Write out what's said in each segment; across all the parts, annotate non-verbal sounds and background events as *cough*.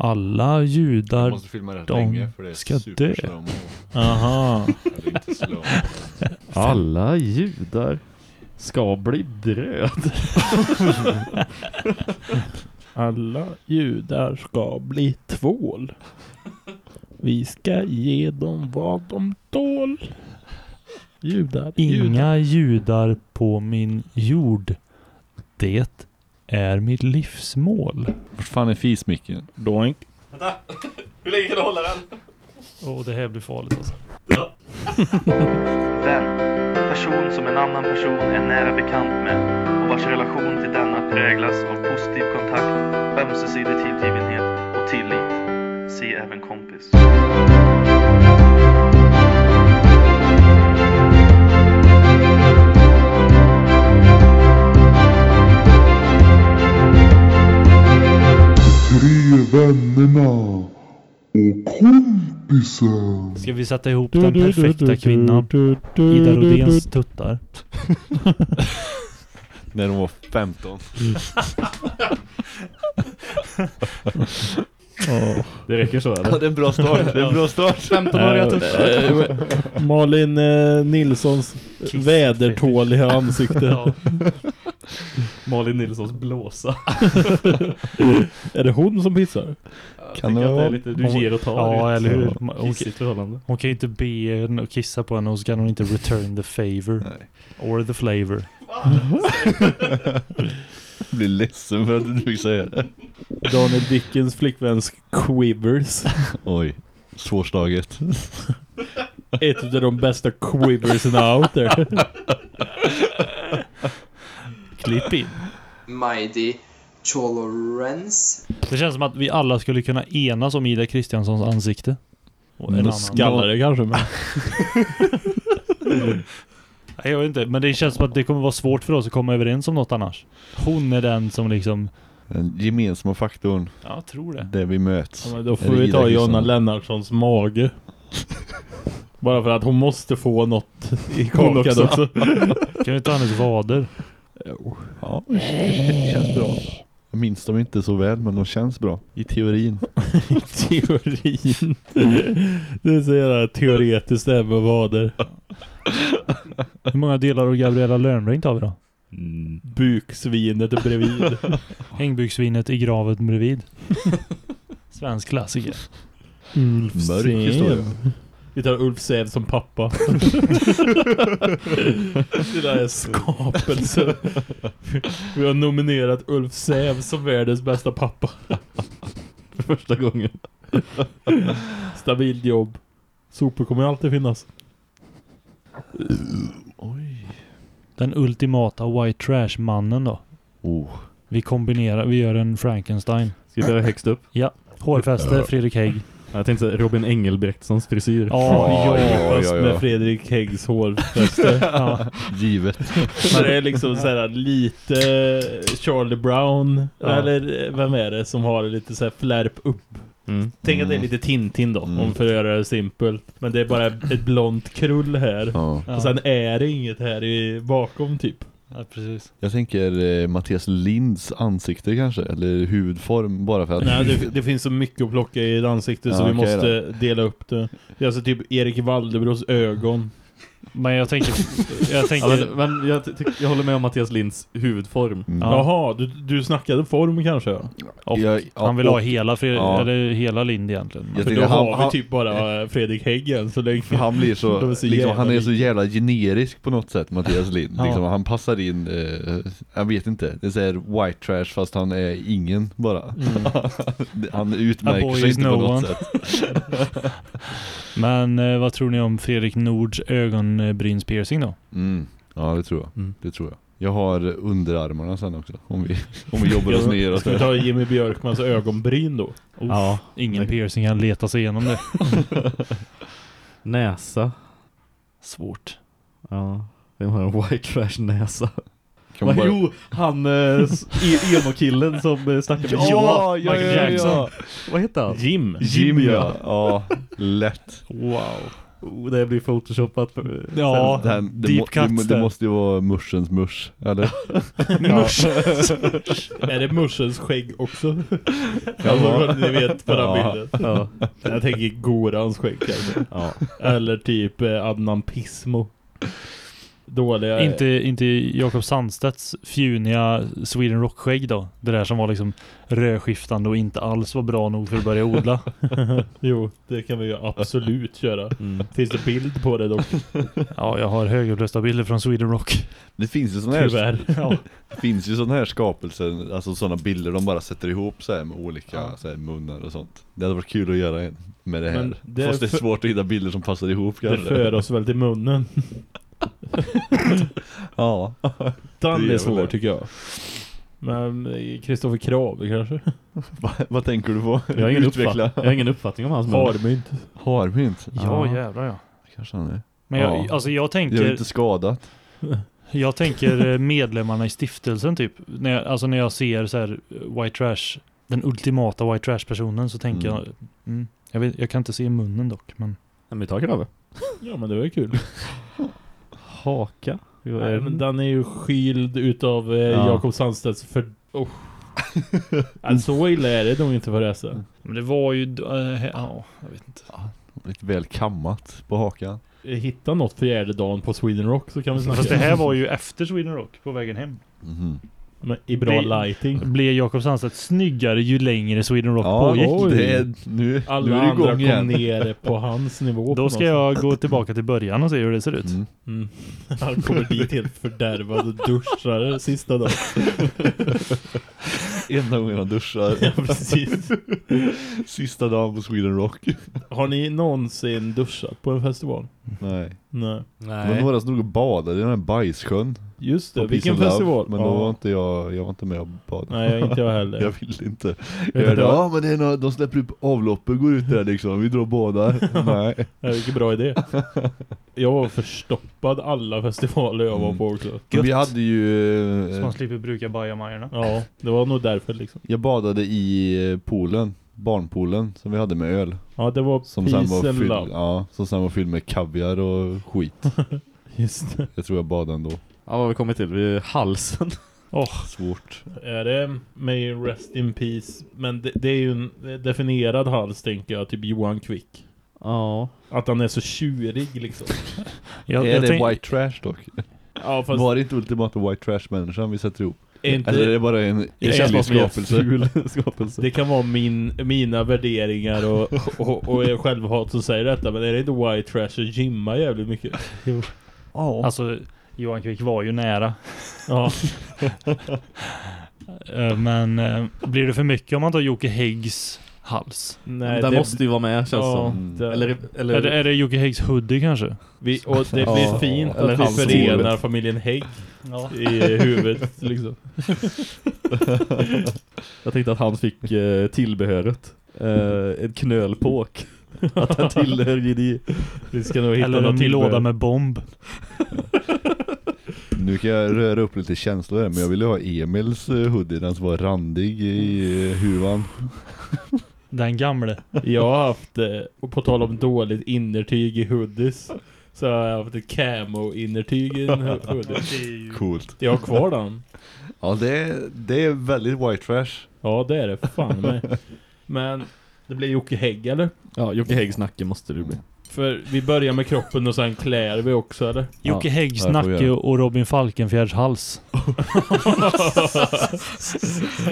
Alla Jag judar måste filma rätt de länge för det är ska super dö. Aha. Alla judar ska bli bröd. *laughs* Alla judar ska bli tvål. Vi ska ge dem vad de tål. Judar. Inga judar på min jord. Det är mitt livsmål. Vart fan är fismicken? Doink. *laughs* Hur länge kan du hålla den? Åh, det här blir farligt alltså. Vän. *laughs* Person som en annan person är nära bekant med och vars relation till denna präglas av positiv kontakt, ömsesidig tillgivenhet och tillit. Se även kompis. Vännerna och kompisen. Ska vi sätta ihop den perfekta kvinnan? Ida Rodéns tuttar. När de var 15. *laughs* *laughs* Det räcker så eller? det är en bra start. Det är en bra start. 15-åriga tuttar. Eh, Malin eh, Nilssons vädertåliga ansikte. Ja. Malin Nilssons blåsa. Är det hon som pissar? Kan det vara? lite, du Hon- ger och tar. Ja, ett eller hur? Kissigt förhållande. Hon kan ju inte be en att kissa på henne och så kan hon inte return the favor. Nej. Or the flavor. *laughs* *laughs* Blir ledsen för att du fick säga det. Daniel Dickens flickväns quivers. *laughs* Oj. Svårslaget. Ett av de bästa quiversen out there. Klipp in. Mighty Cholorens. Det känns som att vi alla skulle kunna enas om Ida Kristianssons ansikte. Och en Någon annan. skallare kanske. Men. *laughs* Nej, jag vet inte. Men det känns som att det kommer vara svårt för oss att komma överens om något annars. Hon är den som liksom... Den gemensamma faktorn. Ja, jag tror det. Där vi möts. Ja, men då får vi ta Jonna? Lennartssons mage. *laughs* Bara för att hon måste få något i kakan också. också. *laughs* Kan vi ta hennes vader? Ja, det känns bra. Jag minns dem inte så väl, men de känns bra. I teorin. *laughs* Teorin. Det är så jävla teoretiskt det här med vader. Hur många delar av Gabriella Lönnbrink tar vi då? Buksvinet är bredvid. *laughs* Hängbyxvinet i graven bredvid. *laughs* Svensk klassiker. Ulf Säv. Vi tar Ulf Säv som pappa. *laughs* det där är skapelse. Vi har nominerat Ulf Säv som världens bästa pappa. För första gången. Stabilt jobb. Sopor kommer alltid finnas. Oj. Den ultimata white trash-mannen då. Oh. Vi kombinerar, vi gör en Frankenstein. Ska vi börja högst upp? Hårfäste, Fredrik Hägg. Jag tänkte säga Robin Engelbrektssons frisyr. Ja, Ja, ja. Ja, ja. med Fredrik Häggs hårfäste. *laughs* ja. Givet. Men det är liksom såhär lite Charlie Brown. Ja. Eller vem är det som har lite såhär flärp upp. Mm. Tänk att det är Mm. lite Tintin då. Mm. Om för att göra det simpelt. Men det är bara ett blont krull här. Ja. Och sen är det inget här i bakom typ. ja, precis. Jag tänker eh, Mattias Linds ansikte kanske, eller hudform bara för att... Nej, det, det finns så mycket att plocka i ansiktet så Ja, vi okej måste dela upp det. Det är alltså typ Erik Waldebros ögon. Men jag tänker... Jag Ja, tänker... men, men jag, jag håller med om Mattias Linds huvudform. Mm. Ja. Jaha, du, du snackade form kanske? Ja. och Jag- ja, han vill ha och- hela, Fred, Ja. eller hela Lind egentligen. Jag För då han- har vi han- typ bara Fredrik Hägg än så länge. Han blir så, *laughs* så liksom, jävla han är så jävla generisk på något sätt, Mattias Lind. Ja. Liksom, han passar in, eh, jag vet inte, det säger white trash fast han är ingen bara. *laughs* han A utmärker sig inte på no något one. sätt. *laughs* Men eh, vad tror ni om Fredrik Nords ögonbrynspiercing då? Mm. Ja, det tror jag. Mm. Det tror jag. Jag har underarmarna sen också, om vi, *laughs* om vi jobbar oss ner Ska vi ta Jimmy Björkmans ögonbryn då? Ja. Ingen piercing kan leta sig igenom det. *laughs* Näsa. Svårt. Ja. Vem har en white trash näsa? Kan bara- Jo, han eh, e- emo-killen som eh, snackade med Ja, ja, Michael ja, ja, Jackson. ja. Vad heter han? Jim. Jim ja. Ja, lätt. Wow. Oh, det blir photoshopat. för- Ja, Den, det, deep må, cuts det, det måste ju vara mushens mush, eller? *laughs* Mush. *laughs* Är det mursens skägg också? Kan *laughs* vara. Alltså, ni vet på den Ja. bilden. Ja. Jag tänker Gorans skägg kanske. ja. Eller typ eh, Adnan Pismo. Dåliga... Inte, inte Jakob Sandstedts fjuniga Sweden Rock-skägg då. Det där som var liksom rödskiftande och inte alls var bra nog för att börja odla. *laughs* Jo, det kan vi ju absolut göra. Mm. Finns det bild på det dock? Ja, jag har högupplösta bilder från Sweden Rock. Det finns ju sådana här, Tyvärr. Ja. det finns ju sådana här skapelser, alltså sådana bilder de bara sätter ihop så här med olika Ja. så här, munnar och sånt. Det hade varit kul att göra en med det här. Men det Fast det är svårt att hitta bilder som passar ihop Det kanske. för oss väl till munnen. Ja. Den är gör svår tycker jag. Men eh, Kristoffer Krave kanske? *laughs* Va, vad tänker du på? Jag, har ingen Utveckla. uppfatt- jag har ingen uppfattning om hans mun. Harmynt. Harmynt? Ja, jävlar ja. Kanske han är. Men jag, Ja. alltså jag Jag är tänker, inte skadat. *laughs* jag tänker eh, medlemmarna i stiftelsen typ. När jag, alltså när jag ser så här eh, White Trash, den ultimata White Trash-personen så tänker Mm. jag, mm, jag, vet, jag kan inte se munnen dock. Men Men vi tar grabbe. Ja men det var ju kul. *laughs* Haka. Nej, men den är ju skild utav eh, Ja. Jakob Sandstedts för... Oh. alltså, *laughs* så illa är det nog inte förresten. Men det var ju, äh, ja, jag vet inte. Lite väl kammat på hakan. Hitta något fjärde dagen på Sweden Rock så kan vi snacka. Fast det här var ju efter Sweden Rock på vägen hem. Mhm. Men I bra Det- lighting. Blev Jakob Sandstedt snyggare ju längre Sweden Rock Ja, pågick. oj. det är, nu, Alla nu är det andra igång kom igen. ner på hans nivå. Då ska sätt. jag gå tillbaka till början och se hur det ser ut. Mm. Mm. *laughs* Han kommer dit helt fördärvad och duschar sista dagen. *laughs* Enda gången han duschar. Ja, precis. *laughs* Sista dagen på Sweden Rock. *laughs* Har ni någonsin duschat på en festival? Nej. Nej. Det var några som nog och badade i den här bajssjön. Just det, vilken and Love, festival? Men då var inte jag, jag var inte med och badade. Nej, inte jag heller. *laughs* Jag vill inte. Jag hörde, ja men det är några, de släpper upp avloppet, går ut där liksom, vi drar och badar. Nej. Ja, vilken bra idé. Jag var förstoppad alla festivaler jag var Mm. på också. Men vi hade ju, Så eh, man slipper bruka bajamajorna. Ja, det var nog därför liksom. jag badade i eh, poolen, barnpoolen som vi hade med öl. Ja, det var Som sen Peace var and fylld, Love. ja, som sen var fylld med kaviar och skit. *laughs* Just det. Jag tror jag badade ändå. Ja, vad har vi kommit till? Vi är halsen. *laughs* Svårt. Är det May Rest in Peace? Men det, det är ju en definierad hals tänker jag, typ Johan Quick. Ja. Att han är så tjurig liksom. *laughs* Jag, är jag det tänk- white trash dock? Ja, fast Var det inte ultimata white trash människan vi sätter ihop? är inte, Eller är det bara en äcklig skapelse? *laughs* skapelse. det kan vara min, mina värderingar och, och, och jag självhat som säger detta, men är det inte white trash att gymma jävligt mycket? Ja. Alltså, Johan Quick var ju nära. Ja, *laughs* Eh, Men eh, blir det för mycket om man tar Jocke Häggs hals? nej, Den det, måste ju vara med känns ja, som. det, Eller, eller, Är det, är det Jocke Häggs hoodie kanske? vi, och det Ja, blir fint eller att vi förenar familjen Hägg Ja. i huvudet liksom. *laughs* jag tänkte att han fick eh, tillbehöret. Eh, en knölpåk. *laughs* att han tillhör JD. Vi ska nog hitta Eller något en tillbehör. låda med bomb. *laughs* Nu kan jag röra upp lite känslor här, men jag ville ha Emils eh, hoodie, den som var randig i eh, huvan. Den gamle. Jag har haft, eh, och på tal om dåligt innertyg i hoodies Så har jag haft ett camo innertyg i en *laughs* hoodie Coolt. Jag har kvar den *laughs* Ja, det är, det är väldigt white trash. Ja det är det, fan med. *laughs* Men det blir Jocke Hägg eller? Ja, Jocke Häggs nacke måste det bli. För vi börjar med kroppen och sen klär vi också eller? Jocke Häggs ja, nacke och Robin Falkenfjärds hals.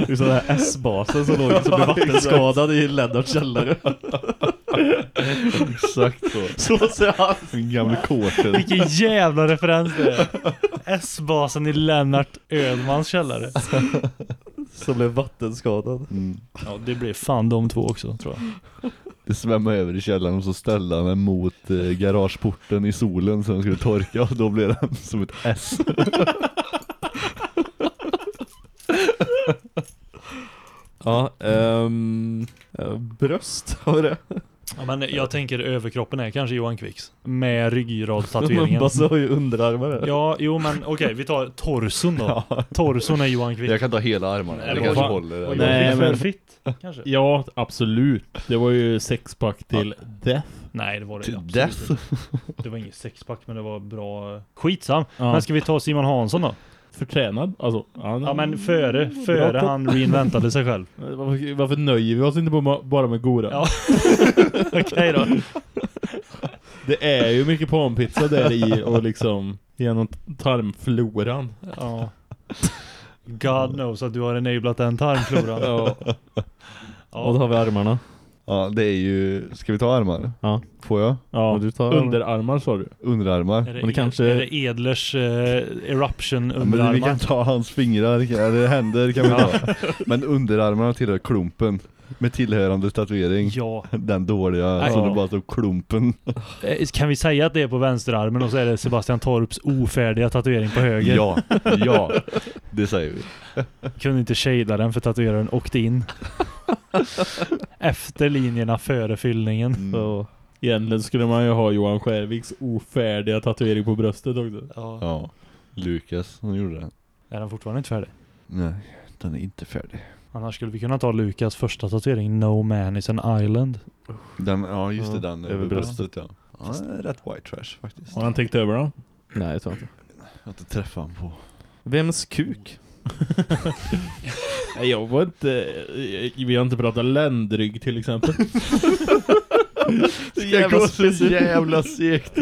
Det är sån där S-basen som låg som blev vattenskadad i Lennarts källare. Exakt så. Så ser han. En gammal kåten. Vilken jävla referens det är. S-basen i Lennart Ödmans källare. Som blev vattenskadad. Mm. Ja, det blir fan de två också tror jag. Det svämmade över i källaren och så ställde han den mot eh, garageporten i solen så den skulle torka och då blev den som ett S. *laughs* Ja, ehm... Eh, bröst, har vi det? Ja, men jag tänker överkroppen är kanske Johan Quicks. Med *laughs* Men ryggradstatueringen. Basse har ju underarmar. Ja, jo men okej, vi tar torson då. *laughs* Torson är Johan Quick. Jag kan ta hela armarna, Nej, det kanske vad- håller. Och. Nej, men- men... fit kanske? Ja, absolut. Det var ju sexpack till Death. Nej, det var det Till absolut death. inte. Det var inget sexpack, men det var bra. Skitsam. Ja. Men ska vi ta Simon Hansson då? Förtränad? Alltså, han, Ja, men före, före han reinventade sig själv. *laughs* Varför, varför nöjer vi oss inte på bara med goda? Ja. *laughs* Okej då. Det är ju mycket panpizza där i och liksom genom tarmfloran. Ja. God knows att du har enablat den tarmfloran. Ja. Och då har vi armarna. Ja, det är ju... Ska vi ta armar? Ja. Får jag? ja. Du tar Underarmar sa du. Underarmar? Är det, det kanske- är det Edlers eh, eruption Ja, men vi underarmar? kan ta hans fingrar, eller händer kan vi ta. Men underarmarna tillhör klumpen. Med tillhörande tatuering. Ja. *laughs* Den dåliga, Nej. så det bara står klumpen. *laughs* Eh, Kan vi säga att det är på vänsterarmen och så är det Sebastian Torps ofärdiga tatuering på höger? Ja, ja. Det säger vi. *laughs* Kunde inte shada den för tatueraren åkte in. Efter linjerna före fyllningen. Mm. Så, Egentligen skulle man ju ha Johan Skärviks ofärdiga tatuering på bröstet också. Ja. Ja. Lukas, han gjorde den. Är den fortfarande inte färdig? Nej, den är inte färdig. Annars skulle vi kunna ta Lukas första tatuering No Man is an island. Den, ja just det, den över bröstet. ja. ja rätt white trash faktiskt. Har han tänkt över då? nej, jag tror inte. Jag har inte träffat honom på. Vems kuk? *laughs* Nej, jag var inte... Vi har inte pratat ländrygg till exempel. *laughs* Det jävla så jävla segt.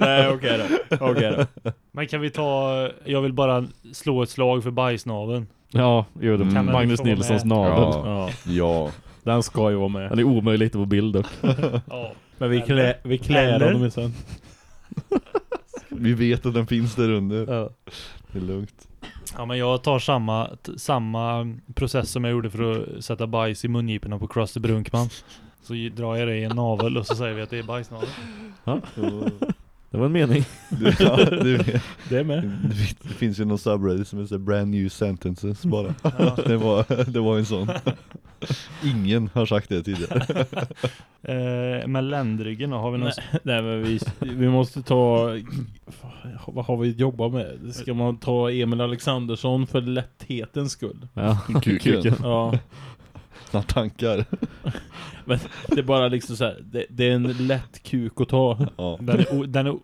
Nej, okej då. Okej då. *laughs* Men kan vi ta, jag vill bara slå ett slag för bajsnaveln. Ja, jo, det Mm. Den Magnus få Nilssons navel. Ja. Ja, den ska ju vara med. Han är omöjlig på bild dock. *laughs* Ja. Men vi, klä, vi klär honom sen. *laughs* Vi vet att den finns där under. Ja. Det är lugnt. Ja men jag tar samma, samma process som jag gjorde för att sätta bajs i mungiporna på Krusty Brunkman. Så drar jag det i en navel och så säger vi att det är bajsnavel. Det var en mening. *laughs* Det, ja, det, vet- *laughs* Det är med. det, det finns ju någon subreddit som heter brand new sentences bara. *laughs* Ja. Det var, det var en sån. Ingen har sagt det tidigare. Eh, med ländryggen har vi någon... Nej, nej men vi, vi måste ta... Vad har vi jobbat med? Ska man ta Emil Alexandersson för lätthetens skull? Ja, Kuken. Ja. Några tankar. *laughs* Det är bara liksom så här, det, det är en lätt kuk att ta. Ja. Den är, o- den är,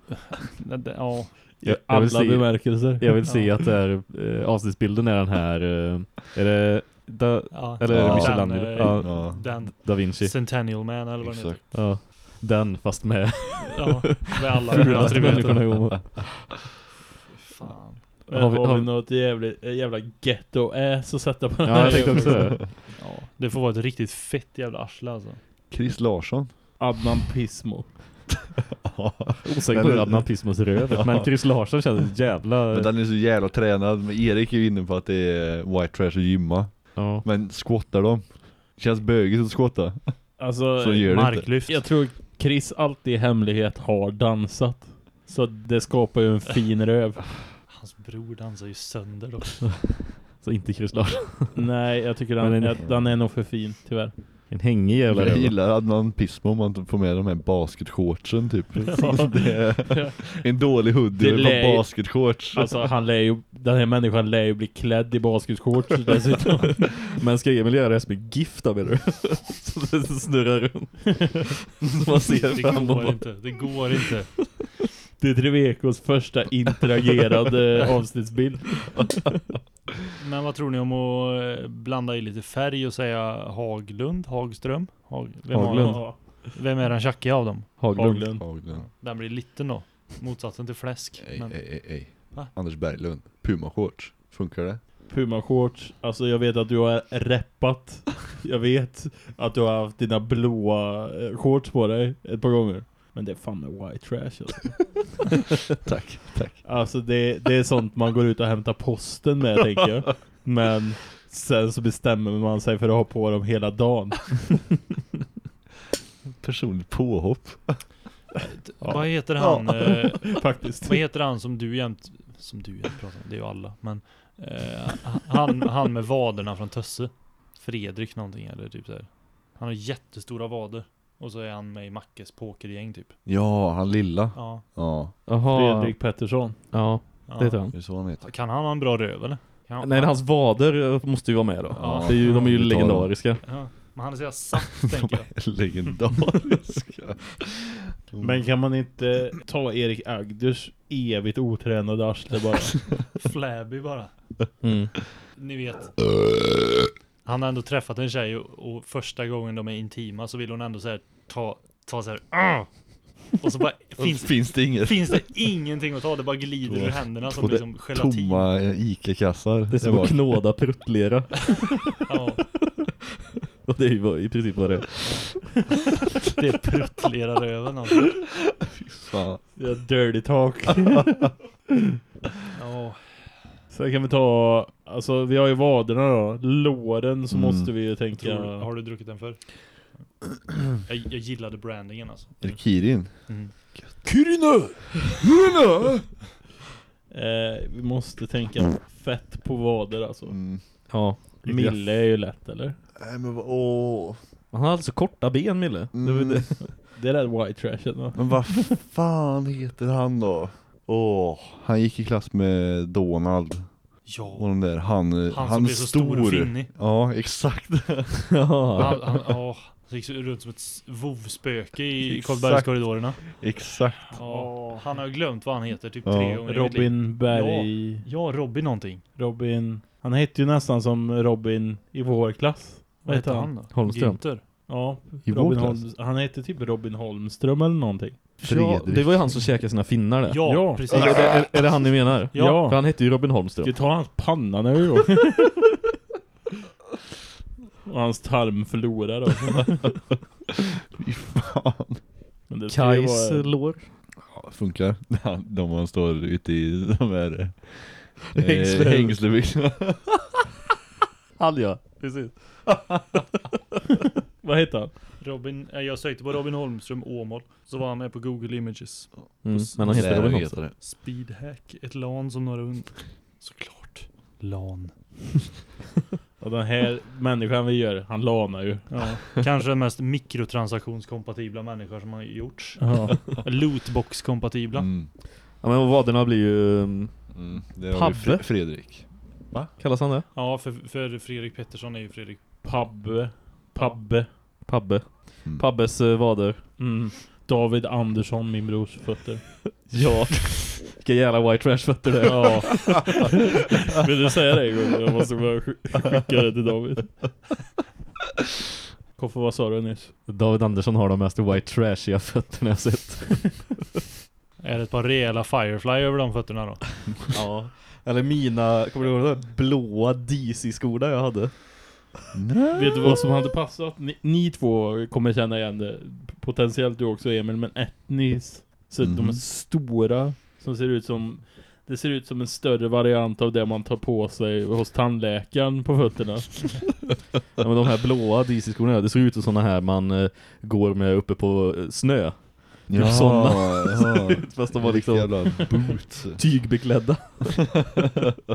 den, den, ja. I Jag- jag alla vill se- bemärkelser. Jag vill se att det är eh, avsnittsbilden är den här eh, Är det da, ja. Eller är det Ja. Michelangelo? Den, eh, Ja, Ja. Den Da Vinci Centennial Man eller vad den heter. Exakt. ja. Den fast med Ja, med alla *laughs* attributen. Fan. Men Har vi- har vi- något jävligt, jävla ghetto-ass att sätta på den Ja, här jag tänkte också det. Ja, det får vara ett riktigt fett jävla arsle alltså. Chris Larsson. Adnan Pismo. *laughs* Osäker på är- Adnan Pismos röv. *laughs* Ja. Men Chris Larsson känns jävla... Men den är så jävla tränad. Men Erik är ju inne på att det är white trash och gymma. Ja. Men squattar de? Känns bögigt att squatta. Alltså, *laughs* Så gör det inte. Marklyft. jag tror Chris alltid i hemlighet har dansat. Så det skapar ju en fin röv. Hans bror dansar ju sönder då. Så inte Chris Larsson. *laughs* Nej, jag tycker den, en- jag, den är nog för fin, tyvärr. En hängig jävla Jag gillar Adnan Pismo om man får med de här basketshortsen typ. *laughs* Det är *laughs* en dålig hoodie lär ju- basketshorts. Alltså han lär ju, den här människan lär ju bli klädd i basketshorts dessutom. Men ska Emil göra det som en gift menar du? Så det snurrar runt. Så man ser Det fram går och inte. Det går inte. Det är Trevekos första interagerade avsnittsbild. Men vad tror ni om att eh, blanda i lite färg och säga Haglund, Hagström? Hag, vem, har- Haglund. Ja, vem är den tjackiga av dem? Haglund. Haglund. Haglund. Den blir liten då. Motsatsen till fläsk. Ej, Men, ej, ej, ej. Va? Anders Berglund. Puma-shorts. Funkar det? Puma-shorts. Alltså jag vet att du har reppat. Jag vet att du har haft dina blåa eh, shorts på dig ett par gånger. Men det är fan med white trash alltså. *laughs* Tack, tack. Alltså det, det är sånt man går ut och hämtar posten med tänker jag. Men sen så bestämmer man sig för att ha på dem hela dagen. *laughs* Personligt påhopp. Vad heter han? Eh, *laughs* Faktiskt. vad heter han som du jämt... Som du jämt pratar om? Det är ju alla. Men eh, han, han med vaderna från Tösse. Fredrik någonting eller typ så här. Han har jättestora vader. Och så är han med i Mackes pokergäng typ. Ja, han lilla. Ja. Ja. Fredrik Pettersson. Ja, det heter han. det är så han heter. Kan han ha en bra röv eller? Kan han, Nej, hans vader måste ju vara med då. Ja. Det är ju, de är ju legendariska. Ja. Men han är så jävla satt tänker jag. *laughs* Legendariska. *laughs* Men kan man inte ta Erik Agders evigt otränade arsle bara? *laughs* Flabby bara. Mm. Ni vet. Han har ändå träffat en tjej och, och första gången de är intima så vill hon ändå så här ta, ta så här. "Ah!" Och så bara *laughs* finns, Finns det inget? finns det ingenting att ta. Det bara glider ur händerna som liksom gelatin. Tomma Ica-kassar. Det är som att knåda pruttlera. *laughs* Ja, Och det är ju i princip vad det är. det pruttlerar över någonting. Fan. Ja, dirty talk. Ja, Sen kan vi ta, alltså vi har ju vaderna då. Låren så Mm. måste vi ju tänka... tror, har du druckit den för? Jag, jag gillade brandingen alltså. Är det Kirin? Mm. Kirina! Kirina! Eh, vi måste tänka fett på vader alltså. Mm. Ja. Mille är ju lätt eller? Nej men vad, åh. Han har alltså korta ben, Mille. Det var Mm. det. Det är där white trashen va? Men vad fan heter han då? Åh, han gick i klass med Donald. Och Ja, den där, han, han, han, som blev så stor och finnig. Ja, exakt. *laughs* Ja. Han, han, ja, han gick runt som ett vovspöke i Exakt. Karlbergskorridorerna. exakt. Ja, han har glömt vad han heter typ Ja. tre gånger i mitt liv. Robin Berg... Ja, Robin någonting. Robin... Han hette ju nästan som Robin i vår klass. Vad heter han då? Holmström. Günther. Ja, I vår Robin klass? Holm, han hette typ Robin Holmström eller någonting. Ja, Fredrik. det var ju han som käkade sina finnar där. Ja, Ja. precis. Är, det- är, är det han ni menar? Ja. För han hette ju Robin Holmström. vi ta hans panna nu då? *laughs* Och hans tarm förlorar då. *laughs* Fy fan. Det Kajs vara- lår. Ja, funkar. *laughs* De man står ute i de här eh, hängslebyxorna. Han ja, precis. Vad heter han? Robin, eh, jag sökte på Robin Holmström Åmål. Så var han med på Google Images. Mm, men han heter Robin heter Holmström. det. Speedhack, ett LAN som några und... Såklart. LAN. *laughs* Och den här människan vi gör, han lanar ju. Ja, kanske den mest mikrotransaktionskompatibla människor som har gjorts. Ja. *laughs* Lootbox-kompatibla. Mm. Ja men vaderna blir ju... um, Mm. Det Pabbe? Fre- Fredrik. Kallas han det? Ja, för, för Fredrik Pettersson är ju Fredrik. Pabbe. Pabbe. Pabbe. Mm. Pabbes uh, vader. Mm. David Andersson, min brors fötter. *laughs* Ja. Vilka jävla white trash fötter det är. Ja. *laughs* Vill du säga det gång? Jag måste bara sk- skicka det till David. Koffe, vad sa du nyss? David Andersson har de mest white trashiga fötterna jag sett. *laughs* Är det ett par rejäla Firefly över de fötterna då? ja. Eller mina, kommer du ihåg de blåa DC-skorna jag hade? Nej. Vet du vad som hade passat? Ni, ni två kommer känna igen det. Potentiellt du också Emil, men Etnis. Så de är Mhm. stora. Som ser ut som det ser ut som en större variant av det man tar på sig hos tandläkaren på fötterna. *laughs* Ja, men de här blåa DC-skorna, det ser ut som såna här man eh, går med uppe på eh, snö. Ja, såna. ja. *laughs* Fast de var liksom jävla boots. tygbeklädda.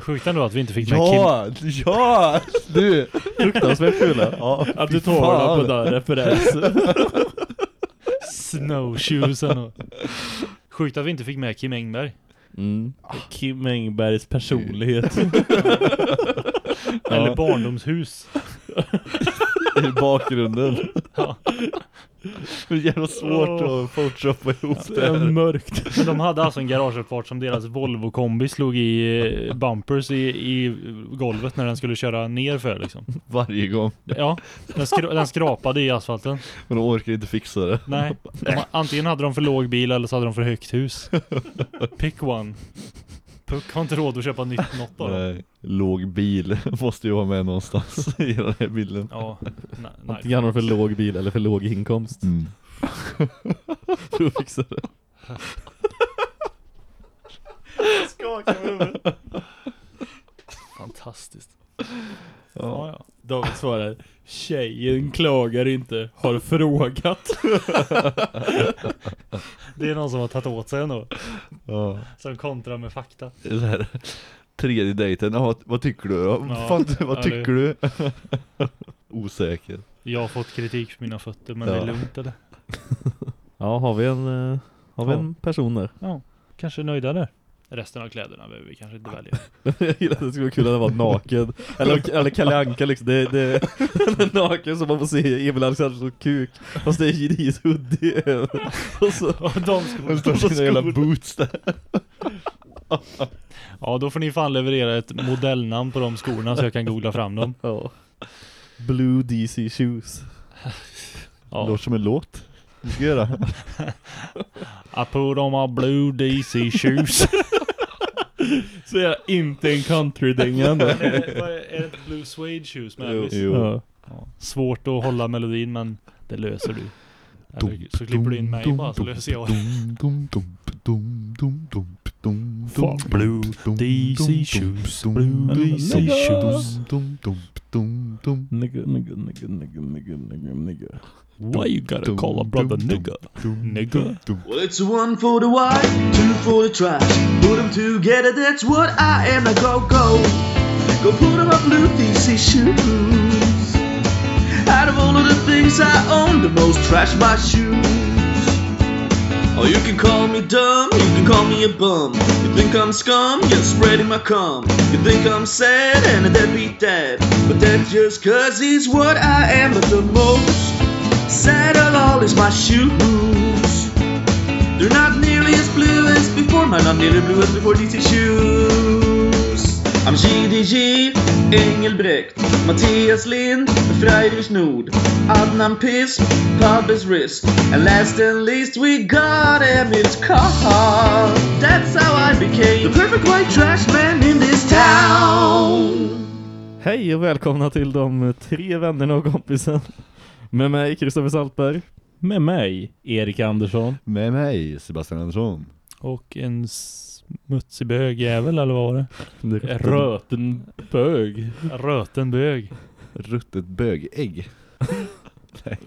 Sjukt ändå att vi inte fick med Kim... Ja, ja! Du! Fruktansvärt fula. Ja, Att du tar på den referensen. Snowshoesen och... Sjukt att vi inte fick med Kim Engberg. Mm. Kim Engbergs personlighet. Eller barndomshus. i bakgrunden. Ja. Det är jävla svårt att photoshoppa ihop Det är det. mörkt. Men de hade alltså en garageuppfart som deras Volvo-kombi slog i eh, bumpers i, i golvet när den skulle köra ner för liksom. Varje gång. Ja, den, skra den skrapade i asfalten. Men de orkar inte fixa det. Nej, de, antingen hade de för låg bil eller så hade de för högt hus. *laughs* Pick one. Puck har inte råd att köpa nytt något av dem. Nej, låg bil *laughs* måste ju vara med någonstans *laughs* i den här bilden. Ja, nej, nej. Antingen har de för låg bil eller för låg inkomst. Mm. För att fixa det. Fantastiskt. Ja. Ja, ja. David svarar Tjejen klagar inte, har frågat. *laughs* Det är någon som har tagit åt sig ändå. Ja. Som kontrar med fakta. Det här, tredje dejten, ja, vad, tycker du då? Ja, Fan, vad eller- tycker du? *laughs* Osäker. Jag har fått kritik för mina fötter men Ja. det är lugnt eller? *laughs* Ja, har vi en, eh, har vi Ja. en person där? Ja, kanske nöjda där. Resten av kläderna behöver vi kanske inte välja. *laughs* Jag gillar att det skulle vara kul att vara naken. Eller, eller Kalle Anka liksom. Det, det, den *laughs* är naken så man får se Emil Alexanderssons kuk. Fast det är Jiris hoodie över. Och så, *laughs* de ska Det står sina jävla boots där. Ja, då får ni fan leverera ett modellnamn på de skorna så jag kan googla fram dem. ja. Blue DC shoes. Ja. låter som en låt. Ska göra. I put on my blue DC shoes. Så jag inte en countrydänga ändå. är, det, vad är, är det blue suede shoes med Elvis? Jo. Ja. Ja. Svårt att hålla melodin men det löser du. Eller, så klipper du in mig bara så löser jag Fuck blue DC shoes, blue DC shoes. Nigga, nigga, nigga, nigga, nigga, nigga, nigga. Why you gotta call a brother nigga? Nigga. Well, it's one for the white, two for the trash. Put them together, that's what I am. Now go, go. Go put on my blue DC shoes. Out of all of the things I own, the most trash my shoes. Oh, you can call me dumb, you can call me a bum. You think I'm scum, you're spreading my cum. You think I'm sad and a deadbeat dad. But that's just cause he's what I am. But the most sad of all is my shoes. They're not nearly as blue as before, My not nearly blue as before DC shoes. I'm GDG, Engelbrekt, Mattias Lind, Friedrich Nord, Adnan Piss, Pubis Wrist, and last and least we got Emil's car. That's how I became the perfect white trash man in this town. Hej och välkomna till de tre vännerna och kompisen. Med mig Kristoffer Saltberg. Med mig, Erik Andersson. Med mig, Sebastian Andersson. Och en smutsig bögjävel eller vad var det? Röten bög. Röten bög. Ruttet bögägg. *laughs* Nej.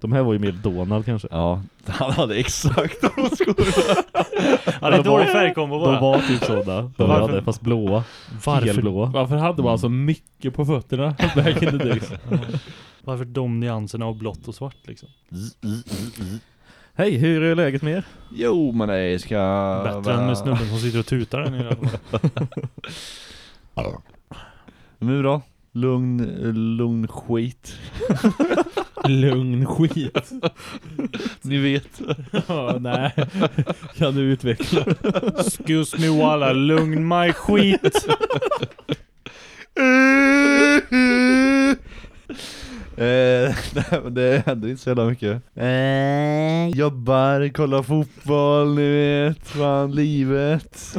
De här var ju mer Donald kanske. Ja, han hade exakt de skorna. Det är dålig färgkombo De bara. var typ sådana. De Varför- hade fast blåa. Varför, Helblåa. Varför hade man så mycket på fötterna back in the days? varför de nyanserna av blått och svart liksom? Hej, hur är läget med er? Jo, men det ska... Bättre än med snubben som sitter och tutar den i alla fall. *laughs* Nu då? Lugn, lugn skit. *laughs* Lugn skit. Ni vet. Ja, nej. Kan du utveckla? Excuse me walla, lugn my skit. Eh, nej, men det händer inte så jävla mycket. Eh, jobbar, kollar fotboll, ni vet. Fan, livet.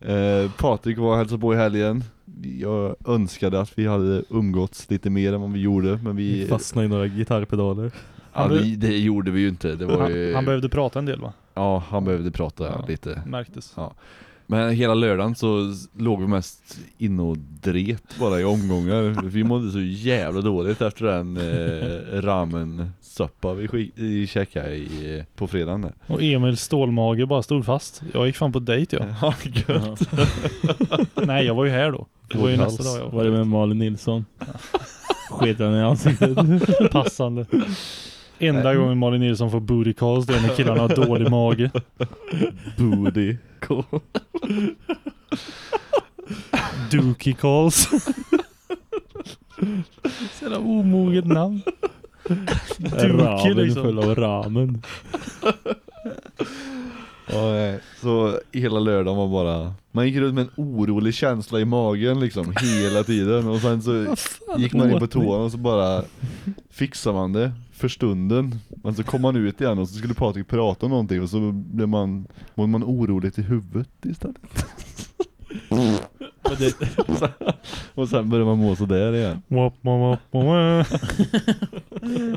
eh, Patrik var och hälsade på i helgen. Jag önskade att vi hade umgåtts lite mer än vad vi gjorde, men Vi vi... fastnade i några gitarrpedaler. Ja, vi det gjorde vi ju inte. Det var ju... Han, han behövde prata en del va? Ja, han behövde prata Ja. lite. Märktes. Ja. Men hela lördagen så låg vi mest in och dret bara i omgångar. Vi mådde så jävla dåligt efter den eh, ramen soppa vi, vi käkade i, på fredagen. där. Och Emils stålmage bara stod fast. Jag gick fan på dejt jag. *laughs* Ja, gött. Nej, jag var ju här då. Det var ju nästa dag jag Var det med Malin Nilsson? Sket han i ansiktet? *laughs* Passande. Enda gången Malin Nilsson får booty calls det är när killarna har dålig mage. Booty. Dookie calls. Så jävla omoget namn. Dookie Ramen liksom. full av ramen. Ja, nej. Så hela lördagen var bara Man gick runt med en orolig känsla i magen liksom hela tiden. Och sen så gick man in på toan och så bara fixar man det för stunden. Men så kom man ut igen och så skulle Patrik prata om någonting och så blev man Mådde man oroligt i huvudet istället Men det, *laughs* Och sen började man må sådär igen *laughs*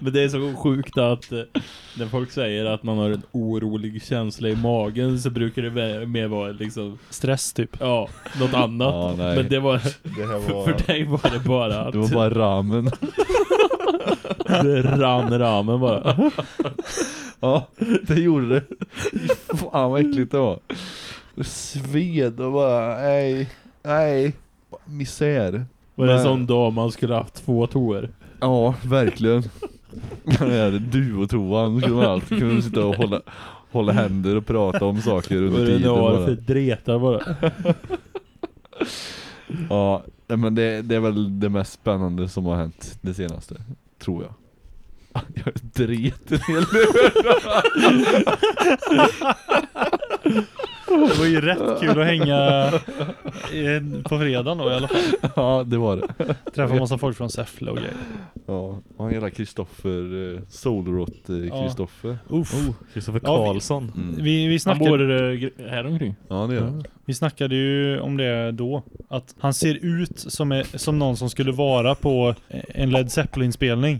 men det är så sjukt att eh, när folk säger att man har en orolig känsla i magen så brukar det mer vara liksom, Stress typ. ja, något annat. Ja, nej. men det var, Det här för, för dig var det bara att Det var bara ramen *laughs* det rann ramen bara. Ja, det gjorde det Fan vad äckligt det var Det sved och bara, nej, nej Misär Var det en Men- sån dag man skulle haft två toer? Ja, verkligen Den här duotoan skulle man alltid kunna sitta och hålla hålla händer och prata om saker under Vad är det tiden. bara. för dretar bara? *laughs* Ja, nej, men det, det är väl det mest spännande som har hänt det senaste, tror jag. *laughs* Jag dret en hel *laughs* Det var ju rätt kul att hänga i- på fredagen då i alla fall. Ja, det var det. Träffa massa folk från Säffle och grejer. Ja, och han hela Kristoffer, eh, Solrot eh, Ja. Kristoffer. Uff. Kristoffer Ja, vi- Karlsson. Mm. Vi, vi, Han snackade, bor eh, gr- här omkring. Ja, det gör han. vi snackade ju om det då. Att han ser ut som, är, som någon som skulle vara på en Led Zeppelin-spelning.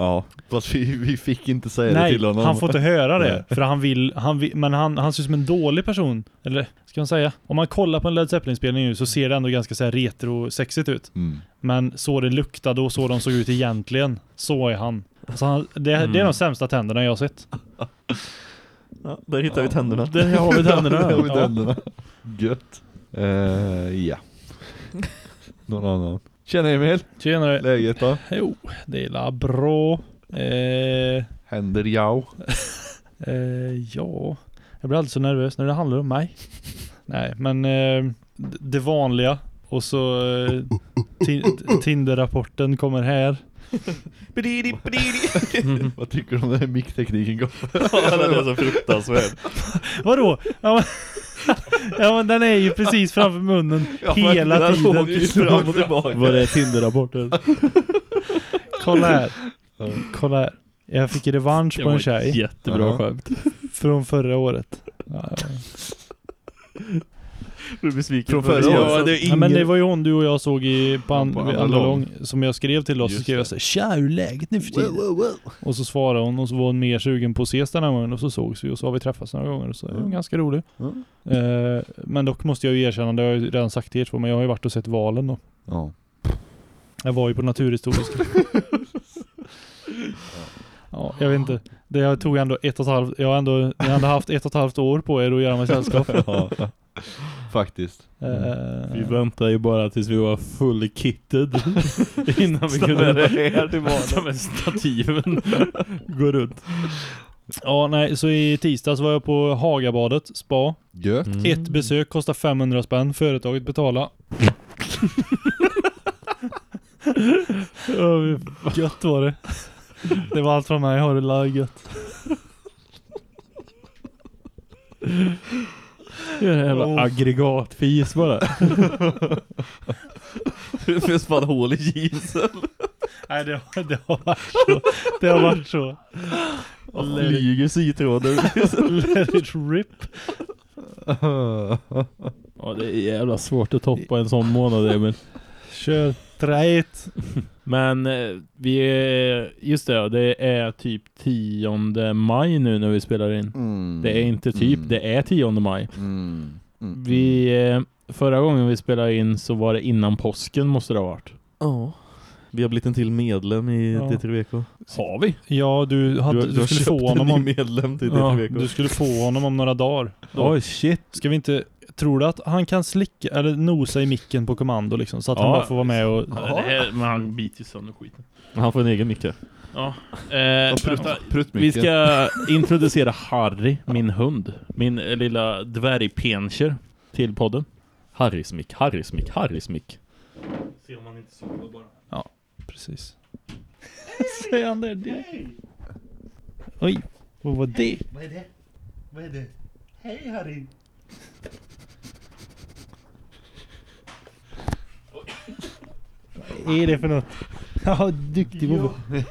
Ja, fast vi, vi fick inte säga det Nej, till honom. han får inte höra det. Nej. För han vill, han vill men han, han ser ut som en dålig person. Eller, ska man säga? Om man kollar på en Led Zeppelin-spelning nu så ser det ändå ganska så här retro-sexigt ut. Mm. Men så det luktade och så de såg ut egentligen, så är han. Alltså han det, det är Mm. de sämsta tänderna jag har sett. *laughs* Ja, där hittar vi tänderna. Där har vi tänderna. *laughs* Där har vi Ja. tänderna. *laughs* Gött. Eh, ja. Någon annan. Tjena Emil, Tjenare. läget då? Jo, det är la bra. Eh, Händer jau. *laughs* eh, ja, jag blir alltid så nervös när det handlar om mig. Nej, men eh, det vanliga. Och så eh, Ti- Tinder-rapporten kommer här. *laughs* *laughs* Vad tycker du om den här micktekniken? Ja, den är så fruktansvärd. Vadå? Ja men, ja men den är ju precis framför munnen *laughs* hela Den tiden. åker ju fram och tillbaka. Var det Tinder-rapporten? *laughs* Kolla här. Kolla här. Jag fick revansch Det på en tjej jättebra Ja. skämt. från förra året. Ja, ja. *laughs* Du är besviken Från förra året. Ja, det är Ja, ingen... men det var ju hon du och jag såg i, på, an, på andra lång. som jag skrev till oss. Så skrev jag såhär Tja, hur är läget nu för tiden? Och så svarade hon och så var hon mer sugen på att ses den här gången och så sågs vi och så har vi träffats några gånger och så är hon Mm. ganska rolig. Mm. Eh, men dock måste jag ju erkänna, det har jag ju redan sagt till er två, men jag har ju varit och sett valen då. Ja. Jag var ju på Naturhistoriska. *laughs* ja, jag vet inte. Det tog ändå ett och ett halvt, jag har ändå, jag har ändå haft ett och ett halvt år på er att göra mig sällskap. Faktiskt. Eh, Vi väntar ju bara tills vi var fully kitted *laughs* innan vi kunde ta med stativen gå runt. Ja, nej, så i tisdags var jag på Hagabadet, spa. Gött. Mm. Ett besök kostar 500 spänn, företaget betala. *laughs* Ja, gött var det. Det var allt från mig, har det la gött. Gör en jävla Oh. aggregatfis bara. *laughs* Det finns fan hål i jeansen. Nej, det, har- det har varit så. Det har varit så. Och Let it, flyger sytråden. let it rip. Ja, det är jävla svårt att toppa en sån månad Emil. Kör. Trejt. Men eh, vi är, just det, det är typ 10 maj nu när vi spelar in. Mm. Det är inte typ, Mm. det är 10 maj. Mm. Mm. Vi, eh, förra gången vi spelade in så var det innan påsken måste det ha varit. Ja. Vi har blivit en till medlem i Ja. D3VK. Har vi? Ja, du, hade, du, har skulle köpt få honom om... medlem till Ja, D3VK. du skulle få honom om några dagar. Då. Oj shit. Ska vi inte... Tror du att han kan slicka eller nosa i micken på kommando liksom? Så att han Ja. bara får vara med och... Ja, det här, men han biter ju sönder skiten. Han får en egen micke. Ja. Eh, prutt, pruttmicken. vi ska *laughs* introducera Harry, min hund. Min eh, lilla dvärgpenscher till podden. Harrys mick, Harrys mick, Harrys mick. Se om han inte sover bara. Precis. *laughs* Säger han det direkt? Oj, vad var det? Vad är det? Vad är det? Hej Harry! Vad är det för något? Ja, duktig Bobbe.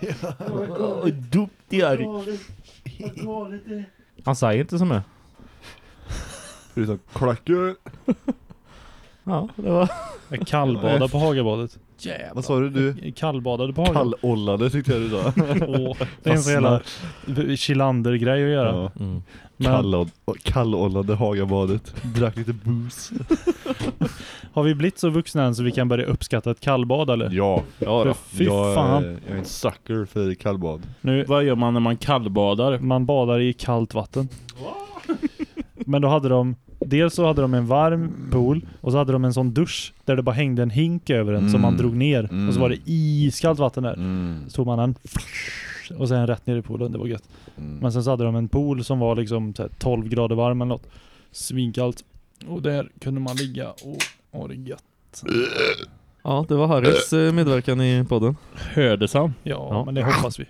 Oj, duktig Harry. Han säger inte som är. Förutom klackar. Ja, det var... Jag kallbadade på Hagabadet. Jävlar. Vad sa du? Du Kallbadade på Hagabadet. kallollade tyckte jag du sa. Åh, det är en sån jävla Chilander-grej att göra. Ja. Mm. Men Kalloll- Kallollade Hagabadet. Drack lite booze. *laughs* har vi blivit så vuxna än så vi kan börja uppskatta ett kallbad eller? Ja. ja då. fy jag, fan. Är, jag är en sucker för kallbad. Nu, Vad gör man när man kallbadar? man badar i kallt vatten. Men då hade de Dels så hade de en varm pool och så hade de en sån dusch där det bara hängde en hink över den som Mm. man drog ner. Mm. Och så var det iskallt vatten där. Mm. Så tog man den, och sen rätt ner i poolen. Det var gött. Mm. Men sen så hade de en pool som var liksom så här 12 grader varm eller något. Svinkallt. Och där kunde man ligga och ha det gött. Ja, det var Harrys eh, medverkan i podden. Hördes han? Ja, Ja. men det hoppas vi.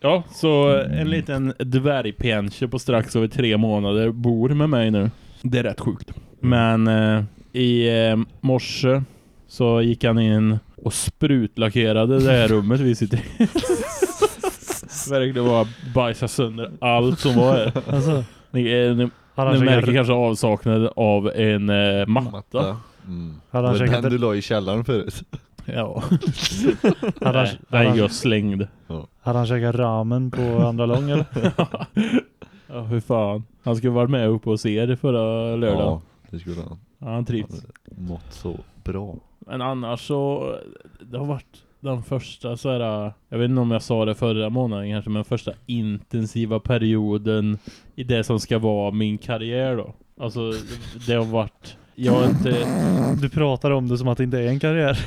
Ja, så en liten dvärgpenche på strax över tre månader bor med mig nu. Det är rätt sjukt. Men eh, i eh, morse så gick han in och sprutlackerade det här rummet vi sitter i. Verkligen bara bajsa sönder allt som var här. Alltså, Ni, eh, ni, han ni märker käkat, kanske avsaknaden av en eh, matta. Matta. Mm. hade han Det var den käkat, du la i källaren förut. *laughs* Ja. hade *laughs* han, Nej, hade Nej, han, jag slängd. hade han käkat ramen på *laughs* andra lång eller? ja, hur fan. Han skulle varit med uppe och se det förra lördagen. Ja, det skulle han. Ja, han trivs. Mått så bra. Men annars så, det har varit den första så här, jag vet inte om jag sa det förra månaden kanske, men första intensiva perioden i det som ska vara min karriär då. Alltså, det, har varit, jag har inte, Du pratar om det som att det inte är en karriär.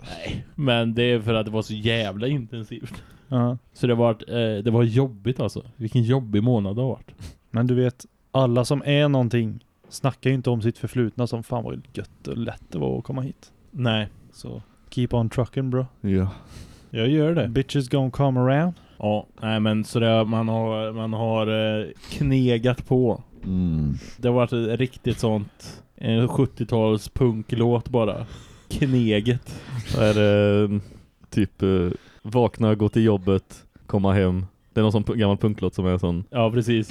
nej, men det är för att det var så jävla intensivt. Ja. Så det har varit, eh, det var jobbigt alltså. Vilken jobbig månad det har varit. Men du vet, alla som är någonting snackar ju inte om sitt förflutna som fan vad gött och lätt det var att komma hit. Nej, Så keep on trucking bro. Ja. jag gör det. Bitches gonna come around. Ja, nej men så det, man har, man har eh, knegat på. Mm. Det har varit ett riktigt sånt en 70-tals punklåt bara. Kneget. Är det eh, typ eh, vakna, gå till jobbet, komma hem. Det är någon sån gammal punklåt som är sån. Ja, precis.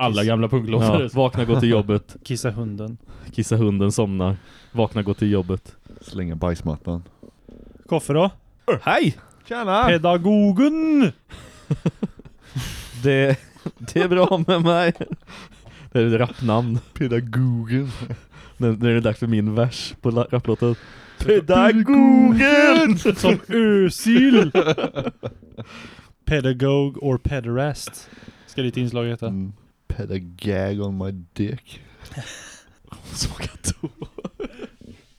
Alla gamla punklåtar. Ja, vakna, gå till jobbet, *laughs* Kissa hunden. kissa hunden, somnar. Vakna, gå till jobbet. Slänga bajsmattan. Koffe då? Hej! Tjena! Pedagogen! *laughs* Det, det är bra med mig. Det är ett rapnamn. Pedagogen. Nu nu är det dags för min vers på rapplåten. Pedagogen! *laughs* Som Özil! Pedagog or pederast. Ska ditt inslag heta. Mm. Pedagag on my dick. Såg jag då.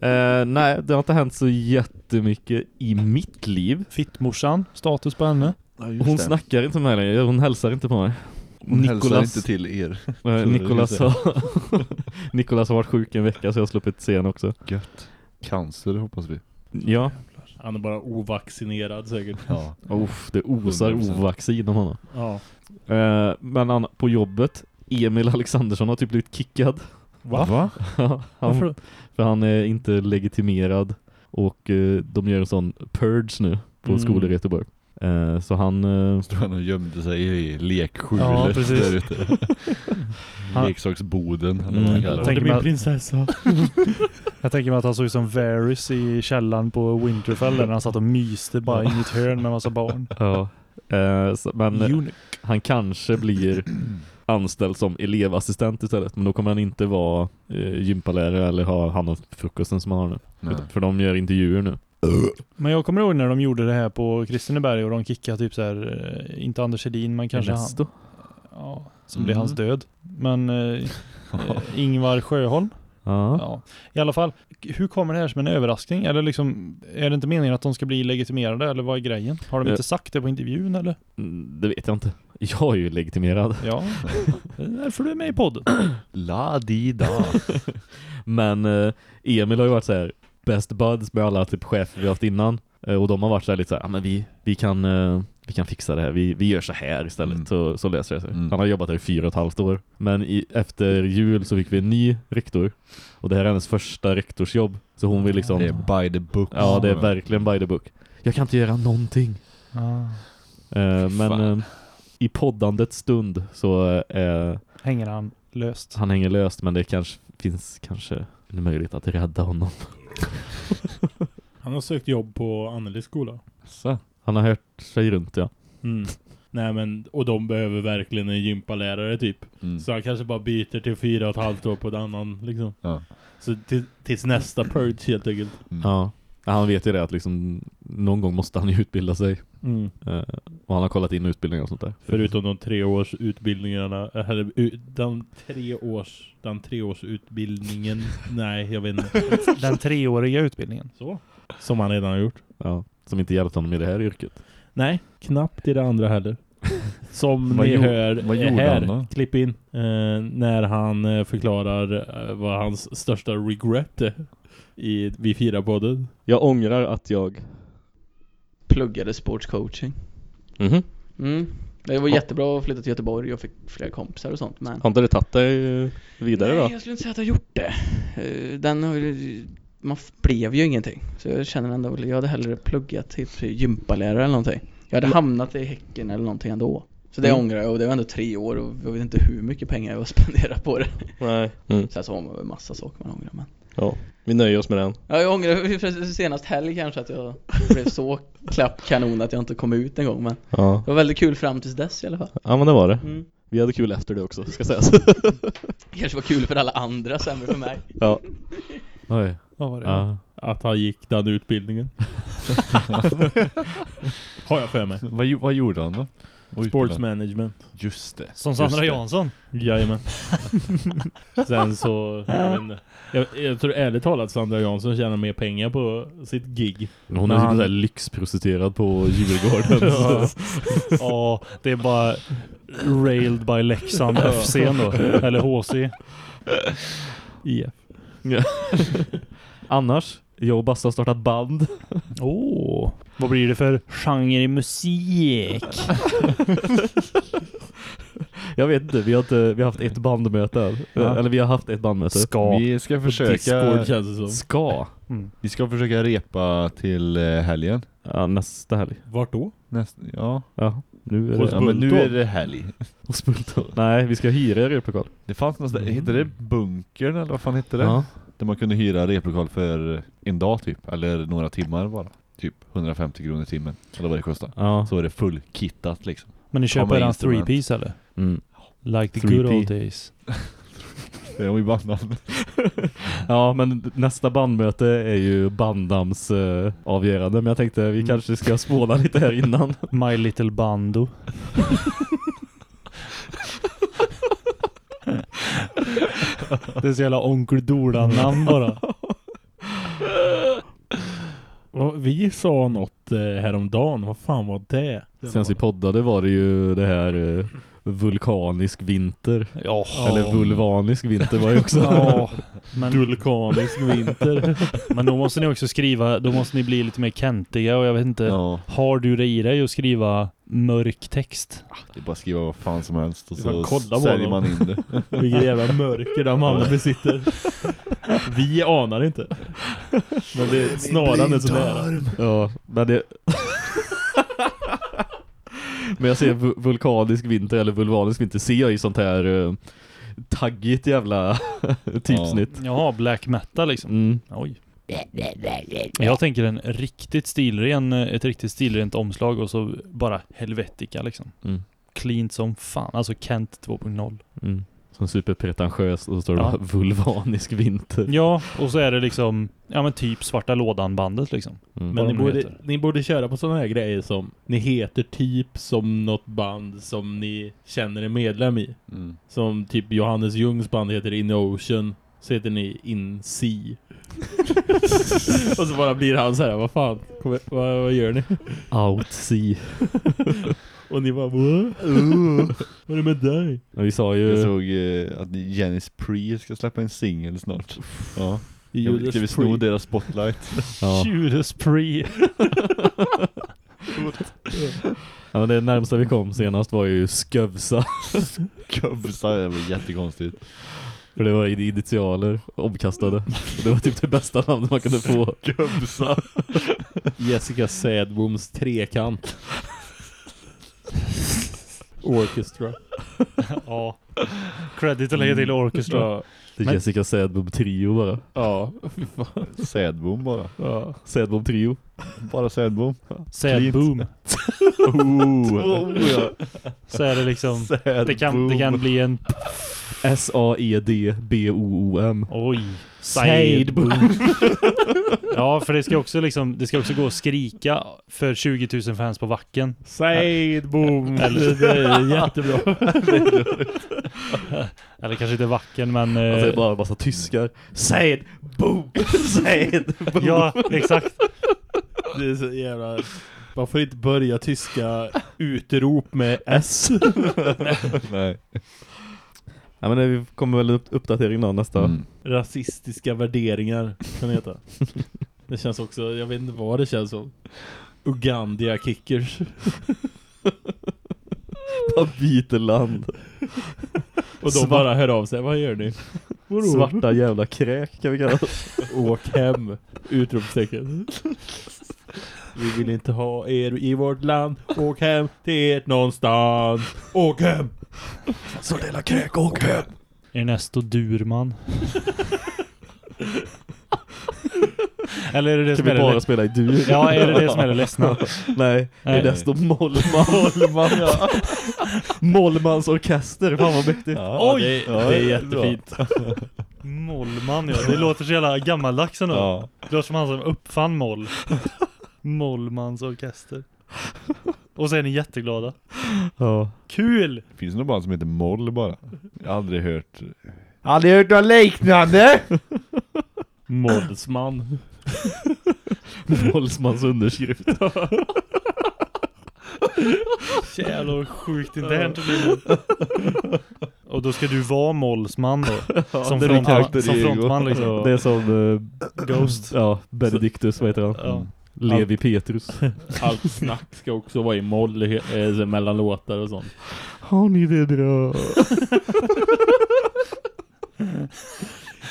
Eh, nej, det har inte hänt så jättemycket i mitt liv. Fittmorsan, status på henne. Hon snackar inte med mig, hon hälsar inte på mig. Hon hälsar Nicolas- inte till er. *laughs* Eh, Nikolas, det har, *laughs* Nikolas har varit sjuk en vecka så jag har sluppit se henne också. Gött. Cancer hoppas vi. Ja, Han är bara ovaccinerad säkert. Ja. Uff, det osar 100%. ovaccin om honom. Ja. Eh, men han, på jobbet, Emil Alexandersson har typ blivit kickad. Va? Va? han, Varför? för han är inte legitimerad och eh, de gör en sån purge nu på Mm. skolor i Göteborg. Eh, så han... eh, Stod han och gömde sig i lekskjulet Ja, där ute. *laughs* Leksaksboden Mm. Jag tänker att- prinsessa. *laughs* Jag tänker mig att han såg ut som Varys i källan på Winterfell där han satt och myste bara in i ett hörn med massa barn. ja, eh, så, men Eunuch. han kanske blir *clears throat* anställd som elevassistent istället. Men då kommer han inte vara eh, gympalärare eller ha hand om frukosten som han har nu. Nej. För de gör intervjuer nu. Men jag kommer ihåg när de gjorde det här på Kristineberg och de kickade typ så här, eh, inte Anders Hedin men kanske Ernesto. han. Ja, som blev Mm. hans död. Men eh, *laughs* eh, Ingvar Sjöholm. Ja. Ja. I alla fall, hur kommer det här som en överraskning? Eller liksom, är det inte meningen att de ska bli legitimerade? Eller vad är grejen? Har de Eh. inte sagt det på intervjun eller? Mm, Det vet jag inte. Jag är ju legitimerad. Ja, *laughs* därför du är med i podden. La di da. *laughs* Men Emil har ju varit så här best buds med alla typ chefer vi haft innan. Eh, och de har varit så här lite så här, ja men vi, vi kan eh, vi kan fixa det här, vi, vi gör så här istället Mm. så, så löser det sig. Mm. Han har jobbat här i fyra och ett halvt år. Men i, efter jul så fick vi en ny rektor. Och det här är hennes första rektorsjobb. Så hon vill liksom, Det är by the book. ja det är verkligen by the book. Jag kan inte göra någonting. Ah. Eh, men eh, i poddandets stund så eh, Hänger han löst? han hänger löst men det kanske finns kanske en möjlighet att rädda honom. *laughs* Han har sökt jobb på Annelies skola. Så. Han har hört sig runt ja. Mm. Nej men, och de behöver verkligen en gympalärare typ. Mm. Så han kanske bara byter till fyra och ett halvt år på en annan liksom. Ja. Så till, tills nästa purge helt enkelt. Mm. ja. Han vet ju det att liksom någon gång måste han ju utbilda sig. Mm. Eh, och han har kollat in utbildningar och sånt där. Förutom de tre års utbildningarna eller u- den tre års den tre års utbildningen *laughs* nej jag vet inte Den treåriga utbildningen. så som han redan har gjort. Ja, som inte hjälpt honom i det här yrket. Nej, knappt i det andra heller. *laughs* Som ni gjorde- hör vad eh, här, han klipp in, eh, när han eh, förklarar eh, vad hans största regret är i Vi firar podden. Jag ångrar att jag... Pluggade sportscoaching. Mhm. Mm. Det var jättebra att flytta till Göteborg och fick flera kompisar och sånt men Har inte det tagit dig vidare Nej, då? jag skulle inte säga att jag gjort det. Eh, Den har ju, man blev ju ingenting. Så jag känner ändå, jag hade hellre pluggat till gympalärare eller någonting. Jag hade hamnat i Häcken eller någonting ändå. Så det Mm. ångrar jag och det var ändå tre år och jag vet inte hur mycket pengar jag har spenderat på det. Nej. *laughs* Mm. Sen så har man väl massa saker man ångrar men. Ja, vi nöjer oss med den. Ja, jag ångrar senast helg kanske att jag blev så klappkanon att jag inte kom ut en gång men Ja. det var väldigt kul fram tills dess i alla fall. Ja men det var det. Mm. Vi hade kul efter det också, ska sägas. Det kanske var kul för alla andra, sämre för mig. ja. Oj. Vad var det? Ja. Att han gick den utbildningen. *laughs* Har jag för mig. Vad, vad gjorde han då? Vad Sports utbildade management. Just det. Som just Sandra det. Jansson. Jajamän. *laughs* Sen så, jag, inte. jag, jag tror ärligt talat Sandra Jansson tjänar mer pengar på sitt gig. Hon Men är typ han- såhär lyxprostituerad på Djurgården. *laughs* Ja. Ja, det är bara railed by Leksand FC då. Eller HC. IF. *laughs* Annars, jag och Bassa har startat band. Åh, vad blir det för genre i musik? *laughs* Jag vet inte, vi har, inte, vi har haft ett bandmöte. Ja. Eller vi har haft ett bandmöte. Ska. Vi ska Discord försöka känns det som. Ska. Mm. Vi ska försöka repa till eh, helgen. Ja, nästa helg. Vart då? Näst, ja. Ja, nu är Hos det... ja, men nu är det helg. *laughs* Hos Bulton. Nej, vi ska hyra en replokal. Det fanns någonstans, Mm. hette det Bunkern eller vad fan hette det? Ja. Där man kunde hyra replokal för en dag typ, eller några timmar bara. Typ 150 kronor i timmen, eller vad det kostar. Ja. Så är det fullkittat liksom. Men ni köper en instrument. three piece eller? Mm. Like the 3P. good old days. *laughs* Det är ju bandnamn. *laughs* Ja, men nästa bandmöte är ju bandams eh, avgörande. Men jag tänkte vi Mm. kanske ska spåna lite här innan. *laughs* My little bando. det är så jävla onkel Dolan-namn bara. Vi sa något eh, häromdagen, vad fan var det? Sen vi poddade var det ju det här eh, vulkanisk vinter. Ja. Eller vulvanisk vinter var ju också. Ja, men, Vulkanisk vinter. men då måste ni också skriva, då måste ni bli lite mer kentiga och jag vet inte, Ja, har du det i dig att skriva mörk text? det är bara att skriva vad fan som helst och så kolla säljer man in det. *laughs* Vilket jävla mörker de mannen besitter. Vi anar inte. Men det är snaran är så nära. Ja, men det... men jag ser vu- vulkanisk vinter eller vulvanisk vinter ser jag i sånt här uh, taggigt jävla *laughs* typsnitt. Jaha, black metal liksom. Mm. Oj. Jag tänker en riktigt stilren, ett riktigt stilrent omslag och så bara Helvetica liksom. Mm. Clean som fan. Alltså Kent 2.0. Mm. Som superpretentiös och så står det Ja. bara vulvanisk vinter. Ja, och så är det liksom, ja men typ svarta lådan bandet liksom. Mm. Men ni de borde, heter. ni borde köra på sådana här grejer som ni heter typ som något band som ni känner är medlem i. Mm. Som typ Johannes Jungs band heter In Ocean. Så heter ni In Sea. *laughs* och så bara blir han så här, vad fan, Kom, vad, vad gör ni? Out sea. *laughs* Och ni bara, vad? *laughs* Vad är det med dig? Men vi sa Jag ju... såg eh, att Janis Pre ska släppa en singel snart. Ja. Judas Ska vi sno deras spotlight? *laughs* Ja. Judas Pre. ja, men det närmsta vi kom senast var ju Skövsa. Kubsa är väl jättekonstigt. För det var i initialer, omkastade. Det var typ det bästa namnet man kunde få. Kubsa. Jessica Sädboms trekant. Orchestra. *laughs* ja. Credit att lägga till Orchestra. Ja. Det är Jessica Sädbom Trio bara. Ja. Sädbom bara. Ja. Sädbom Trio. Bara sädbom. Sad boom. *laughs* Oh, *laughs* Så är det liksom, det kan, det kan bli en S-A-E-D-B-O-O-M. Oj. Said Boom. *laughs* ja, för det ska också liksom, det ska också gå att skrika för 20 000 fans på vacken. Said boom. *laughs* Eller- det är jättebra. *laughs* Eller kanske inte vacken, men... eh, Alltså det är bara en massa tyskar. Said boom! Said boom! Ja, exakt. Det är så jävla... Man får inte börja tyska utrop med S. Nej. Ja men det kommer väl upp uppdatering då nästa. Mm. Rasistiska värderingar kan det heta. *laughs* Det känns också, jag vet inte vad det känns som. Ugandia kickers. *laughs* Bara byter land. *laughs* Och de Svart- bara hör av sig, vad gör ni? Vadå? Svarta jävla kräk kan vi kalla det. Åk hem! Utropstecken. Vi vill inte ha er i vårt land. Åk hem till ert någonstans. Åk hem! *laughs* Jävla kräk, åk hem! Ernesto Durman. *laughs* Eller är det det Kan som vi är bara det spela i dur? Ja, är det det som är det ledsna? *laughs* Nej, Nej. Ernesto Mollman. Mollman ja. Mollmans orkester, fan vad mäktigt. Ja, Oj! det, det är jättefint. Mollman ja, det låter så jävla gammaldags ändå. Ja. Det låter som han som uppfann moll. Mollmans orkester. Och så är ni jätteglada. Ja. Kul! Finns det något band som heter Moll bara? Jag har aldrig hört. Aldrig hört något liknande! *laughs* Mollsman. *laughs* Mollmans underskrift. *laughs* Jävlar vad sjukt internt det blir. Och då ska du vara mollsman då? Som, det är din front, karaktär som frontman liksom. Det är som uh, Ghost. Ja, Benedictus, vad heter han? Ja. Levi Petrus. *laughs* Allt snack ska också vara i moll eh, mellan låtar och sånt. Har ni det bra?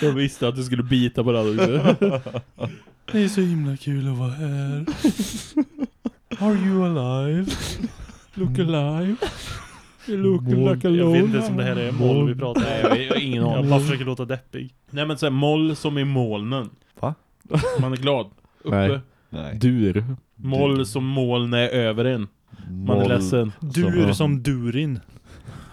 Jag visste att du skulle bita på det här. *laughs* Det är så himla kul att vara här. Are you alive? Look alive. You look like a Jag vet inte lone. om det här är moll vi pratar om. Nej, jag har- jag ingen Jag aning. bara försöker låta deppig. Nej men så här, moll som i molnen. Va? Man är glad. Uppe. Nej. Nej. Dur. Moll som moln är över en. Man är Moll. ledsen. Dur som Durin.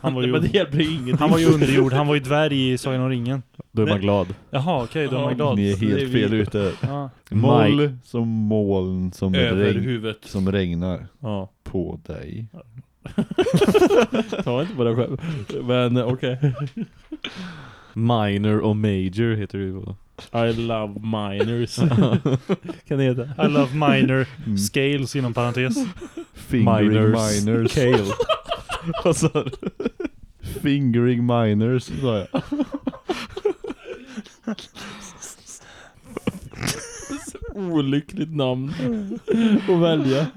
Han var *laughs* Men det ju, hjälper ingenting. han var ju underjord, han var ju dvärg i Sagan om ringen. Då är man Nej. glad. Jaha okej, då är Ja, man glad. Ni är Det är helt vi. fel ute. Ja. Moll som moln som, Över regn, huvudet. som regnar Ja. på dig. *laughs* Ta inte på det själv. Men eh, okej. Minor och major heter det ju. I love minors. *laughs* kan det heta? I love minor Mm. scales inom parentes. Fingering Miners. miners. Kale. *laughs* Vad sa du? Fingering miners sa jag. Olyckligt namn att välja.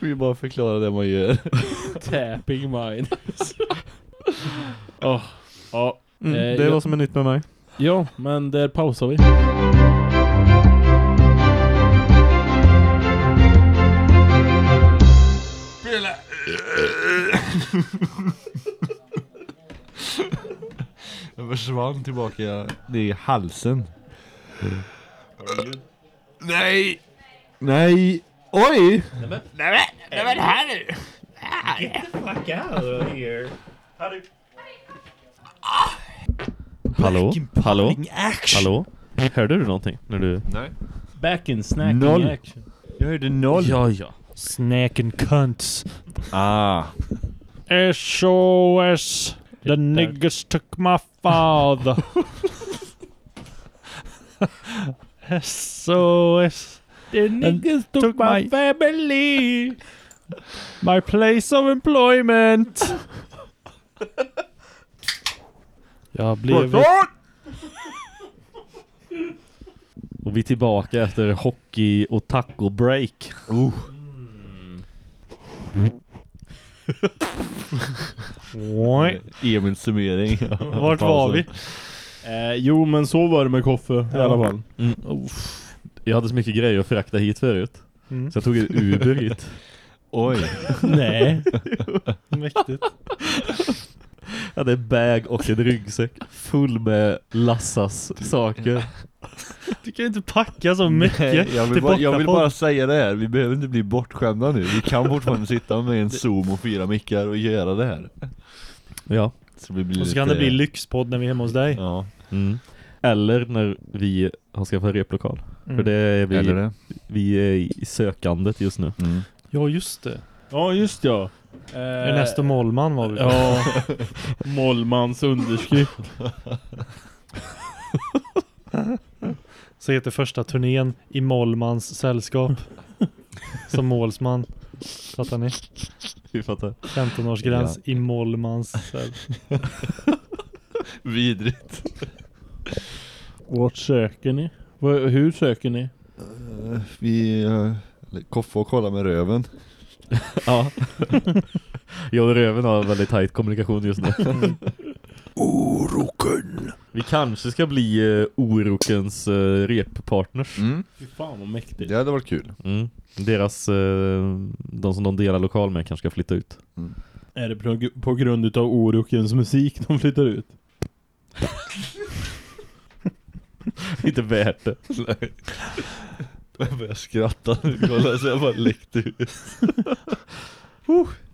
Vi bara förklara det man gör. Tapping minors. Åh, ja. Mm, Eh, det är ja. vad som är nytt med mig. Ja, men där pausar vi. *laughs* Jag försvann tillbaka det är halsen. Nej! Nej! Oj! Hallå? Hallå? Hallå? Hörde du någonting när du... Nej. Back in snacking Noll. action. Jag hörde noll. Ja, ja. Snacking cunts. Ah. SOS. The niggas took my father. SOS. The niggas took, took my, my- family. My place of employment. *laughs* Jag blev... *laughs* Och vi är tillbaka efter hockey och taco break. Oh. Oj. *laughs* Emils summering. *laughs* Vart var vi? Eh, jo, men så var det med Koffe i alla fall. Mm. Jag hade så mycket grejer att frakta hit förut. Mm. Så jag tog ett Uber hit. Oj. Nej. Mäktigt. Jag hade en bag och en ryggsäck full med Lassas saker. *laughs* Du kan ju inte packa så mycket Nej, jag, vill bara, jag vill bara säga det här, vi behöver inte bli bortskämda nu. Vi kan fortfarande *laughs* sitta med en zoom och fyra mickar och göra det här. Ja. Så vi blir Och så kan lite- det bli lyxpodd när vi är hemma hos dig. Ja. Mm. Eller när vi har skaffat replokal. Mm. För det är vi, Eller det. vi är i sökandet just nu. Mm. Ja, just det. Ja, just ja. Eh, Ernesto Mollman var vi. Ja, *laughs* Mollmans underskrift. *laughs* Så heter första turnén i Mollmans sällskap. Som målsman. Fattar ni? Vi fattar. 15-årsgräns i Mollmans sällskap. Vidrigt. Vart söker ni? Hur söker ni? Eh, Vi... Uh, Koffe och kolla med röven. Ja. *laughs* Jag och Röven har väldigt tajt kommunikation just nu. *laughs* Oroken. Vi kanske ska bli uh, Orokens uh, reppartners. Mm. Fy fan vad mäktigt. Det hade varit kul. Mm. Deras, eh, de som de delar lokal med kanske ska flytta ut. Är det på, på grund av Orokens musik de flyttar ut? *laughs* Inte värt det. *laughs* Jag började skratta nu, kolla så jag bara läckte ut.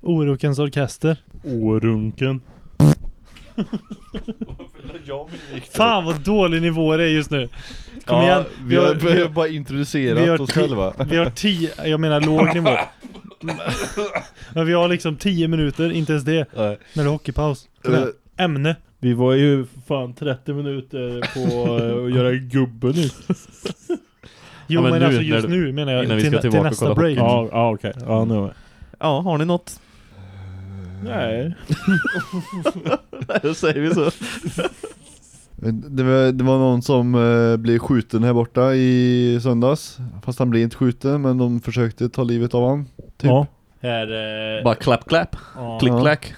Orokens orkester. Orunken. Fan vad dålig nivå det är just nu. Kom ja, igen. Vi har, vi har bara introducerat vi har oss själva. Vi har tio, jag menar låg nivå. *laughs* Men vi har liksom tio minuter, inte ens det. Nej. När det är hockeypaus. Eh, Ämne. Vi var ju fan 30 minuter på eh, att göra gubben nu. *laughs* Jo Ja, men men, nu, alltså just nu menar jag innan vi till, ska till tillbaka nästa kolla break. Ja, ja okej. Ja, nu. Ja, har ni något? Nej. Då säger vi så. Det var, det var någon som eh, blev skjuten här borta i söndags. Fast han blev inte skjuten men de försökte ta livet av han. Typ. Ja. Här, eh, Bara klapp, klapp. ja, Klick, klack.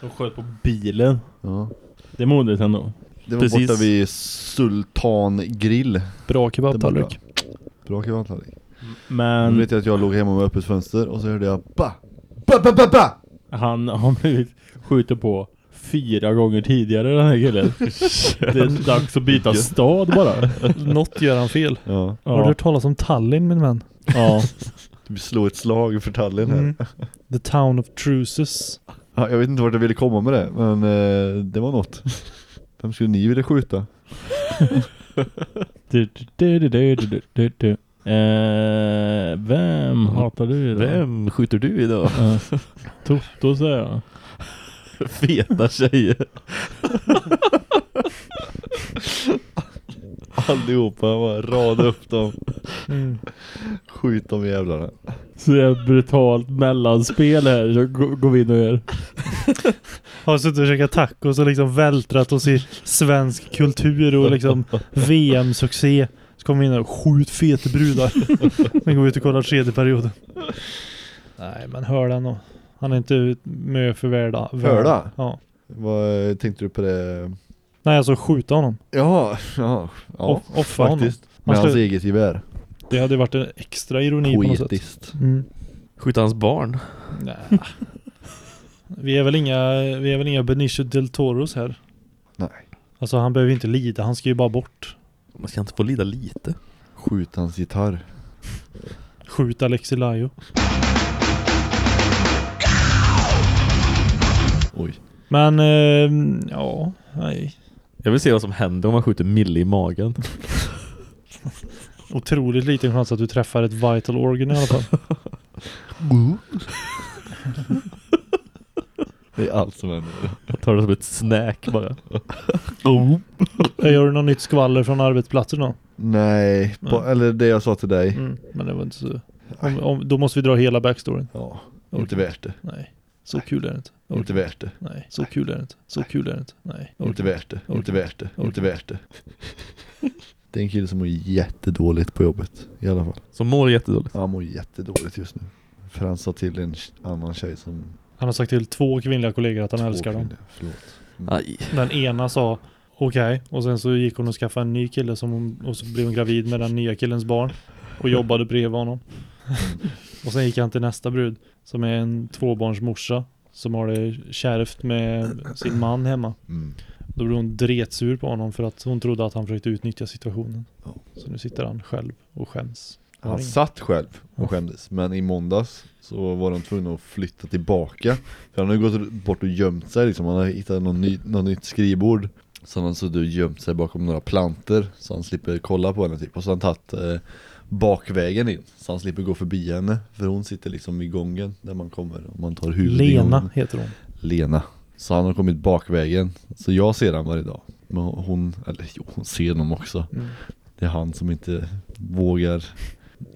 de sköt på bilen. Ja. Det är modigt ändå. Det var Precis. borta vid Sultan Grill. Bra kebabtallrik. Bra kebabtallrik. Nu Men vet jag att jag låg hemma med öppet fönster och så hörde jag ba, ba, ba, ba, ba. han har blivit skjuten på fyra gånger tidigare den här killen. *laughs* Det är dags att byta stad bara. *laughs* Något gör han fel. Ja. Har du Ja. hört talas om Tallinn min vän? ja. *laughs* Vi slår ett slag för Tallinn här. Mm. The town of truces. Ja, jag vet inte vart jag ville komma med det, men eh, det var något. Vem skulle ni vilja skjuta? Du. Eh, vem hatar du idag? Vem skjuter du idag? Toto säger jag. Feta tjejer. Allihopa, bara rada upp dem. Mm. Skjut de jävlarna. Så det är brutalt mellanspel här. Så gå- går vi in och gör. Har suttit och käkat tacos och liksom vältrat oss i svensk kultur och liksom VM-succé. Så kommer vi in och skjut feta brudar. *laughs* Men går ut och kollar tredje perioden. Nej men hör den då. Han är inte med för värda. Hörda? Ja. Vad eh, tänkte du på det? Nej alltså skjuta honom. Ja, ja, ja Off- offa honom. faktiskt. Man Med hans skulle- eget gevär. Det hade varit en extra ironi på något sätt. Poetiskt. Mm. Skjuta hans barn. Nej. Vi är väl inga, vi är väl inga Benicio del Toros här. Nej. Alltså han behöver inte lida, han ska ju bara bort. Man ska inte få lida lite. Skjut hans gitarr. Skjut Alexi Lajo. Oj. Men, eh, ja, nej. Jag vill se vad som händer om man skjuter Mille i magen. *laughs* Otroligt liten chans att du träffar ett vital organ i alla fall. *laughs* *laughs* Det är allt som händer. Jag tar det som ett snack bara. Gör du något nytt skvaller från arbetsplatsen då? Nej, på, Nej. eller det jag sa till dig. Mm, men det var inte så... Om, om, då måste vi dra hela backstoryn. Ja, Orkar inte värt det. Nej. Så kul är det inte. Orkar Inte värt det. Nej. Så kul är det inte. Så kul är det inte. Nej. Inte värt det. Orkar Inte värt det. Orkar Inte värt det. *laughs* Det är en kille som mår jättedåligt på jobbet. I alla fall. Som mår jättedåligt. Ja, han mår jättedåligt just nu. För han sa till en annan tjej som... Han har sagt till två kvinnliga kollegor att han Två älskar dem. Förlåt. Aj. Den ena sa okej och sen så gick hon och skaffade en ny kille som hon, och så blev hon gravid med den nya killens barn och jobbade bredvid honom. och sen gick han till nästa brud som är en tvåbarnsmorsa som har det kärvt med sin man hemma. Mm. Då blev hon dretsur på honom för att hon trodde att han försökte utnyttja situationen. Ja. Så nu sitter han själv och skäms. Han satt själv och skämdes, men i måndags så var de tvungna att flytta tillbaka. För han har ju gått bort och gömt sig liksom, han har hittat någon ny, något nytt skrivbord. Så han har suttit och gömt sig bakom några planter så han slipper kolla på henne typ. Och så har han tagit eh, bakvägen in så han slipper gå förbi henne. För hon sitter liksom i gången där man kommer om man tar huvudet Lena heter hon. Lena. Så han har kommit bakvägen. Så jag ser han varje dag. Men hon, eller jo hon ser dem också. Mm. Det är han som inte vågar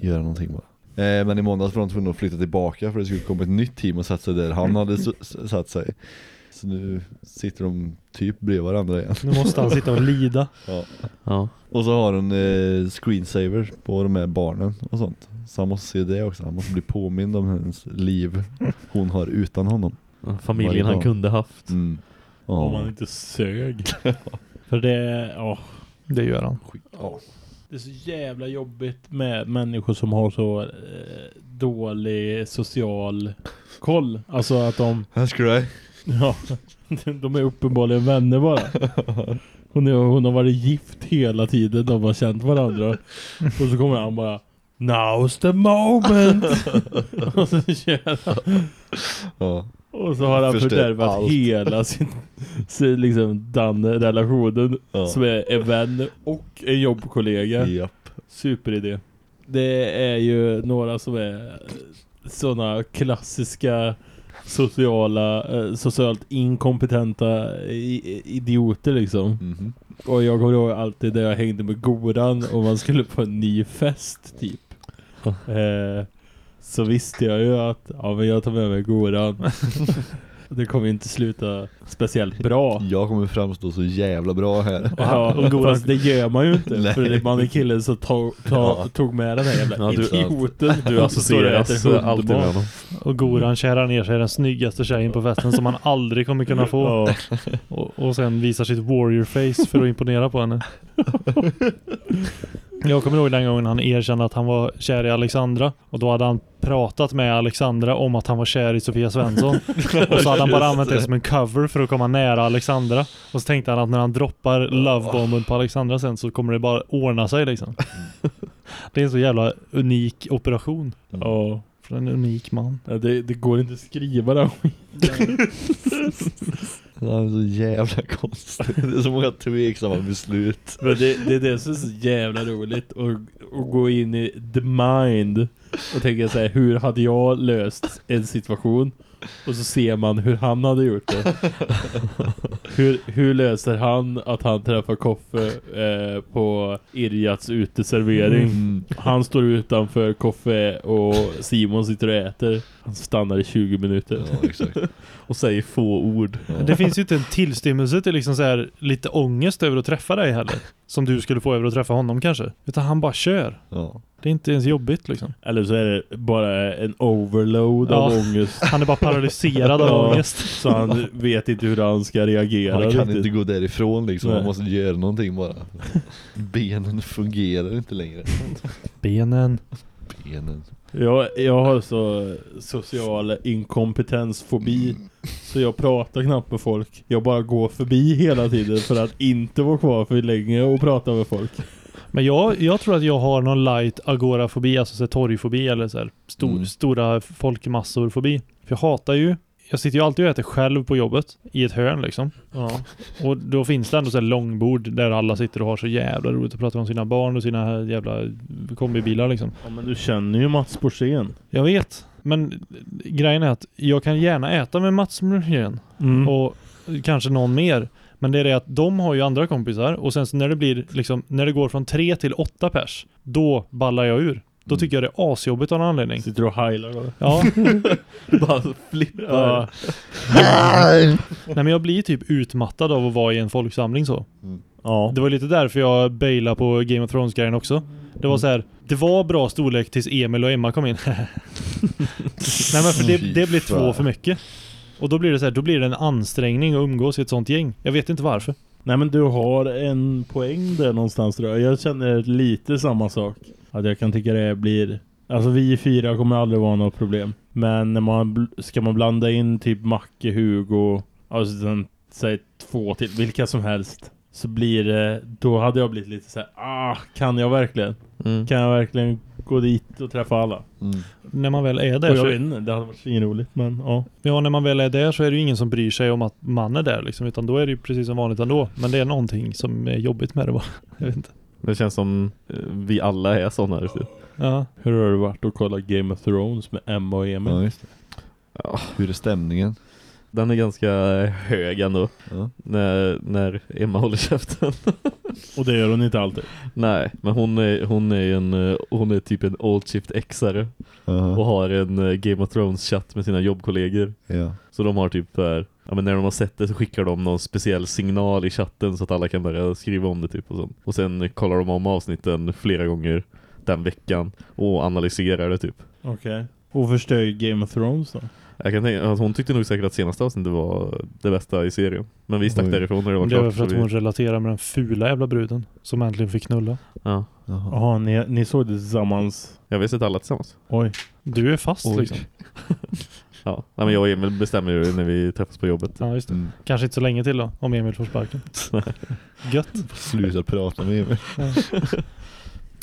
göra någonting bara eh, Men i måndags var de tvungna att flytta tillbaka för det skulle komma ett nytt team och sätta sig där han hade satt sig Så nu sitter de typ bredvid varandra igen Nu måste han sitta och lida. *laughs* ja. Ja. Och så har hon eh, screensaver på de här barnen och sånt Så han måste se det också, han måste bli påmind om hennes liv hon har utan honom Familjen han kunde haft. mm. Ja. Om man inte sög. *laughs* För det, ja. Det gör han. ja. Det är så jävla jobbigt med människor som har så eh, dålig social koll. Alltså att de, *laughs* That's great ja, *laughs* de är uppenbarligen vänner bara. Hon, är, hon har varit gift hela tiden, de har känt varandra. Och så kommer han bara Now's the moment! *laughs* och så kör han. Ja, Och så har han Förstör fördärvat allt. hela sin, sin liksom, den relationen Ja. som är en vän och en jobbkollega. japp Superidé. Det är ju några som är sådana klassiska sociala, eh, socialt inkompetenta i- idioter liksom. Mhm. Och jag kommer ihåg alltid när jag hängde med Goran och man skulle på en ny fest typ. Eh, så visste jag ju att ja, men jag tar med mig Goran. *laughs* det kommer inte sluta speciellt bra. Jag kommer framstå så jävla bra här Ja, och Goran- det gör man ju inte. Nej. För det man är killen som tog, tog, tog med den här jävla Ja, du- idioten. Du associeras och alltid med honom. Och Goran kärar ner sig den snyggaste tjejen på festen som han aldrig kommer kunna få. Ja. Och, och sen visar sitt warrior face för att imponera på henne. *laughs* Jag kommer ihåg den gången han erkände att han var kär i Alexandra. Och då hade han pratat med Alexandra om att han var kär i Sofia Svensson. *laughs* Och så hade han bara använt det som en cover för att komma nära Alexandra. Och så tänkte han att när han droppar lovebomben på Alexandra sen så kommer det bara ordna sig liksom. Det är en så jävla unik operation. Ja. För en unik man. Ja, det, det går inte att skriva det. *laughs* Det är så jävla *laughs* konstigt. Det är så många tveksamma beslut. Men det, det är det som är så jävla roligt att, att gå in i the mind och tänka sig hur hade jag löst en situation? Och så ser man hur han hade gjort det. *laughs* hur, hur löser han att han träffar Koffe eh, på Irjats uteservering? Mm. Han står utanför Koffe och Simon sitter och äter. Han stannar i 20 minuter. Ja exakt Och säger få ord. Det finns ju inte en tillstymmelse till liksom så här lite ångest över att träffa dig heller. Som du skulle få över att träffa honom kanske. Utan han bara kör. Ja Det är inte ens jobbigt liksom. Eller så är det bara en overload av Ja. ångest. Han är bara paralyserad av Ja. ångest. Så han vet inte hur han ska reagera. Man kan riktigt. inte gå därifrån liksom, man Nej. måste göra någonting bara Benen fungerar inte längre Benen. Benen Jag, jag har så social inkompetensfobi Så jag pratar knappt med folk Jag bara går förbi hela tiden för att inte vara kvar för länge och prata med folk Men jag, jag tror att jag har någon light agorafobi, alltså så torgfobi eller så här stor, Mm. stora folkmassor-fobi. För jag hatar ju, jag sitter ju alltid och äter själv på jobbet i ett hörn liksom. Ja, Och då finns det ändå så här långbord där alla sitter och har så jävla roligt och pratar om sina barn och sina jävla kombibilar liksom. ja men du känner ju Mats Borssén Jag vet. Men grejen är att jag kan gärna äta med Mats Murgren mm. och kanske någon mer. Men det är det att de har ju andra kompisar och sen så när det blir liksom, när det går från tre till åtta pers, då ballar jag ur. Då tycker jag det är asjobbigt av någon anledning. Sitter och heilar då Ja. *laughs* Bara flippar. Nej men jag blir typ utmattad av att vara i en folksamling så. ja. Det var lite därför jag bailade på Game of Thrones-grejen också. Det var så här, det var bra storlek tills Emil och Emma kom in. *laughs* Nej men för det, det blir två för mycket. Och då blir det så här, då blir det en ansträngning att umgås i ett sånt gäng. Jag vet inte varför. Nej men du har en poäng där någonstans tror jag. Jag känner lite samma sak. Att jag kan tycka det blir... Alltså vi fyra kommer aldrig vara något problem. Men när man ska man blanda in typ Macke, Hugo, alltså sen, säg två till, vilka som helst. Så blir det, då hade jag blivit lite så här, ah, kan jag verkligen? Mm. Kan jag verkligen gå dit och träffa alla. Mm. När man väl är Och där jag så, vet inte, det hade varit svinroligt men ja. ja, när man väl är där så är det ju ingen som bryr sig om att man är där liksom, utan då är det ju precis som vanligt ändå. Men det är någonting som är jobbigt med det bara. *laughs* Jag vet inte. Det känns som eh, vi alla är sådana riktigt. Ja. Hur har det varit att kolla Game of Thrones med Emma och Emil? Ja, just det. Ja, Hur är stämningen? den är ganska hög ändå. Ja. När, när Emma håller käften. *laughs* Och det gör hon inte alltid. Nej, men hon är, hon är en eh, hon är typ en old shift exare Aha. och har en eh, Game of Thrones chatt med sina jobbkollegor. Ja. Så de har typ där, ja men när de har sett det så skickar de någon speciell signal i chatten så att alla kan börja skriva om det typ och sånt. Och sen kollar de om avsnitten flera gånger den veckan och analyserar det typ. Okej. Och förstör Game of Thrones då? Jag kan tänka, alltså hon tyckte nog säkert att senaste avsnittet var det bästa i serien. Men vi stack Oj. därifrån när det var Det var klart. för att vi- hon relaterar med den fula jävla bruden som äntligen fick knulla. Ja, Jaha. Jaha, ni, ni såg det tillsammans? jag har sett alla tillsammans. Oj. Du är fast Oj. liksom. *laughs* Ja, Nej, men jag och Emil bestämmer ju när vi träffas på jobbet. Ja, just det. Mm. Kanske inte så länge till då, om Emil får sparken. *laughs* Gött. Sluta prata med Emil. *laughs*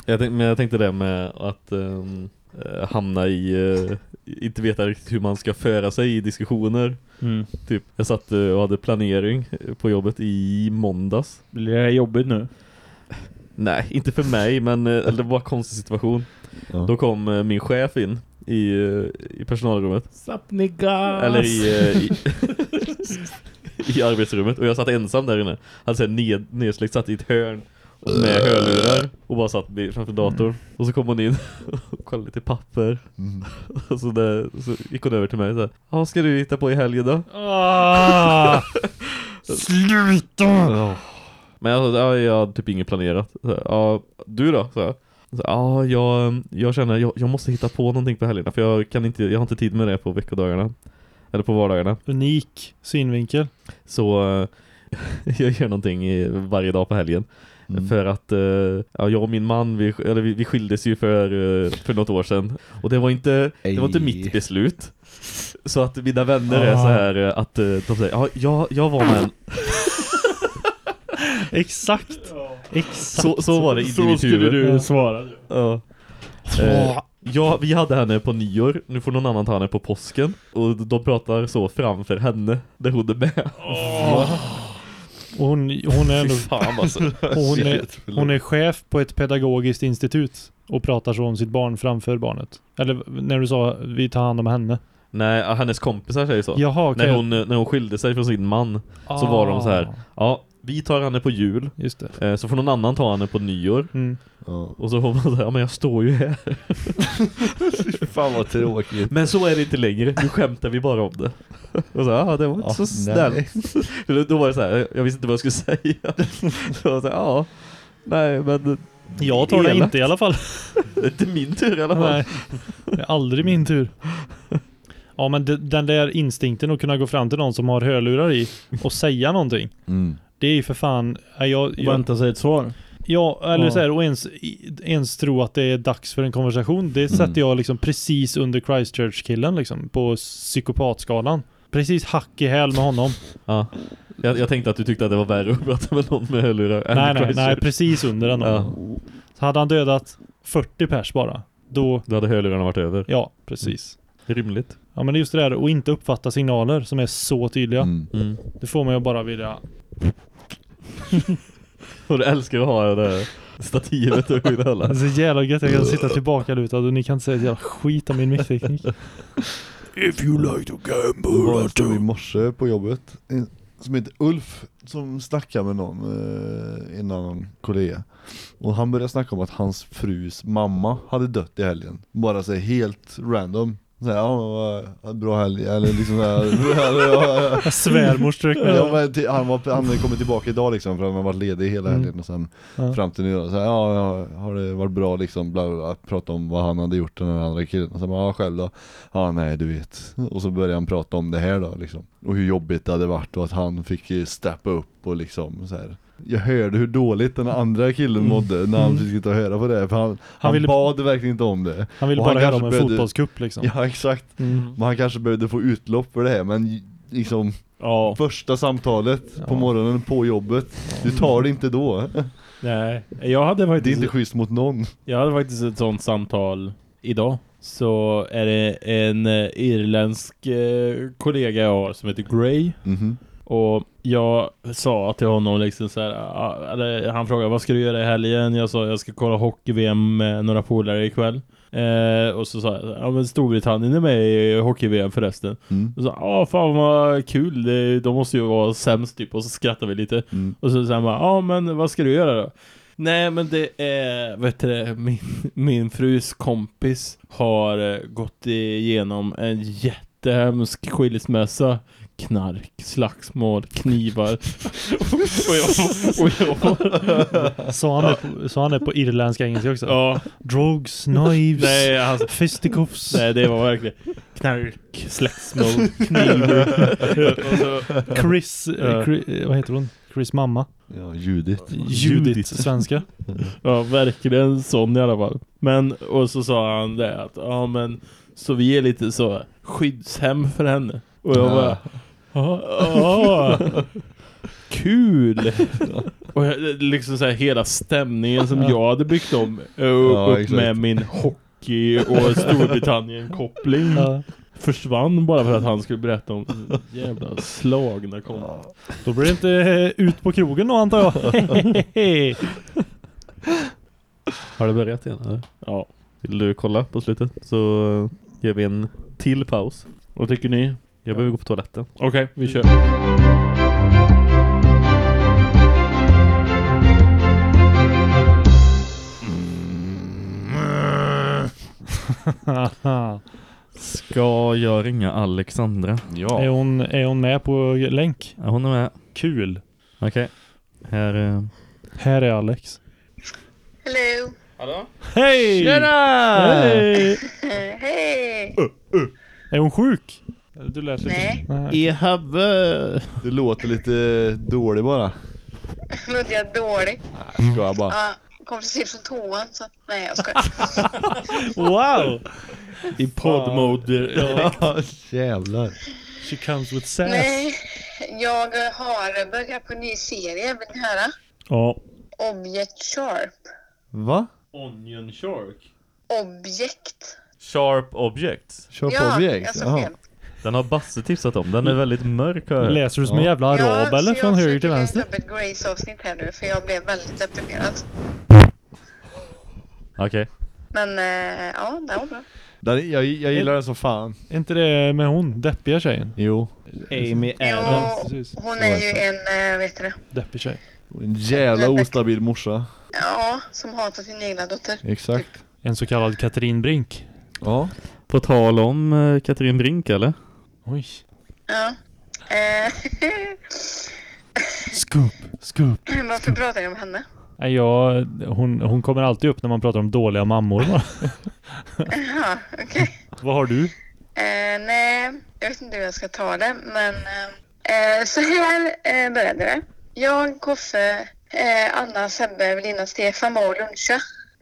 Jag tänkte, men jag tänkte det med att eh, hamna i, eh, inte veta riktigt hur man ska föra sig i diskussioner. Mm. Typ, jag satt eh, och hade planering på jobbet i måndags. Blir det jobbigt nu? Nej, inte för mig, men eller det var en konstig situation. Ja. Då kom min chef in i, eh, i personalrummet. Sup niggas! Eller i, eh, i, *laughs* i arbetsrummet. Och jag satt ensam där inne. Hade så här ned, nedsläckt, satt i ett hörn med hörlurar och bara satt vid- framför datorn. Och så kom hon in *laughs* och kollade lite papper. Mm. *laughs* Och så, där, så gick hon över till mig och sa vad ska du hitta på i helgen då? Ah! Sluta! Men jag, ja, jag hade typ inget planerat. Så, ja, du då? Så. Så, ja, jag, jag känner jag, jag måste hitta på någonting på helgerna för jag kan inte, jag har inte tid med det på veckodagarna. Eller på vardagarna. Unik synvinkel. Så eh, *laughs* jag gör någonting i, varje dag på helgen. Mm. För att eh, ja, jag och min man, vi, eller vi, vi skildes ju för, eh, för något år sedan. Och det var inte, det var inte mitt beslut. Så att mina vänner är Ah. så här att de säger, ja, jag, jag var med en... *laughs* Exakt. Exakt. Så, så var det i Så mitt skulle huvud. du svara. Ja. Eh, ja, vi hade henne på nyår. Nu får någon annan ta henne på påsken. Och de pratar så framför henne, där hon är med. Och hon, hon är ändå... Fan alltså. och hon, är, hon är chef på ett pedagogiskt institut och pratar så om sitt barn framför barnet. Eller när du sa vi tar hand om henne. Nej, hennes kompisar säger så. Jaha, okej. När, hon, när hon skilde sig från sin man så var de så här. Ah, Ja, vi tar henne på jul. Just det. Eh, så får någon annan ta henne på nyår. Mm. Ja. Och så får man säga, ja men jag står ju här. *laughs* Fan vad tråkigt. Men så är det inte längre, nu skämtar vi bara om det. Och så, ja det var inte Ja, så snällt. För *laughs* Då var det så här, jag visste inte vad jag skulle säga. *laughs* Så jag sa, ja, nej men Jag tar det inte i alla fall. det är inte min tur i alla fall. Nej, det är aldrig min tur. Ja men de, den där instinkten att kunna gå fram till någon som har hörlurar i och säga någonting. Mm. Det är ju för fan... ja, Jag, jag, Vänta sig ett svar. ja, eller Ja. så här, och ens, ens tro att det är dags för en konversation. Det sätter jag liksom precis under Christchurch-killen liksom. På psykopatskalan. Precis hack i häl med honom. *laughs* Ja. Jag, jag tänkte att du tyckte att det var värre att prata med någon med hörlurar än nej, nej, nej, precis under den. Ja. Så hade han dödat 40 pers bara. Då, Då hade hörlurarna varit över. ja, precis. Rimligt. Ja men det är just det där att inte uppfatta signaler som är så tydliga. Mm. Mm. Det får man ju bara vilja *laughs* Och du älskar att ha det där stativet och skydda alla. Alltså jävla gött, jag kan sitta tillbaka lutad och ni kan inte säga ett jävla skit om min mickteknik. If you like to gamble Det var en i morse på jobbet. Som heter Ulf Som snackade med någon eh, En annan kollega. Och han började snacka om att hans frus mamma Hade dött i helgen. Bara så helt random så här, ja, vad- bra helg, eller liksom ja, Svärmor strök med ja, men till- han, var, han kommit tillbaka idag liksom för han har varit ledig hela Mm. helgen och sen Ja. fram till nu då, så här, ja, ja, har det varit bra liksom, bla bla bla, prata om vad han hade gjort den här andra killen. Och sen bara, ja själv då, ja nej du vet. Och så började han prata om det här då liksom. Och hur jobbigt det hade varit och att han fick steppa upp och liksom så här. Jag hörde hur dåligt den andra killen mådde när han Mm. och höra på det för han, han, ville- bad verkligen inte om det Han ville bara höra kanske om en behövde- fotbollscup liksom. Ja exakt, Mm. men han kanske behövde få utlopp för det här men liksom Ja. Första samtalet på Ja. morgonen på jobbet Du tar det inte då *laughs* Nej, jag hade Det är faktiskt... inte schysst mot någon. Jag hade faktiskt ett sånt samtal idag. Så är det en eh, irländsk eh, kollega jag har som heter Gray. Mhm. Och jag sa till honom liksom så här, han frågade vad ska du göra i helgen? Jag sa jag ska kolla hockey-VM med några polare ikväll. Eh, och så sa jag, ja men Storbritannien är med i hockey-VM förresten. Mm. Och så, ja fan vad kul, det, de måste ju vara sämst typ. Och så skrattar vi lite. Mm. Och så säger han bara, ja men vad ska du göra då? Nej men det är, vet du det, min, min frus kompis har eh, gått igenom en jättehemsk skilsmässa knark, slagsmål, knivar och jag, och jag Sa han det på, sa han det på irländska engelska också? ja, Drugs, *laughs* knives, nej, alltså, fisticuffs. nej det var verkligen knark, slagsmål, *laughs* knivar så, Chris, eh, Ja. Chris, vad heter hon? Chris mamma. Ja, Judith. Judith, svenska. *laughs* Ja, verkligen sån i alla fall. Men, och så sa han det att, ja men, så vi är lite så skyddshem för henne. Och jag bara, ja, ja, kul! *laughs* Och jag, liksom så här, hela stämningen som jag hade byggt om eh, Ja, upp exakt. med min hockey och Storbritannien-koppling Ja. försvann bara för att han skulle berätta om jävla slagna kom. Då blir det inte eh, ut på krogen då antar jag. *laughs* Har du börjat igen? Eller? Ja, Vill du kolla på slutet? Så eh, gör vi en till paus. vad tycker ni? Jag behöver gå på toaletten. Okej, vi kör. *laughs* Ska jag ringa Alexandra? är, Ja. hon, är hon med på länk? Ja, hon är med. Kul. Okej. Här... eh, Här är Alex. Hello. Hej! Hej! *laughs* Hej. Är hon sjuk? Du lät lite... Nej. I have... Du låter lite dålig bara. *laughs* Låter jag dålig? Nej, ska jag bara. Ja, kom precis från toan så nej jag skojar. *laughs* Wow! I podd-mode. Ja. Ja, jävlar. She comes with sass. Nej, jag har börjat på en ny serie, vill ni höra? ja. Object Sharp. Va? Onion Shark. Objekt. Sharp Objects. På Ja, objekt? jag sa fel. Den har Basse tipsat om. Den är väldigt mörk jag hört. Läser du som en jävla arab Ja, eller? Från jag höger till försöker vänster? läsa upp ett Grace-avsnitt här nu för jag blev väldigt deprimerad. Okej. Men eh, ja, det var bra. Den, jag, jag gillar den som fan. Är inte det med hon? Deppiga tjejen? Jo. Amy Jo, Adams. precis. hon är ju en, eh, vet du det? Deppig tjej. En jävla ostabil morsa. Ja, som hatar sin egna dotter. Exakt. En så kallad Katrin Brink. Ja. På tal om eh, Katrin Brink eller? Oj. Ja. Eh, *laughs* Scoop, scoop. varför pratar jag om henne? Jag, hon, hon kommer alltid upp när man pratar om dåliga mammor. Jaha, okej. *laughs* Vad har du? Eh, nej, jag vet inte hur jag ska ta det, men eh, eh, så här eh, började det. Jag, Koffe, eh, Anna, Sebbe, Evelina, Stefan var och luncha.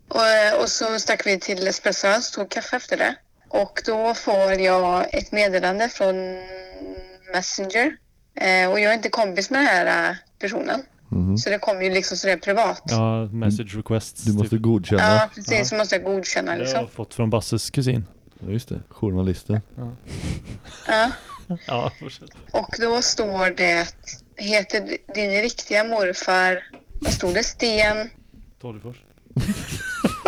Och, eh, och så stack vi till Espresso tog kaffe efter det. Och då får jag ett meddelande från Messenger. Eh, och jag är inte kompis med den här eh, personen. Mhm. Så det kom ju liksom sådär privat. Ja, message requests. Du måste typ. godkänna. Ja, precis. Så måste jag godkänna Det har liksom. jag fått från Basses kusin. Ja, just det. Journalisten. Ja. Ja, *laughs* fortsätt. Och då står det, heter din riktiga morfar, vad stod det? Sten? Tolgfors. *laughs*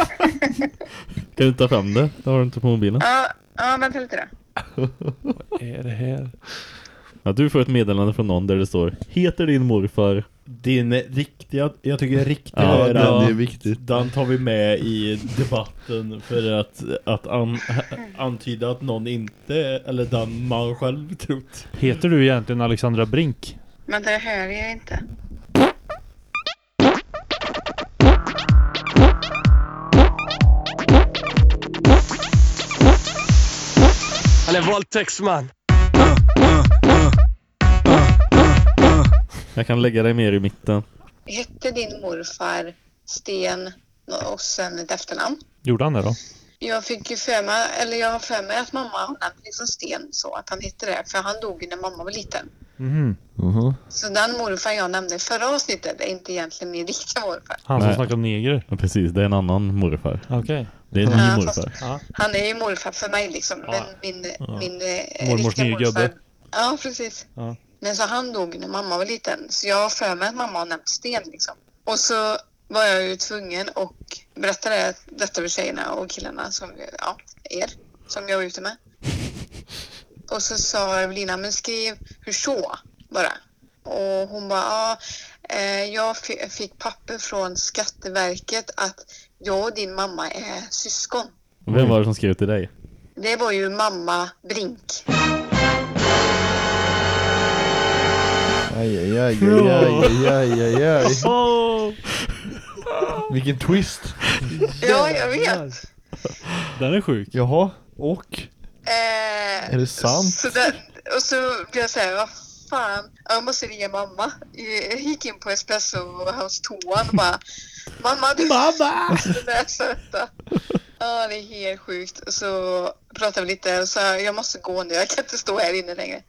Kan du ta fram det? Det har du inte på mobilen. Ja, ja vänta lite då. *laughs* Vad är det här? Ja, du får ett meddelande från någon där det står Heter din morfar Din riktiga, jag tycker riktiga Ja, är den är viktigt. den tar vi med i debatten för att, att an, *laughs* antyda att någon inte, eller den man själv trott. Heter du egentligen Alexandra Brink? Vänta, jag hör er inte. Han är våldtäktsman. Jag kan lägga dig mer i mitten Hette din morfar Sten och sen ett efternamn? Gjorde han det då? Jag fick ju för mig, eller jag har för mig att mamma har nämnt liksom Sten så att han hette det. För han dog ju när mamma var liten. Mhm. Mhm. Så den morfar jag nämnde i förra avsnittet är inte egentligen min riktiga morfar. Han som Nej. snackar om neger. Ja, precis, det är en annan morfar. Okej. Det är en Ja, ny morfar. Ja. Han är ju morfar för mig liksom. Men min, Ja. min eh, Mormors riktiga nye gubbe. Ja, precis. Ja. Men så han dog när mamma var liten. Så jag har för mig att mamma har nämnt Sten liksom. Och så var jag ju tvungen att berätta det, detta för tjejerna och killarna som, ja, er, som jag var ute med. *laughs* Och så sa Evelina, men skriv hur så bara. Och hon bara, ja, eh, jag fi- fick papper från Skatteverket att jag och din mamma är syskon. Vem var det som skrev till dig? Det var ju mamma Brink. Aj, aj, aj, aj, aj, aj, aj, aj. *laughs* Vilken twist. Ja, jag vet. Den är sjuk. Jaha, och? Eh, Är det sant? Så där, och så blev jag såhär, vad fan, jag måste ringa mamma. Jag gick in på Espresso House toan och bara, *laughs* mamma du mamma! *laughs* Läsa detta. Ja, det är helt sjukt. Och så pratade vi lite och sa, jag måste gå nu, jag kan inte stå här inne längre.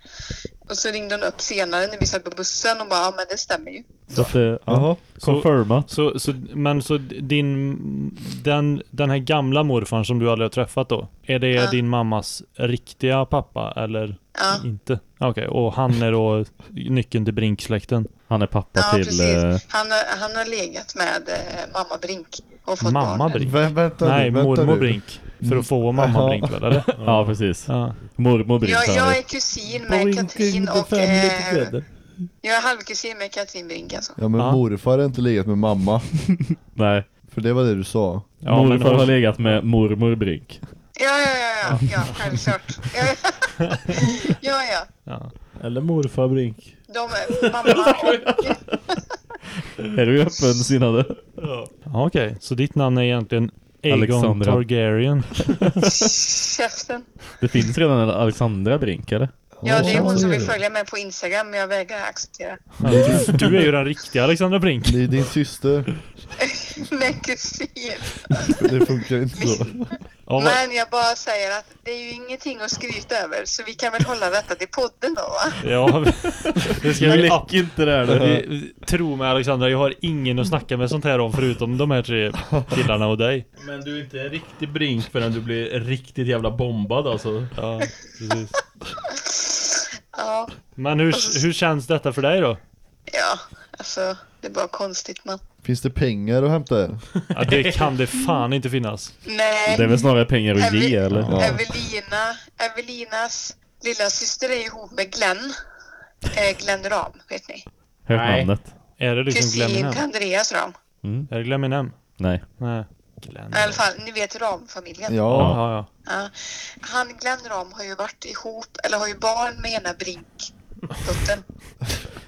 Och så ringde hon upp senare när vi satt på bussen och bara, ja men det stämmer ju. Så att, eh, ja, Jaha. confirma. Så, så, men så din, den, den här gamla morfarn som du aldrig har träffat då, är det Ja. din mammas riktiga pappa eller Ja, inte? Okej, och han är då nyckeln till Brinksläkten. Han är pappa ja till... precis. Eh, Han, har- han har legat med eh, mamma Brink och fått Mamma barn. Brink? Vä vänta Nej, vänta mormor nu. Brink. För att få mamma Jaha. Brink väl, eller? *laughs* ja, precis. Ja. Mormor Brink Jag, har jag är kusin med Katrin och... Eh, jag är halvkusin med Katrin Brink alltså. Ja men Ja. morfar har inte legat med mamma. *laughs* Nej, För det var det du sa. Ja, men morfar har hon- legat med mormor Brink. Ja, ja, ja, ja, ja självklart. Ja, ja, *laughs* ja. Ja. Eller morfar Brink. De är *laughs* mamma. Är du öppensinnade? Ja, Okej, så ditt namn är egentligen Aegon Alexandra. Targaryen. Käften. Det finns redan en Alexandra Brink, eller? Ja, det är hon som vill det. följa med på Instagram, men jag vägrar acceptera. Ja, du, du är ju den riktiga Alexandra Brink. Det är din syster. *laughs* Men kusin. Det funkar inte så. Men jag bara säger att det är ju ingenting att skryta över, så vi kan väl hålla detta till podden då, va? ja *laughs* det ska ju Läck inte där nu. Eh, Tro mig Alexandra, jag har ingen att snacka med sånt här om förutom de här tre killarna och dig. Men du är inte en riktig Brink förrän du blir riktigt jävla bombad alltså. Ja, precis. Ja, Men hur, hur känns detta för dig då? ja, alltså det är bara konstigt man. Finns det pengar att hämta här? Ja, det kan det fan inte finnas. Nej. Det är väl snarare pengar att ge, eller? Ja. Evelina, Evelinas lilla syster är ihop med Glenn. Eh, Glenn Ram, vet ni? Hört namnet? Är det liksom Kusin Gleminem? till Andreas Ram. Mm. Är det Gleminem? Nej. Nej. Glenn. I alla fall, ni vet Ram-familjen. Ja. Ja, ja, Ja. Han Glenn Ram har ju varit ihop, eller har ju barn med ena Brink-dottern. *laughs*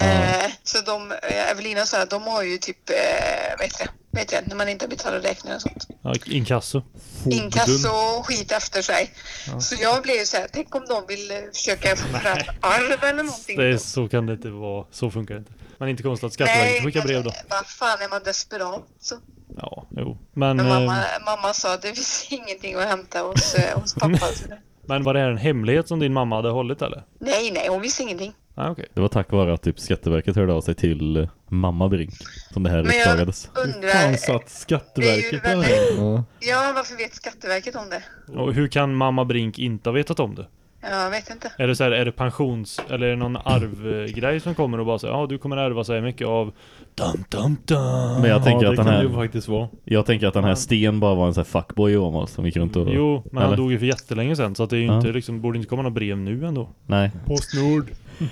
Eh, så de, eh, Evelina sa att de har ju typ, eh, vad heter det, heter det, när man inte betalar räkningar och sånt. ja. Inkasso. Inkasso och skit efter sig. Så jag blev ju så här, tänk om de vill eh, försöka *laughs* få fram arv eller någonting. Det är, så kan det inte vara. Så funkar det inte. Men inte konstigt att Skatteverket skickar brev då. men vad fan är man desperat så. Ja, jo. Men, Men eh, mamma, mamma sa att det finns *laughs* ingenting att hämta hos, eh, hos pappa. *laughs* Men var det här en hemlighet som din mamma hade hållit eller? nej, nej, hon visste ingenting. Ah, okej. Det var tack vare att typ Skatteverket hörde av sig till eh, mamma Brink som det här Men jag uppdagades. undrar, Han satt Skatteverket väldigt, ja varför vet Skatteverket om det? Och hur kan mamma Brink inte ha vetat om det? Jag vet inte. Är det så här, är det pensions eller är det någon arvgrej som kommer och bara säger ja du kommer ärva så här mycket av dum dum dum. Men jag tänker ja, att det den kan det ju här, faktiskt vara. jag tänker att den här Sten bara var en sån här fuckboy Åmål som gick runt och... Jo, men han Eller? dog ju för jättelänge sedan så att det är ju Ja. inte liksom, borde inte komma några brev nu ändå. Nej. Postnord. *laughs*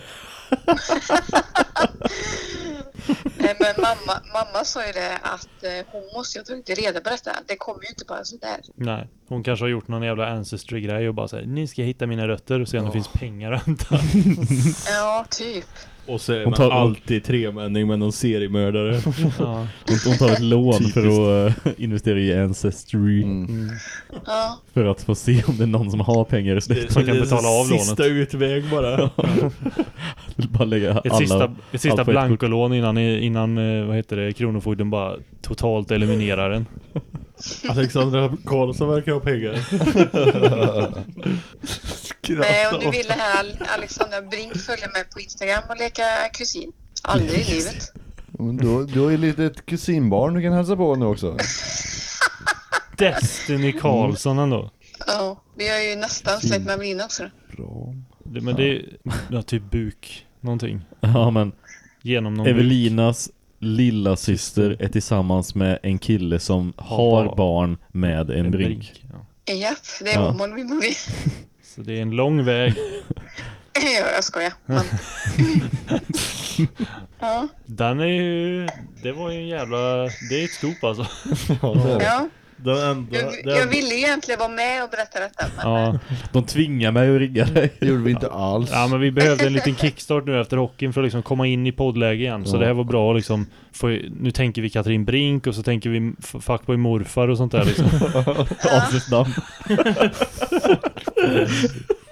Nej, men mamma, mamma sa ju det att eh, hon måste ju ha tagit reda på detta. Det kommer ju inte bara sådär. Nej, hon kanske har gjort någon jävla ancestry-grej och bara säger nu ska hitta mina rötter och se om det finns pengar att hämta. Ja, typ. Och så är Hon man tar- alltid tremänning med någon seriemördare. *laughs* ja. Hon, hon tar ett lån för att eh, investera i Ancestry. Mm. Mm. Ja. För att få se om det är någon som har pengar i släkten. som kan betala av Sista lånet. utväg bara. *laughs* Bara lägga Ett alla... sista, ett sista blankolån innan, innan eh, vad heter det, Kronofogden bara totalt eliminerar den. *laughs* Alexandra Karlsson verkar ha pengar. Nej, om du ville här Al- Alexandra Brink följa med på Instagram och leka kusin. Aldrig i livet. Men då, du har ju lite ett kusinbarn du kan hälsa på nu också. *laughs* Destiny Karlsson ändå. Ja, vi har ju nästan släppt med Evelina också. Bra. Det, men det är ja, typ buk. Någonting. Ja, men Genom någon buk. Evelinas lilla syster är tillsammans med en kille som har barn. med en brink. Ja. Japp, det är Ja. vi bor i. Så det är en lång väg. *laughs* Ja, jag skojar. Men... *laughs* ja, Den är ju... Det var ju en jävla... Det är ett stort alltså. Ja, det är det. ja. Den enda, Jag, den, jag ville egentligen vara med och berätta detta. Men... Ja. De tvingar mig att ringa dig. Det gjorde vi inte alls. ja, men vi behövde en liten kickstart nu efter hockeyn för att liksom komma in i poddläge igen. Så Ja. det här var bra liksom. Få, nu tänker vi Katrin Brink och så tänker vi Fuckboy morfar och sånt där liksom. *laughs* Avsnittsnamn.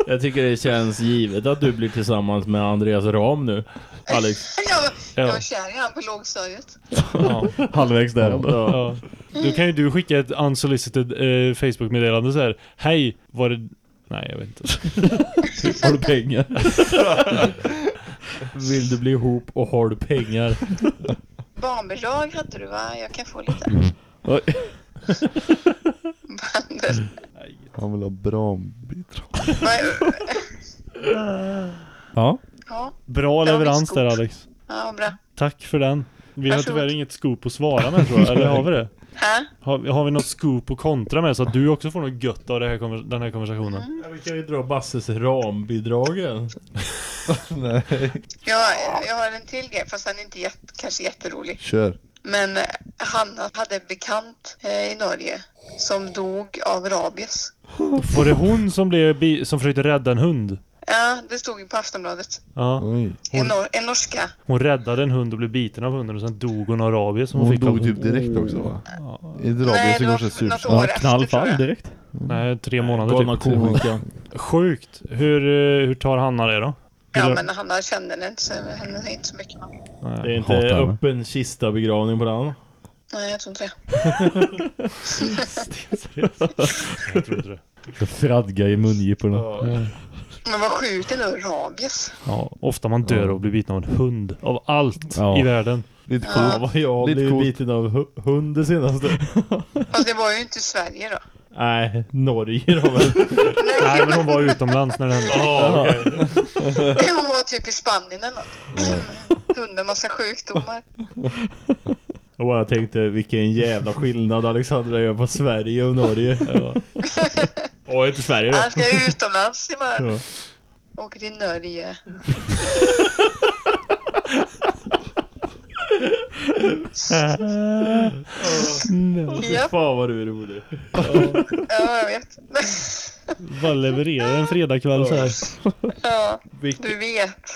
jag tycker det känns givet att du blir tillsammans med Andreas Ram nu. Alex. *laughs* Jag, jag Ja. var kär i han på lågstadiet. Ja. Halvvägs där. Ja. Då kan ju du skicka ett unsolicited eh, Facebook-meddelande så här. Hej, var det... Nej, jag vet inte. *laughs* Har du pengar? Vill du bli ihop och har du pengar? Barnbidrag hade du va? Jag kan få lite. Oj. Bandel. *laughs* Han vill ha bra bidrag. Ja. Ja, Bra leverans där. Alex. ja, bra. Tack för den. Vi har tyvärr inget scoop att svara med tror jag, eller har vi det? Här? Har, har vi något scoop att kontra med så att du också får något gött av det här, den här konversationen? Ja, vi kan ju dra Basses rambidragen. *laughs* Nej. Jag, jag har en till grej, fast den är inte jätte, kanske jätterolig. Kör. Men eh, Hanna hade en bekant eh, i Norge som dog av rabies. Var det hon som, blev bi- som försökte rädda en hund? Ja, det stod ju på Aftonbladet. Ja. Oj. En, Hon, nor- en norska. hon räddade en hund och blev biten av hunden och sen dog hon av rabies som hon, Hon fick av dog typ direkt också va? Ja. I Nej, rabies det går var så surt. Ja. Knallfall direkt. Nej, tre månader Galna typ. ko-sjukan. *laughs* Sjukt. Hur, eh, hur tar Hanna det då? Ja, men Hanna kände henne inte så, henne är inte så mycket. Man. Nej. Det är inte Hatar henne. öppen kista begravning på den. Nej, jag tror inte det. *laughs* Jag tror inte det. Fradga i mungiporna. Men vad sjukt ändå, rabies. Ja, ofta man dör och blir biten av en hund. Av allt Ja. i världen. Lite coolt. Ja, vad jag Lite blev coolt. biten av hu- hund det senaste. *laughs* Fast det var ju inte Sverige då. Nej, Norge då väl. *laughs* Nej, men hon var utomlands när det hände. *laughs* Hon var typ i Spanien eller något. Hund med massa sjukdomar. Jag bara tänkte vilken jävla skillnad Alexandra gör på Sverige och Norge. Ja. *laughs* Åh, inte Sverige då. Han ska utomlands. Bara, Ja. åker till Norge. *laughs* Japp. Fan vad du är rolig. Ja, jag vet. Bara leverera en fredagkväll så här. Ja, Vilk, du vet.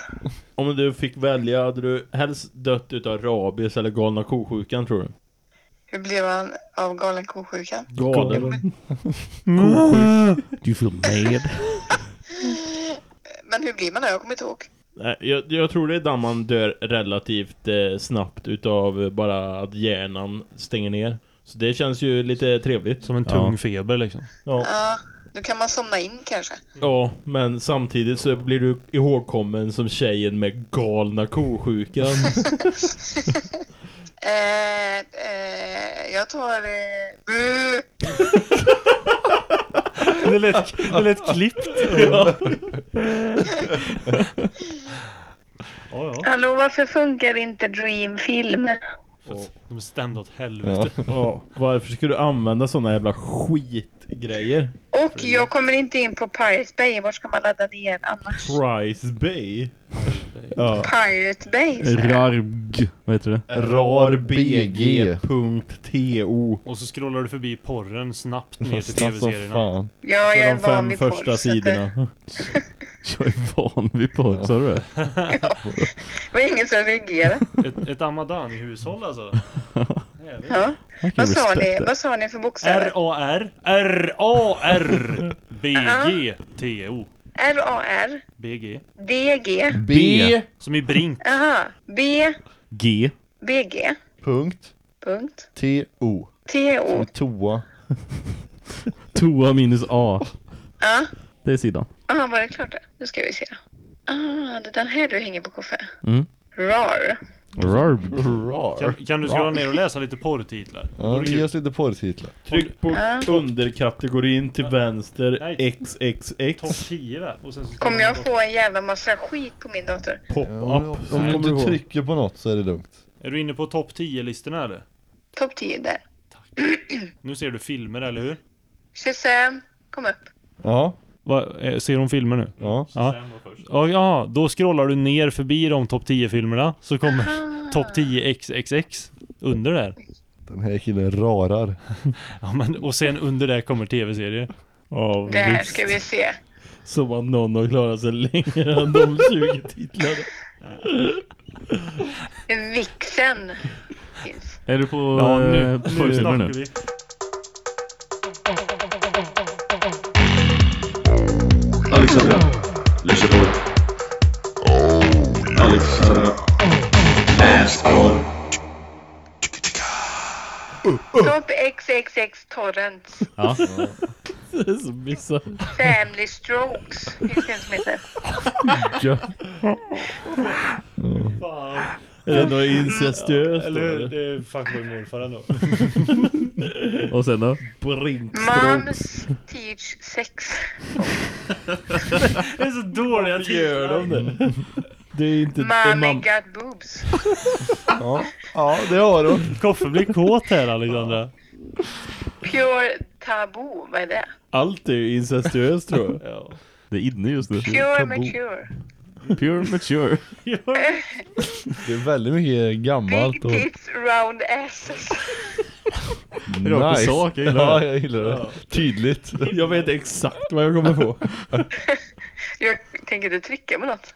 om du fick välja, hade du helst dött utav rabies eller galna ko-sjukan tror du? Hur blev han av galen ko-sjukan? Galen. Du feel mad. Men hur blir man då? Jag kommer inte ihåg. Nej, jag, jag tror det är där man dör relativt eh, snabbt utav bara att hjärnan stänger ner. Så det känns ju lite trevligt. Som en tung Ja. feber liksom. Ja, Ja, då kan man somna in kanske. ja, men samtidigt så blir du ihågkommen som tjejen med galna ko-sjukan. *laughs* *laughs* Eh, eh, jag tar... Eh. *laughs* Det lät, det lät klippt. ja. Ja, ja. Hallå, varför funkar inte Dreamfilm? De är stämda åt helvete. *laughs* ja, varför ska du använda såna jävla skitgrejer? Och jag kommer inte in på Pirate Bay. Var ska man ladda ner annars? Price Bay? Ja. Pirate Bay? Rarg. Vad heter det? rarbg.to Och så scrollar du förbi porren snabbt ner till som tv-serierna. fan. Ja, jag För är de van fem vid porr, första så att sidorna. *laughs* *laughs* Jag är van vid porr, sa du det? *laughs* Det var ingen som reagerade. Ett, ett Amadani-hushåll alltså. *laughs* Jävligt. Ja. kan Vad sa ni? Vad sa ni för bokstäver? R-A-R R-A-R-B-G-T-O R-A-R B-G D-G B. Som i Brink. Aha. B G. B-G Punkt. Punkt T-O. T-O Toa. Toa minus A. Ja. Det är sidan. Ah, var det klart det? Nu ska vi se. Ah, det är den här du hänger på Koffe. Mm. Rar. Kan, kan du scrolla ner och läsa lite porrtitlar? Ja, ge oss lite porrtitlar. Tryck på Ja. underkategorin till vänster Nej. XXX. Topp 10 va? Och sen så Kommer jag få en jävla massa skit på min dator? Ja, Pop-up. om som du trycker på något så är det lugnt. Är du inne på topp 10-listorna eller? Topp 10 där. Nu ser du filmer, eller hur? Shazam, kom upp. Ja, Va, eh, ser hon filmer nu? ja. Ja. Ja, ja, då scrollar du ner förbi de topp 10-filmerna så kommer topp 10 XXX under där. Den här killen rarar. Ja, men, och sen under där kommer tv-serier. Ja, Där visst. ska vi se. Som att någon har klarat sig längre än de 20 titlarna. Vixen. Är du på Ja, nu, eh, nu nu? Alexandra, lyssna på det. Alexandra. Läs på. Topp XXX Torrents. Ja. Det är så bisarrt. Family Strokes finns det en som heter. Ja. Är det något incestuöst Eller? Det är fuckboy morfar ändå. *laughs* Och sen då? Brinkstråk. Moms Teach Sex. *laughs* Det är så dåliga Gör de det? Det är inte... Mommy got boobs. *laughs* Ja, ja det har hon. Koffe blir kåt här Alexandra. Pure Taboo, vad är det? Allt är ju incestuöst tror jag. Ja. Det är inne just nu. Pure Mature. Pure mature. *laughs* Det är väldigt mycket gammalt Big och tits round asses. Rakt på sak, jag gillar Ja, det. jag gillar det. Tydligt. *laughs* Jag vet exakt vad jag kommer få. *laughs* Jag tänker inte trycka med något.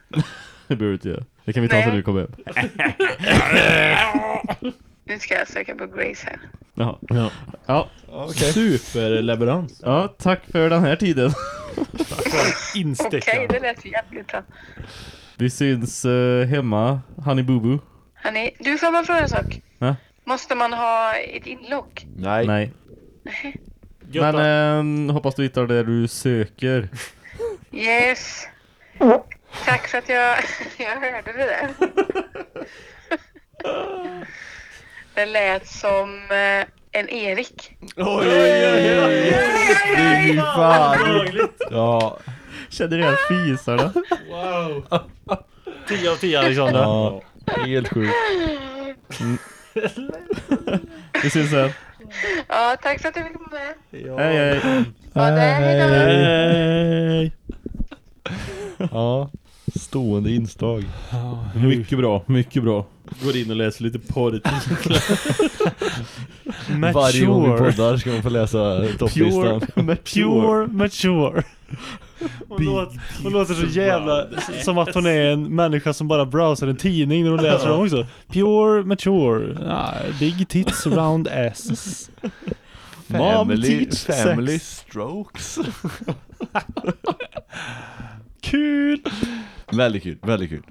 Det behöver du inte göra. Det kan vi ta Nej. när du kommer hem. Nu ska jag söka på Grace här. Jaha. Ja. Ja. Okej. Superleverans. ja, tack för den här tiden. *laughs* Okej, Instäckande. det lät jävligt bra. Vi syns eh, hemma, Honey Boo Boo. Hörni, du får bara fråga en sak. Ja. Måste man ha ett inlogg? Nej. Nej. Gött, va? Men eh, hoppas du hittar det du söker. Yes. Tack för att jag, *laughs* jag hörde det där. *laughs* Det lät som eh, en Erik. Oj, oj, oj, oj. Fy fan. Ja. Känner igen fisarna. Wow. 10 av 10 Alexandra. ja. Helt sjukt. Vi syns sen. Ja, tack för att du ville komma med. Hej hej. Ha det. Hej! Ja. Stående inslag. Mycket bra, mycket bra. Går in och läser lite porr. *laughs* Varje gång vi poddar ska man få läsa topplistan. Pure mature. Hon låter, hon låter så jävla som att hon är en människa som bara browsar en tidning när hon läser dem också. Pure mature. Ah, big tits round asses. Mom Family, teach family sex. strokes. *laughs* Kul! väldigt kul, väldigt kul.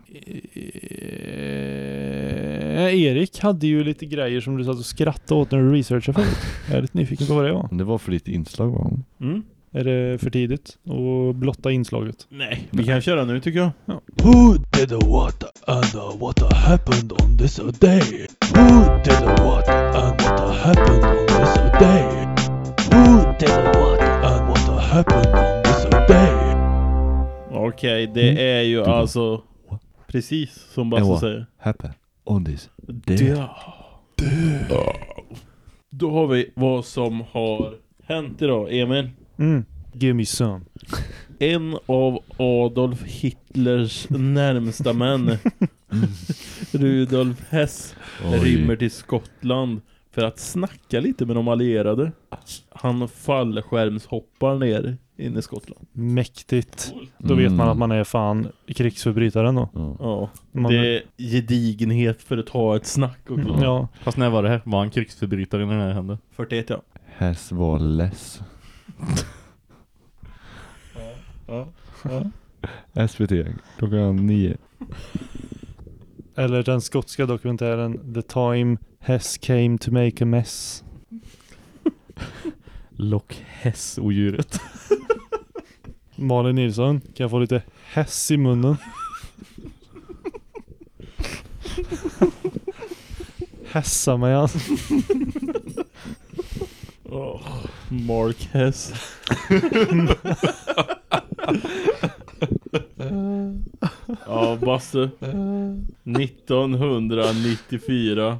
Eh, Erik hade ju lite grejer som du satt och skrattade åt när du researchade förut. *laughs* Jag är lite nyfiken på vad det var. Det var för ditt inslag va? Mm. Är det för tidigt att blotta inslaget? Nej, vi kan köra nu tycker jag. Who did what and what happened on this day? Who did what and what happened on this day? Who did what and what happened on this day? Okej, det är ju alltså precis som Basse säger. Happen on this day. Ja. Då har vi vad som har hänt idag, Emil. Mm. Give me some. *laughs* En av Adolf Hitlers närmsta män, *laughs* Rudolf Hess, Oj. rymmer till Skottland för att snacka lite med de allierade. Han fallskärmshoppar ner in i Skottland. Mäktigt. Då vet man att man är fan krigsförbrytaren då. Ja. Ja, Man- det är gedigenhet för att ta ett snack och Mm, Ja. Fast när var det här? Var han krigsförbrytare när det här hände? 41 ja. Häss var less. *laughs* ja. ja. SVT, klockan nio. Eller den skotska dokumentären The Time Hess Came to Make a Mess. *laughs* Loch Hess-odjuret. *laughs* Malin Nilsson, kan jag få lite häss i munnen? Hässa mig alltså. Åh, Mark Hess. ja, Basse. 1994.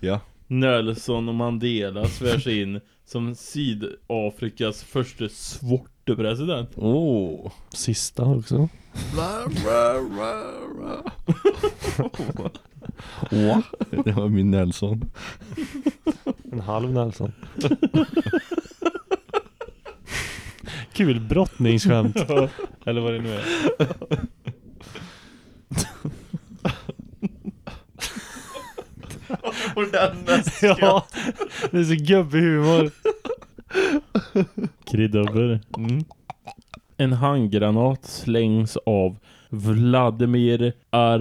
Ja. Nelson Mandela svärs in som Sydafrikas första svarte president. Åh. Sista också. Det var min Nelson. En halv Nelson. *laughs* Kul brottningsskämt. Eller vad det nu är. *laughs* Och den mest Ja, det är så gubbig humor. Kryddöver. En handgranat slängs av Vladimir Ar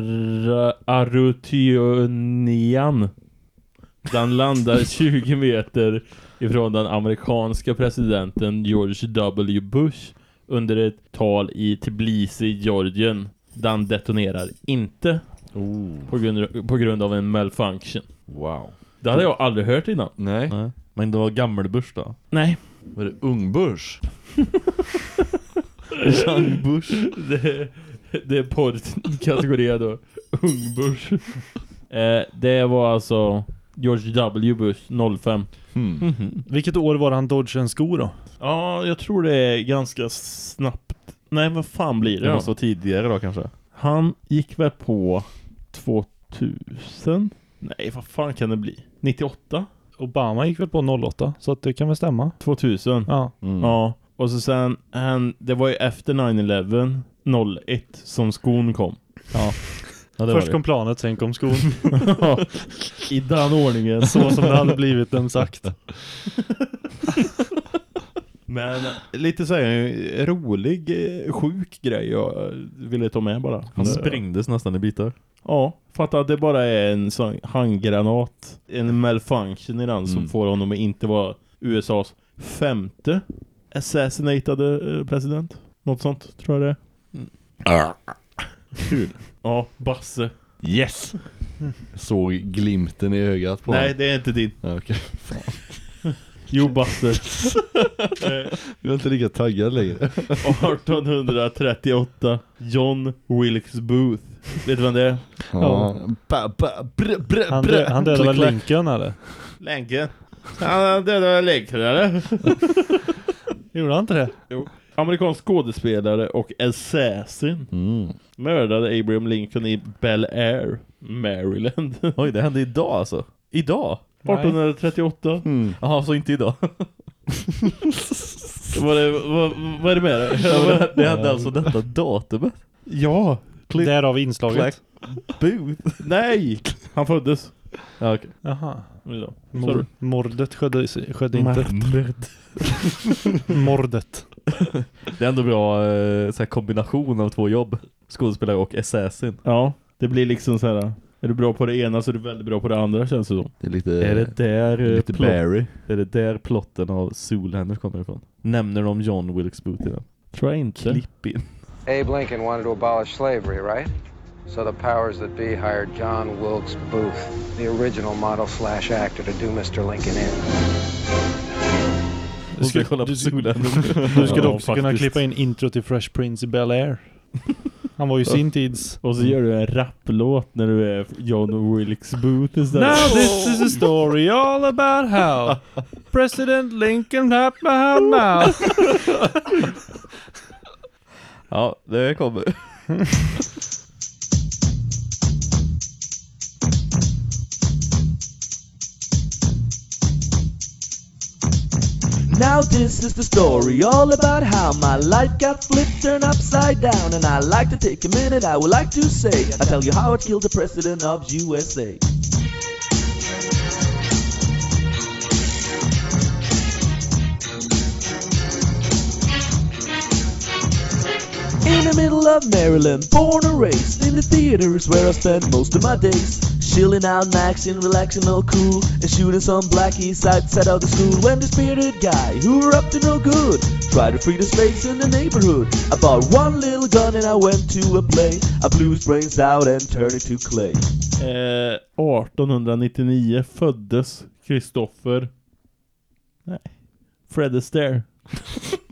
Arutiunian. Den landar *laughs* 20 meter ifrån den amerikanska presidenten George W. Bush under ett tal i Tbilisi, Georgien. Den detonerar inte på, grund, på grund av en malfunction. Wow. Det hade jag aldrig hört innan. Nej. Nej. Men det var gammelbörs då? Nej. Var det? Young Bush. *laughs* Det, det är poddkategorin då. Ung Bush. Eh, det var alltså George W. Bush 05. Hmm. Vilket år var han dodgade en sko då? Ja, jag tror det är ganska snabbt. Nej, vad fan blir det Det måste vara tidigare då kanske. Han gick väl på 2000? Nej, vad fan kan det bli? 98? Obama gick väl på 08, så att det kan väl stämma. 2000? Ja. Mm. Ja. Och så sen, han, det var ju efter 9-11 01 som skon kom. Ja. Ja, Först kom planet, sen kom skon. *laughs* I den ordningen. Så som det hade blivit dem sagt. *laughs* Men lite så här rolig, eh, sjuk grej jag ville ta med bara. Han sprängdes nästan i bitar. Ja, fatta att det bara är en sån handgranat. En malfunction i den som Mm. får honom att inte vara USAs femte assassinated eh, president. Något sånt, tror jag det är. Kul. Ja, Basse. Yes! *laughs* Såg glimten i ögat på Nej, det är inte din. Ja, okej. Jo, Basse. *laughs* Jag är inte lika taggad längre. 1838. John Wilkes Booth. Vet du vem det är? Ja. Ba, ba, brr, brr, Han, dö, han dödade väl. Lincoln eller? Lincoln. Han dödade Lincoln, eller? *laughs* Gjorde han inte det? Jo. Amerikansk skådespelare och assassin Mm. mördade Abraham Lincoln i Bel Air, Maryland. Oj, det hände idag alltså. Idag? 1838. Mm. Jaha, så inte idag. *laughs* Vad är, vad, vad är det med det? Ja, det, hände alltså detta datumet. Ja. Därav inslaget. Booth. Nej! Han föddes. Ja, okej. Jaha. Idag. Mor mordet skedde, skedde inte. Mordet. *laughs* *laughs* Det är ändå bra eh, så här kombination av två jobb. Skådespelare och assassin. Ja, det blir liksom så här. Är du bra på det ena så är du väldigt bra på det andra känns det som. Det är lite, Är det där eh, lite plott- Barry. Är det där plotten av Zoolander kommer ifrån? Nämner de John Wilkes Booth i den? Tror jag inte. Klipp in. Abe Lincoln wanted to abolish slavery, right? So the powers that be hired John Wilkes Booth, the original model slash actor, to do Mr. Lincoln in. Du, ska kolla på du, Zoolander. *laughs* du skulle Ja, också kunna faktiskt. klippa in intro till Fresh Prince i Bel Air. *laughs* Han var ju sin tids. Och så gör du en rapplåt när du är John Wilkes Booth istället. Now this is a story all about how President Lincoln had my mouth. *laughs* Ja, det kommer. *laughs* Now this is the story all about how my life got flipped, turned upside down, and I like to take a minute. I would like to say, I tell you how it killed the president of USA. In the middle of Maryland, born and raised in the theaters where I spent most of my days. Chilling out, maxing, relaxing, all cool, and shooting some blackies outside of the school. When the spirited guy, who were up to no good, tried to free the slaves in the neighborhood. I bought one little gun and I went to a play. I blew his brains out and turned it to clay. Eh, 1899 föddes Kristoffer Nej Fred Astaire *laughs*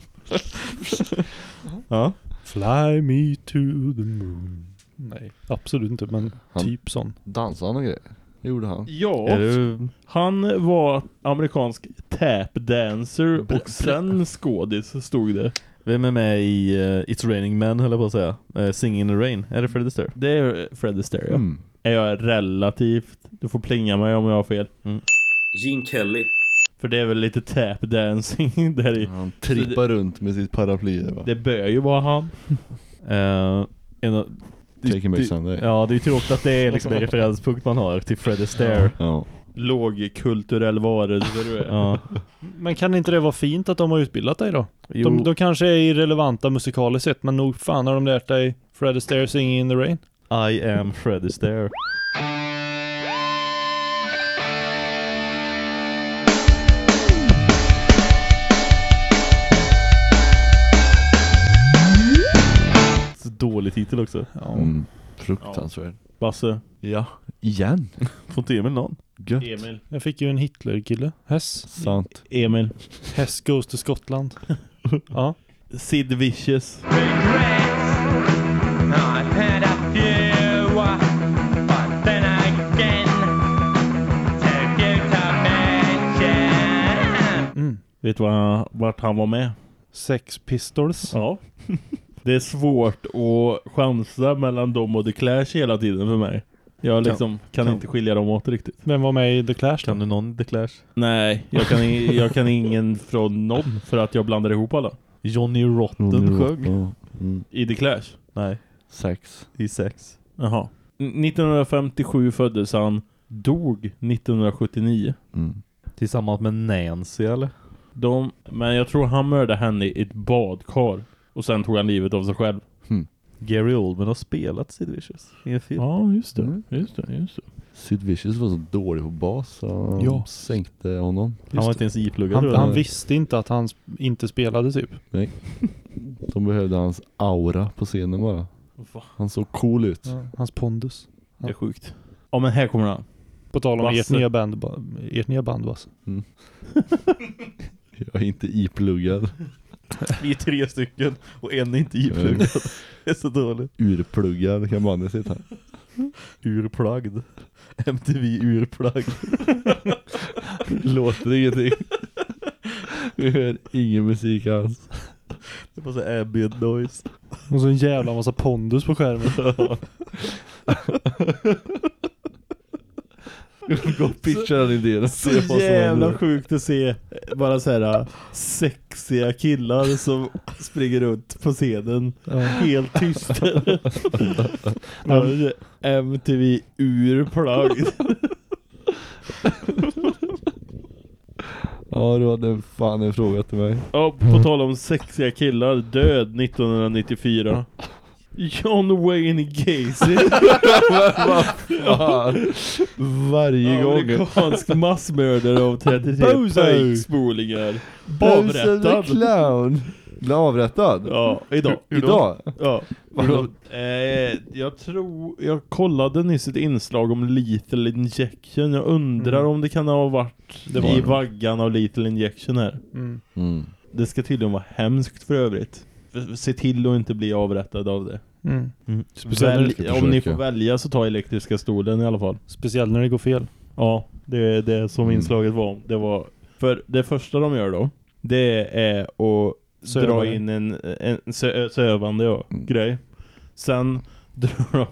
Ja Fly me to the moon. Nej, absolut inte, men Han- typ sån. Dansade han och grejer? Det gjorde han. Ja, Är du... han var amerikansk tapdancer och sen skådis stod det. Vem är med i uh, It's Raining Men höll jag på att säga? Uh, Singing in the Rain. Är det Fred Astaire? Det är Fred Astaire ja. Mm. Är jag relativt, du får plinga mig om jag har fel. Gene Kelly. För det är väl lite tapdancing *laughs* där i. Han trippar runt med sitt paraply va? Det bör ju vara han. Uh, en av... Him back Sunday. Ja, det är tråkigt att det är liksom en referenspunkt man har till Fred Astaire. Ja. Lågkulturell varelse du är. Ja. Men kan inte det vara fint att de har utbildat dig då? Jo. De, de kanske är irrelevanta musikaliskt sett, men nog fan har de lärt dig Fred Astaire singing in the rain. I am Fred Astaire. Dålig titel också. Ja. Mm. Fruktansvärd. Basse. Ja. Igen? *laughs* Får inte Emil någon? Gött. Emil. Jag fick ju en Hitler-kille. Hess. Sant. Emil. *laughs* Hess goes to Skottland. *laughs* ja. Sid Vicious. Mm. Vet du vart han var med? Sex Pistols. Ja. Det är svårt att chansa mellan dem och The Clash hela tiden för mig. Jag liksom kan, kan- inte skilja dem åt riktigt. Vem var med i The Clash då? Kan du någon The Clash? Nej, jag kan, jag kan ingen från någon för att jag blandar ihop alla. Johnny Rotten sjöng. Ja. Mm. I The Clash? Nej, Sex. i sex. Jaha. 1957 föddes han, dog 1979. Mm. Tillsammans med Nancy eller? De, men jag tror han mördade henne i ett badkar. Och sen tog han livet av sig själv. Gary Oldman har spelat Sid Vicious i en film. Ja, just det. Mm. Just det, just det. Sid Vicious var så dålig på bas så Ja. ja. sänkte honom. Han var inte ens ipluggad Han, han visste inte att han inte spelade typ. *laughs* De behövde hans aura på scenen bara. Han såg cool ut. Ja, hans pondus. Det är sjukt. Ja, men här kommer han. På tal om ert nya band, ba- ert nya band Basse. *laughs* Jag är inte ipluggad. Vi är tre stycken och en är inte ipluggad. *laughs* Det är så dåligt. Urpluggad kan bandet heta. Urplugged. MTV urplugged. *laughs* Låter ingenting. Vi hör ingen musik alls. Det var så ambient noise. Och så en jävla massa pondus på skärmen. *laughs* Gå och pitcha den idén. Så jävla sjukt att se bara så här sexiga killar som springer runt på scenen helt tysta. Ja, det är MTV urplagd. *laughs* Ja, du hade fan en fråga till mig. Ja, på tal om sexiga killar, död 1994. John Wayne Gacy. *laughs* Fan. Varje gång. Amerikansk massmördare av 33 Bozo. pejkspolingar. Bowser the Avrättad. clown. Blev avrättad? Ja, idag. Idag? Ja. Vadå? Eh, jag tror, jag kollade nyss ett inslag om Lethal Injection. Jag undrar Mm. om det kan ha varit Det var i det. vaggan av Lethal Injection här. Mm. Mm. Det ska tydligen vara hemskt för övrigt. Se till att inte bli avrättad av det. Mm. Välj, Speciellt- om ni får välja så ta elektriska stolen i alla fall. Speciellt när det går fel. Ja, det är det som Mm. inslaget var. Det var för det första de gör då, det är att dra Sövare. in en, en sö, sövande ja, Mm. grej. Sen drar de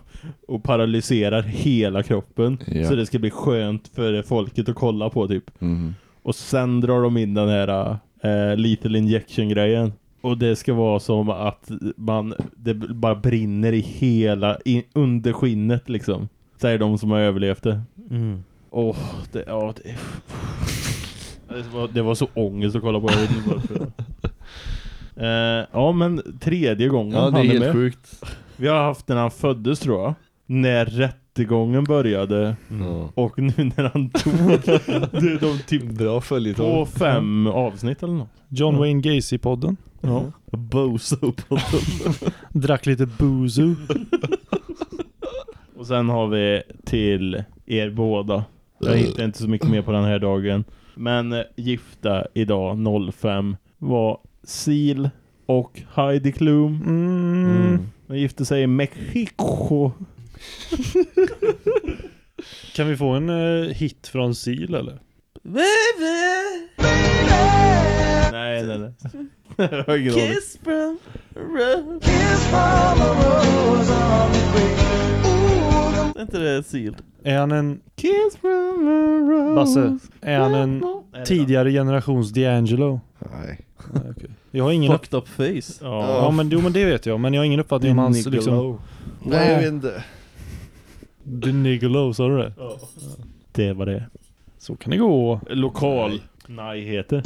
och paralyserar hela kroppen Ja. så det ska bli skönt för folket att kolla på typ. Mm. Och sen drar de in den här äh, lethal injection grejen. Och det ska vara som att man det bara brinner i hela i, under skinnet liksom. Säger de som har överlevt det. Mm. Åh, det, ja, det, det, var, det var så ångest att kolla på. Jag vet inte varför. *laughs* Eh, ja, men tredje gången Ja, det är han helt med. sjukt. Vi har haft när han föddes tror jag. När rättegången började och nu när han tog det är de typ Bra på fem avsnitt eller något. John Wayne Gacy-podden. Ja. Bozo-podden. Drack lite boozo. Och sen har vi till er båda. Jag hittar inte så mycket mer på den här dagen. Men eh, gifta idag 05 var Seal och Heidi Klum. Mm. De gifte sig i Mexiko. *laughs* Kan vi få en eh, hit från Seal eller? Nej, nej, nej. Jag har ingen aning. Kiss from a rose on the. Är inte det Seal? Är han en... Kiss from a rose. Basse, är han en Nej, tidigare generations D'Angelo? Nej. Nej, okej. Jag har ingen. Fucked up face. Ja. Ja men, jo, men det vet jag, men jag har ingen uppfattning om hans liksom... Nej, jag vet inte. The Nigolo, sa du det? Det var det. Så kan det gå. Lokal. Nyheter.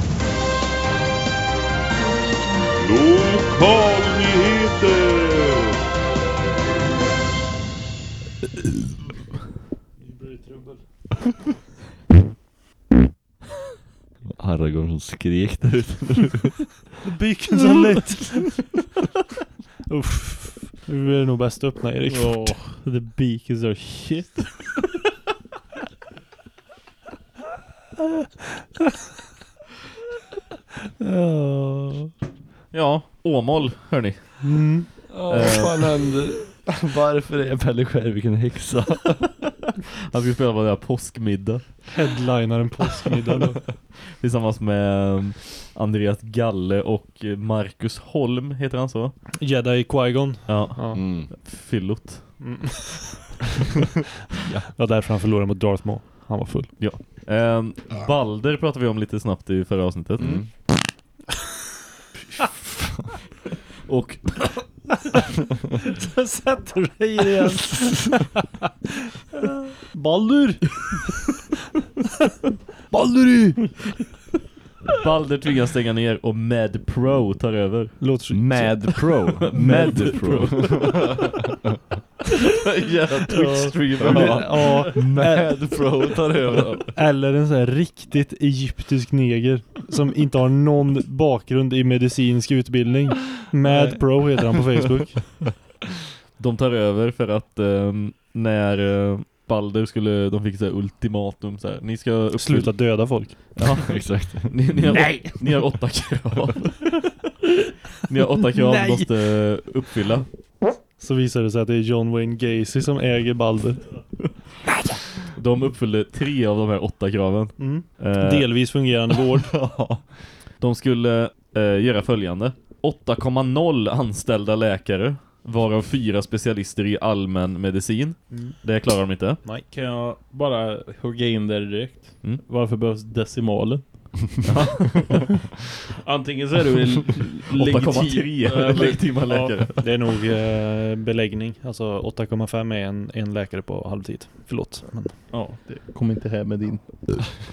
Lokalnyheter! *laughs* Aragorn som skrek där ute. Beacons are lit. Uff. Nu är det nog bäst att öppna Erik. Ja, the beacons are shit. Ja. Ja, Åmål, hörni. Mm. Ja, vad fan händer? *laughs* Varför är Pelle Skärvik en häxa? Han ska spela på den här påskmiddag. Headlinaren påskmiddag då. *laughs* Tillsammans med um, Andreas Galle och Marcus Holm, heter han så? Jedi Qui-Gon. Ja, Ja. Mm. fyllot. Mm. *laughs* *laughs* ja. Det var därför han förlorade mot Darth Maul. Han var full. Ja. Um, Balder pratade vi om lite snabbt i förra avsnittet. Mm. och Så sätter du dig i det igen. Baldur! Baldur! Balder tvingas stänga ner och Med Pro tar över. Låter så... Mad Pro. Med Pro. Jävla Twitch-streamer. Ja, Mad Pro tar över. Eller en sån här riktigt egyptisk neger som inte har någon bakgrund i medicinsk utbildning. Mad Pro heter han på Facebook. *laughs* De tar över för att ehm, när uh, Balder skulle, de fick så ultimatum så här, ni ska uppfylla, Sluta döda folk. Ja, *laughs* Exakt. Ni, ni, har, Nej! ni har åtta krav. ni har åtta krav Nej! måste uppfylla. Så visar det sig att det är John Wayne Gacy som äger Balder. De uppfyllde tre av de här åtta kraven. Mm. Eh, Delvis fungerande vård. *laughs* De skulle eh, göra följande. 8,0 anställda läkare. Varav fyra specialister i allmän medicin. Mm. Det klarar de inte. Nej. Kan jag bara hugga in där direkt? Mm. Varför behövs decimaler? *laughs* Antingen så är du en *laughs* legitim- 8,3 eller- legitima läkare. Det är nog eh, beläggning. Alltså 8,5 är en, en läkare på halvtid. Förlåt. Men... Ja, det kommer inte här med din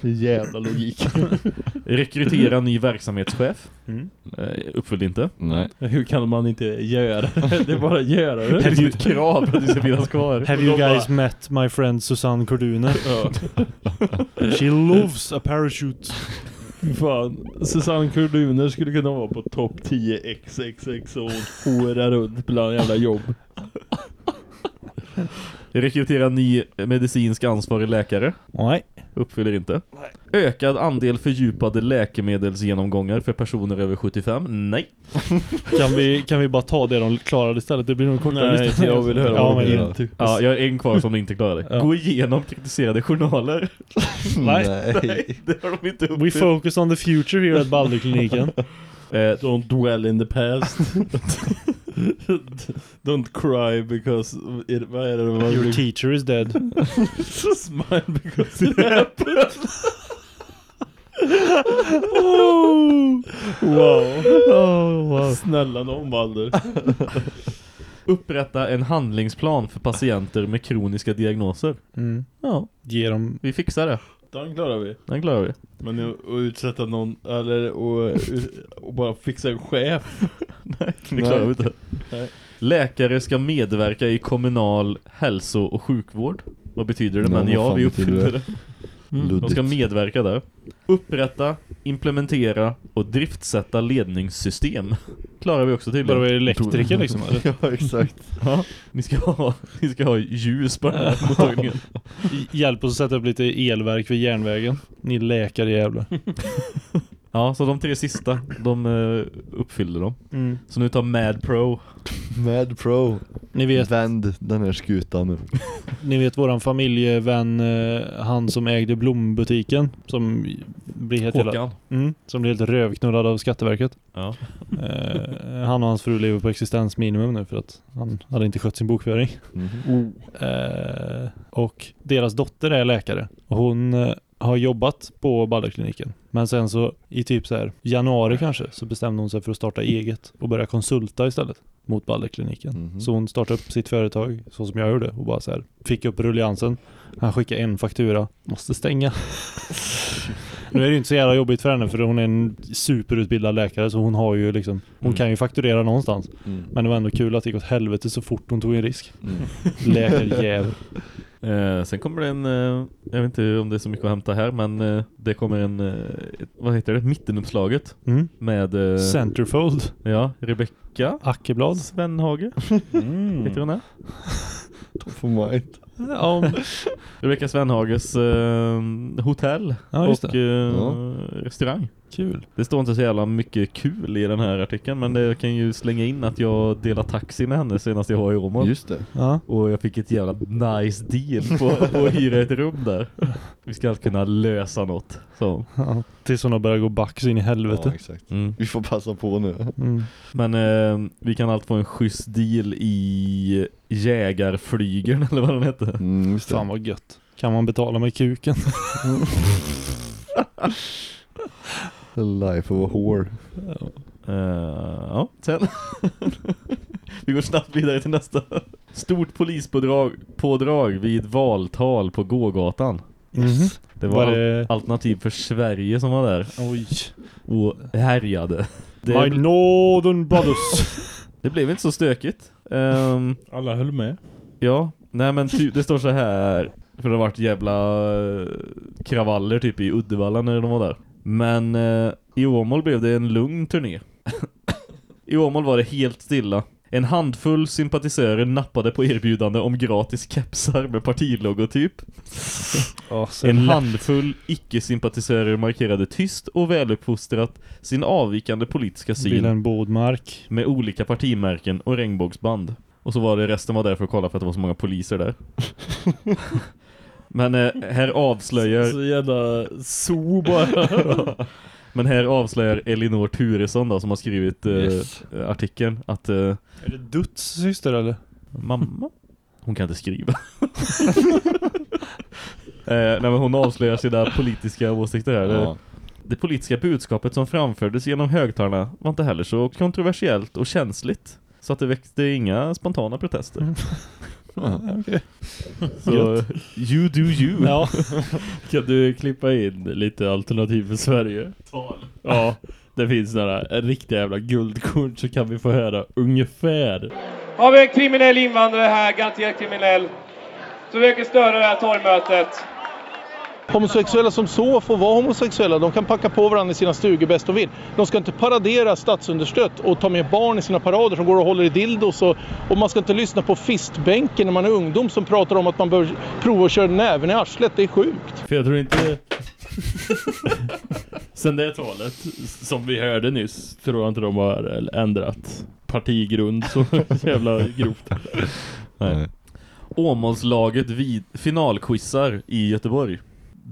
jävla logik. *laughs* Rekrytera ny verksamhetschef. Mm. Eh, uppfyllde inte. Nej. Hur kan man inte göra det? Det är bara göra det. Det är ju ett krav att du ska finnas kvar. Have you guys met my friend Susanne Cordune? Ja. She loves a parachute. Fan, Susanne Kurduner skulle kunna vara på topp 10 XXX och håra runt bland jävla jobb. Rekrytera ny medicinsk ansvarig läkare. Nej. Uppfyller inte. Ökad andel fördjupade läkemedelsgenomgångar för personer över 75. Nej. *laughs* Kan vi, kan vi bara ta det de klarade istället? Det blir nog kortare Nej, lista. jag vill höra ja, vad de inte. Ja, jag har en kvar som inte klarade. Ja. Gå igenom kritiserade journaler. *laughs* Nej. Nej, *laughs* det har de inte We uppfyllt. focus on the future here at Balderkliniken. Eh, Don't dwell in the past. *laughs* Don't cry because it, vad är det? Vad Your teacher is dead. *laughs* Smile because it *laughs* happened. wow. oh, wow. Snälla någon Balder. Upprätta en handlingsplan för patienter med kroniska diagnoser. Mm. Ja, Ge dem... vi fixar det. Den klarar vi. Den klarar vi. Men att att utsätta någon, eller och, och bara fixa en chef. *laughs* Det klarar vi inte. Läkare ska medverka i kommunal hälso- och sjukvård. Vad betyder det? Men ja, vi uppfyller det? Det. Mm. De ska medverka där. Upprätta, implementera och driftsätta ledningssystem. *laughs* Klarar vi också till. Det elektriker liksom, eller? *laughs* ja, exakt. Ja, ni ska ha, ni ska ha ljus på den här mottagningen. *laughs* Hjälp oss att sätta upp lite elverk vid järnvägen. Ni läkare jävlar. Ja, så de tre sista, de eh, uppfyllde de. Mm. Så nu tar Mad Pro. *laughs* Mad Pro. Ni vet, Vänd den här skutan nu. *laughs* ni vet våran familjevän, eh, han som ägde blombutiken, som blir helt jävla- mm, som blir helt rövknullad av Skatteverket. Ja. Eh, han och hans fru lever på existensminimum nu för att han hade inte skött sin bokföring. Mhm. *laughs* Eh, och deras dotter är läkare. Och hon eh, har jobbat på Balderkliniken. Men sen så i typ så här januari kanske så bestämde hon sig för att starta eget och börja konsulta istället mot Balderkliniken. Mhm. Så hon startade upp sitt företag så som jag gjorde och bara så här fick upp rulliansen. Han skickade en faktura, måste stänga. *laughs* nu är det ju inte så jävla jobbigt för henne för hon är en superutbildad läkare så hon har ju liksom, hon Mm. kan ju fakturera någonstans. Mm. Men det var ändå kul att det gick åt helvete så fort hon tog en risk. Mm. Läkarjävel. Eh, sen kommer det en, eh, jag vet inte om det är så mycket att hämta här, men eh, det kommer en, eh, ett, vad heter det, mittenuppslaget Mm. med... Eh, Centerfold. Ja, Rebecka Ackeblad. Svenhage. Mm. Heter hon det? Top of mind. Ja, *laughs* Rebecka Svenhages eh, hotell Ja, och eh, Ja. restaurang. kul. Det står inte så jävla mycket kul i den här artikeln men det kan ju slänga in att jag delar taxi med henne senast jag var i Åmål. Just det. Ja. Och jag fick ett jävla nice deal på, på att hyra ett rum där. Vi ska allt kunna lösa något. Så. ja. Tills hon har börjat gå back så in i Ja, helvete. exakt. Mm. Vi får passa på nu. Mm. Men eh, vi kan allt få en schysst deal i jägarflygern eller vad den hette. Mm, just det. Fan vad gött. Kan man betala med kuken? *laughs* The life of a whore. Eh, ja, sen. *laughs* vi går snabbt vidare till nästa. Stort polispådrag pådrag vid valtal på gågatan. Mhm. Det var, Var det- al- alternativ för Sverige som var där Oj. och härjade. My Det, Northern Brothers. *laughs* det blev inte så stökigt. Ehm, Alla höll med. ja, nej men ty- det står så här. För det har varit jävla eh, kravaller typ i Uddevalla när de var där. Men eh, i Åmål blev det en lugn turné. I Åmål var det helt stilla. En handfull sympatisörer nappade på erbjudande om gratis kepsar med partilogotyp. *laughs* Så En handfull icke-sympatisörer markerade tyst och väluppfostrat sin avvikande politiska syn Bodmark. med olika partimärken och regnbågsband. Och så var det resten var där för att kolla för att det var så många poliser där. *laughs* Men eh, här avslöjar Så jävla so bara. *laughs* Men här avslöjar Elinor Turesson då som har skrivit eh, Yes. artikeln att eh, Är det Duts syster eller? mamma hon kan inte skriva. *laughs* eh, nej men hon avslöjar sina politiska åsikter här. Ja. Det politiska budskapet som framfördes genom högtalarna var inte heller så kontroversiellt och känsligt. Så att det väckte inga spontana protester. *laughs* Okej. Så you do you. Ja. *laughs* Kan du klippa in lite alternativ för Sverige? Ja, det finns några riktiga jävla guldkorn så kan vi få höra ungefär. Har vi en kriminell invandrare här, garanterat kriminell, som försöker störa det här torgmötet. Homosexuella som så får vara homosexuella. De kan packa på varandra i sina stugor bäst de vill. De ska inte paradera statsunderstött och ta med barn i sina parader som går och håller i dildos. Och, och man ska inte lyssna på fistbänken när man är ungdom som pratar om att man bör prova att köra näven i arslet. Det är sjukt. För jag tror inte... *laughs* Sen det talet som vi hörde nyss tror jag inte de har ändrat partigrund så *laughs* jävla grovt. Nej. Åmålslaget vid finalquizar i Göteborg.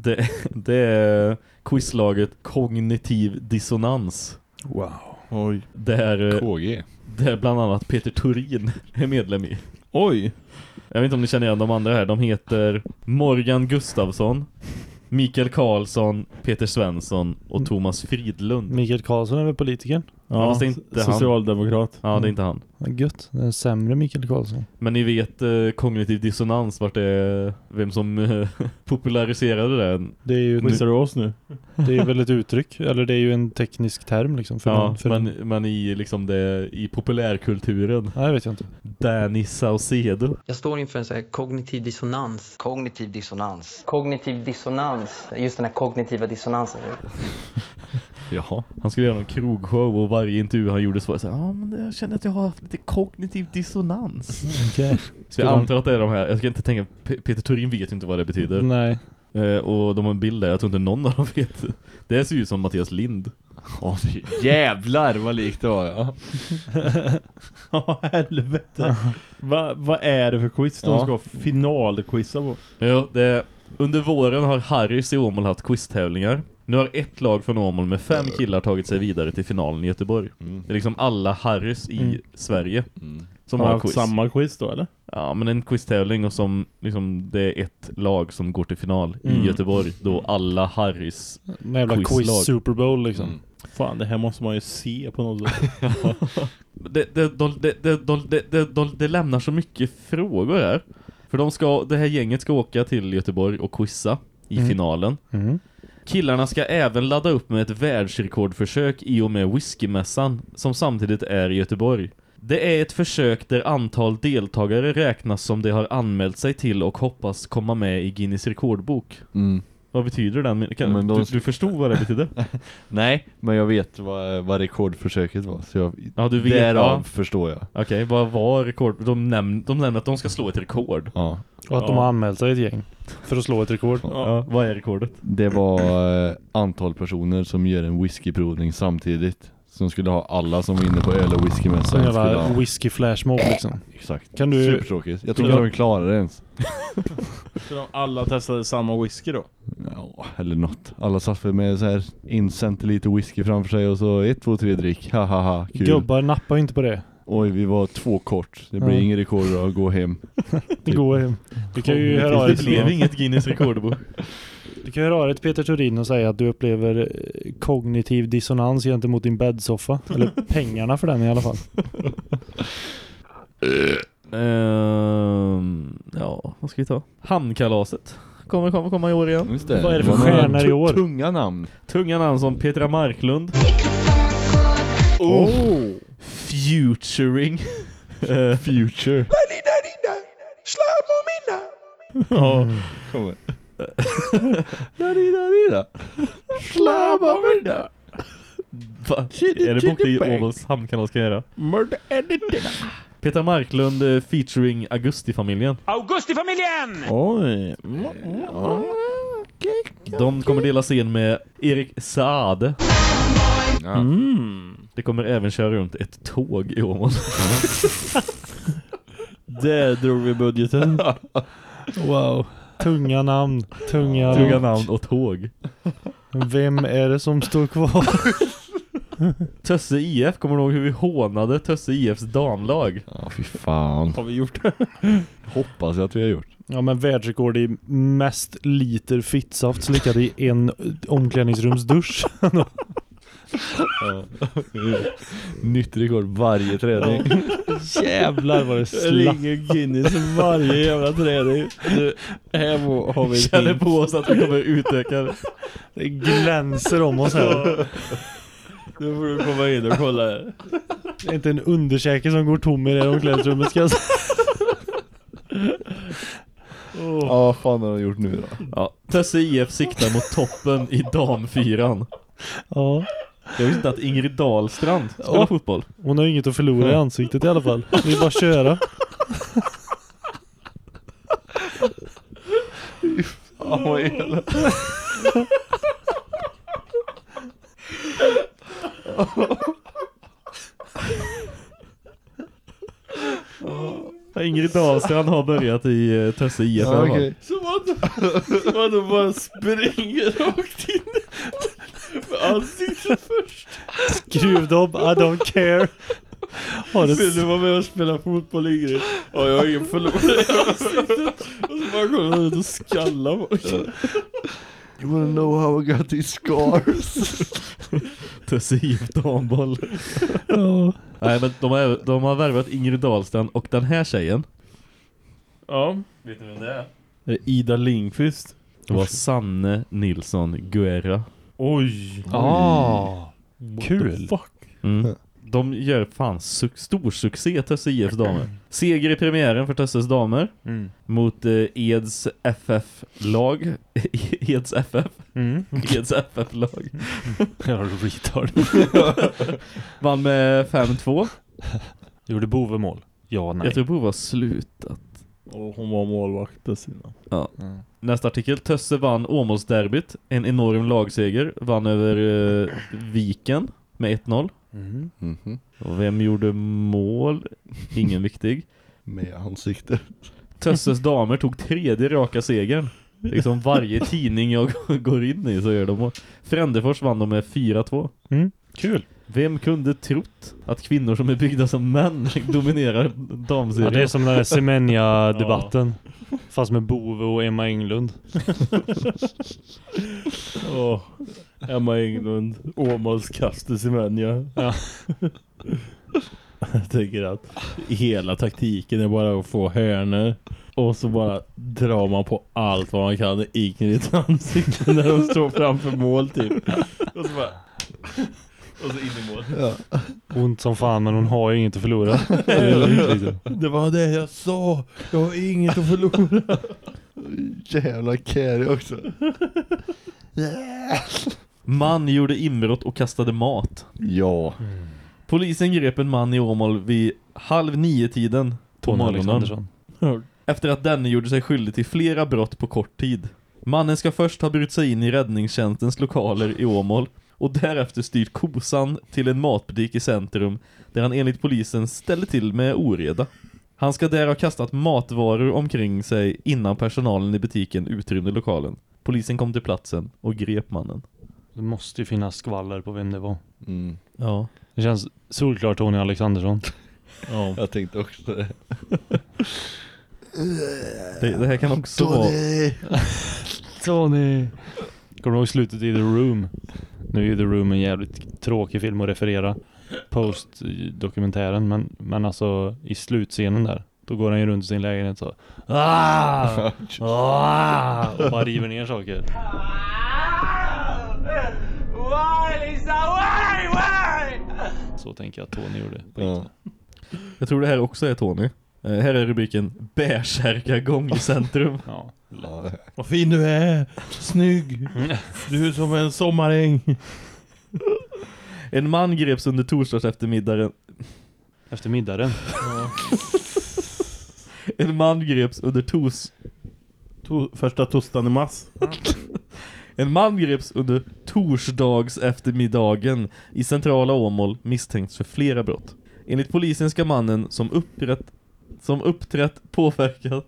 Det, *laughs* det är quizlaget Kognitiv Dissonans. Wow. Oj. Där, eh, KG. där bland annat Peter Turin *laughs* är medlem i. Oj. Jag vet inte om ni känner igen de andra här. De heter Morgan Gustafsson, Mikael Karlsson, Peter Svensson och Thomas Fridlund. Mikael Karlsson är väl politikern? Ja, fast det är inte han. socialdemokrat. Ja, det är inte han. Gött, det är sämre Mikael Karlsson. Men ni vet eh, kognitiv dissonans, vart det är, vem som eh, *laughs* populariserade det? Det är ju Quizar du oss nu? *laughs* Det är väl ett uttryck, eller det är ju en teknisk term liksom. För ja, någon, för men, men i liksom det, i populärkulturen. Nej, vet jag inte. Danny Saucedo. Jag står inför en sån här kognitiv dissonans. Kognitiv dissonans. Kognitiv dissonans. Just den här kognitiva dissonansen. *laughs* Jaha. Han skulle göra någon krogshow och varje intervju han gjorde så var det så här, ja men jag känner att jag har haft lite kognitiv dissonans. *laughs* Okej. Så jag antar att det är de här, jag ska inte tänka, Peter Turin vet inte vad det betyder. Nej. Eh, och de har en bild där, jag tror inte någon av dem *laughs* vet. Det ser ju ut som Mattias Lind. Ja, jävlar vad likt det var ja. *laughs* Ja, helvete. Va- Vad är det för quiz de Ja. ska finalquizza på? Ja, det, under våren har Harrys i Åmål haft quiztävlingar. Nu har ett lag från Åmål med fem killar tagit sig vidare till finalen i Göteborg. Det är liksom alla Harrys i Mm. Sverige som Har har quiz. samma quiz då, eller? Ja, men en quiztävling och som liksom det är ett lag som går till final Mm. i Göteborg. Då alla Harrys En jävla quiz. Super Bowl liksom. Fan, det här måste man ju se på något sätt. *laughs* det, det, de, det, det, de, det, det, de, det lämnar så mycket frågor här. För de ska, det här gänget ska åka till Göteborg och quizza i Mm. finalen. Mm. Killarna ska även ladda upp med ett världsrekordförsök i och med whiskymässan som samtidigt är i Göteborg. Det är ett försök där antal deltagare räknas som de har anmält sig till och hoppas komma med i Guinness rekordbok. Mm. Vad betyder den? Kan, Men de- du, du förstod vad det betyder? *laughs* Nej, men jag vet vad, vad rekordförsöket var så jag, Ja, du vet, därav ja. förstår jag Okej, vad var rekord? De, näm de att de ska slå ett rekord. Ja. Och att de Ja. har anmält sig ett gäng. För att slå ett rekord. Ja, vad är rekordet? Det var eh, antal personer som gör en whiskyprovning samtidigt Som skulle ha alla som vinner på öl och whiskymässan skulle jävla ha- whisky flashmob liksom. Exakt, Kan du... supertråkigt. Jag tror inte de klarar det ens. *laughs* Så de alla testade samma whisky då? Ja, eller något. Alla satt med så här en centiliter whisky framför sig och så ett, två, tre drick. Hahaha, kul. Gubbar nappar inte på det. Oj, vi var två kort. Det blir Ja. ingen rekord att gå hem. *laughs* Gå hem. Du kan ju höra av Det blev inget Guinness rekordbok. *laughs* Du kan höra av dig till Peter Turin och säga att du upplever eh, kognitiv dissonans gentemot din bäddsoffa. Eller *laughs* pengarna för den i alla fall. Ehm, ja, vad ska vi ta? Hamnkalaset kommer komma, komma i år igen. Just det. Vad är det för stjärnor i år? Tunga namn Tunga namn som Petra Marklund. Oh. Futuring. Eh, Future *laughs* Ja. Kommer *laughs* Dadida Slabba Va? Är det bok i Åmåls hamnkanal ska göra? Murder editing. Petra Marklund eh, featuring Augustifamiljen. Augustifamiljen! Oj. De kommer dela scen med Erik Saade. Mm. Det kommer även köra runt ett tåg i Åmål. *laughs* Där drog vi budgeten. *laughs* Wow. Tunga namn. Tunga, Tunga namn och tåg. Vem är det som står kvar? *laughs* Tösse IF, kommer du ihåg hur vi hånade Tösse IFs damlag? Ja, fy fan Har vi gjort det? *laughs* Hoppas jag att vi har gjort Ja men världsrekord i mest liter fittsaft slickad i en omklädningsrumsdusch. *laughs* Nytt rekord varje träning Jävlar vad det Jag slapp. ringer Guinness varje jävla träning. Du, här har vi Känner på oss att vi kommer utöka det. Det glänser om oss här. Nu får du komma in och kolla här. Det är inte en underkäke som går tom i det omklädningsrummet ska jag säga. Ja, vad fan har de gjort nu då? Ja, Tösse IF siktar mot toppen i damfyran. Ja. Jag visste inte att Ingrid Dahlstrand spelar Ja. fotboll. Hon har inget att förlora i ansiktet i alla fall. Det är bara att köra. Ja, Ingrid Dahlstrand har börjat i uh, Tösse IF. Ja, okej. Som att, de bara springer rakt in ansiktet först. Skruvdobb, I don't care. Har Vill du vara med och spela fotboll Ingrid? Ja, jag har ingen förlorare i ansiktet. Och så bara går hon ut och skallar folk. You wanna know how I got these scars? *laughs* IF damboll. Nej men de har, de har värvat Ingrid Dahlstrand och den här tjejen. Ja. Vet ni vem det är? Det är Ida Lindqvist. Det var Sanne Nilsson Guerra. Oj. Ah, What kul. Mm. *laughs* De gör fan su- stor succé Tösse IFs damer. Seger i premiären för Tösses damer Mm. mot eh, Eds FF-lag. *laughs* Eds FF. Mm. Eds FF-lag. Jävla *laughs* retard. Vann med 5-2. Gjorde Bove mål? Ja, nej. Jag tror Bove var slutat. Och hon var målvakt dessutom. Ja. Mm. Nästa artikel. Tösse vann Åmålsderbyt. En enorm lagseger. Vann över eh, Viken med 1-0. Mm. Mhm. Och vem gjorde mål? Ingen viktig. Med ansikte. Tösses damer tog tredje raka segern. Liksom varje *laughs* tidning jag går in i så gör de mål. Frändefors vann de med 4-2. Mm. Kul. Vem kunde trott att kvinnor som är byggda som män *laughs* dominerar damserien? Ja, det är som den där Semenya-debatten. Fast med Bove och Emma Englund. *laughs* Åh, Emma Englund, Åmåls Kastus i Menja. Ja. *laughs* Jag tänker att hela taktiken är bara att få hörnor och så bara drar man på allt vad man kan i Ingrids ansikte när de står framför mål typ. Och så bara... Och så in i mål. Ja. Ont som fan men hon har ju inget att förlora. Det är lugnt, *laughs* liksom. Det var det jag sa. Jag har inget att förlora. Jävla carry också. *laughs* Man gjorde inbrott och kastade mat. Ja. Polisen grep en man i Åmål vid halv nio tiden på Tony morgonen. Alexandersson. Efter att denne gjorde sig skyldig till flera brott på kort tid. Mannen ska först ha brutit sig in i räddningstjänstens lokaler i Åmål och därefter styrt kosan till en matbutik i centrum där han enligt polisen ställde till med oreda. Han ska där ha kastat matvaror omkring sig innan personalen i butiken utrymde lokalen. Polisen kom till platsen och grep mannen. Det måste ju finnas skvaller på vem det var. Mm. Ja. Det känns solklart Tony Alexandersson. *laughs* Ja. Jag tänkte också det. Det, det här kan också vara... *laughs* Tony! Kommer du ihåg slutet i The Room? Nu är ju The Room en jävligt tråkig film att referera post-dokumentären men, men alltså i slutscenen där då går han ju runt i sin lägenhet så ah! *laughs* ah! och bara river ner saker. Why, Lisa? Why? Why? Så tänker jag att Tony gjorde på Ja. Jag tror det här också är Tony. Eh, här är rubriken Bärsärkagång i centrum. *laughs* Ja. Ja, Vad fin du är. Snygg. Du är som en sommaräng. En man greps under torsdags eftermiddagen. Efter middagen. En man greps under tos... To första tostan i mass. En man greps under torsdags eftermiddagen i centrala Åmål misstänks för flera brott. Enligt polisen ska mannen som upprätt, som uppträtt påverkad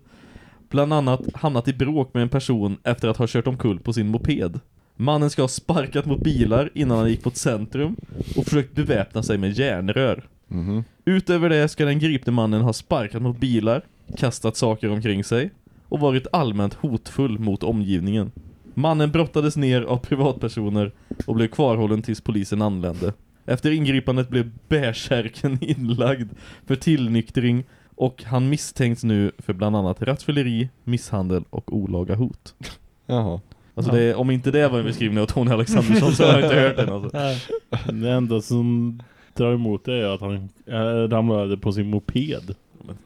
bland annat hamnat i bråk med en person efter att ha kört omkull på sin moped. Mannen ska ha sparkat mot bilar innan han gick på ett centrum och försökt beväpna sig med järnrör. Mhm. Utöver det ska den gripne mannen ha sparkat mot bilar, kastat saker omkring sig och varit allmänt hotfull mot omgivningen. Mannen brottades ner av privatpersoner och blev kvarhållen tills polisen anlände. Efter ingripandet blev bärsärken *laughs* inlagd för tillnyktring och han misstänks nu för bland annat rattfylleri, misshandel och olaga hot. Jaha. Alltså det, om inte det var en beskrivning av Tony Alexandersson så har jag inte hört den alltså. Det enda som drar emot det är att han äh, ramlade på sin moped.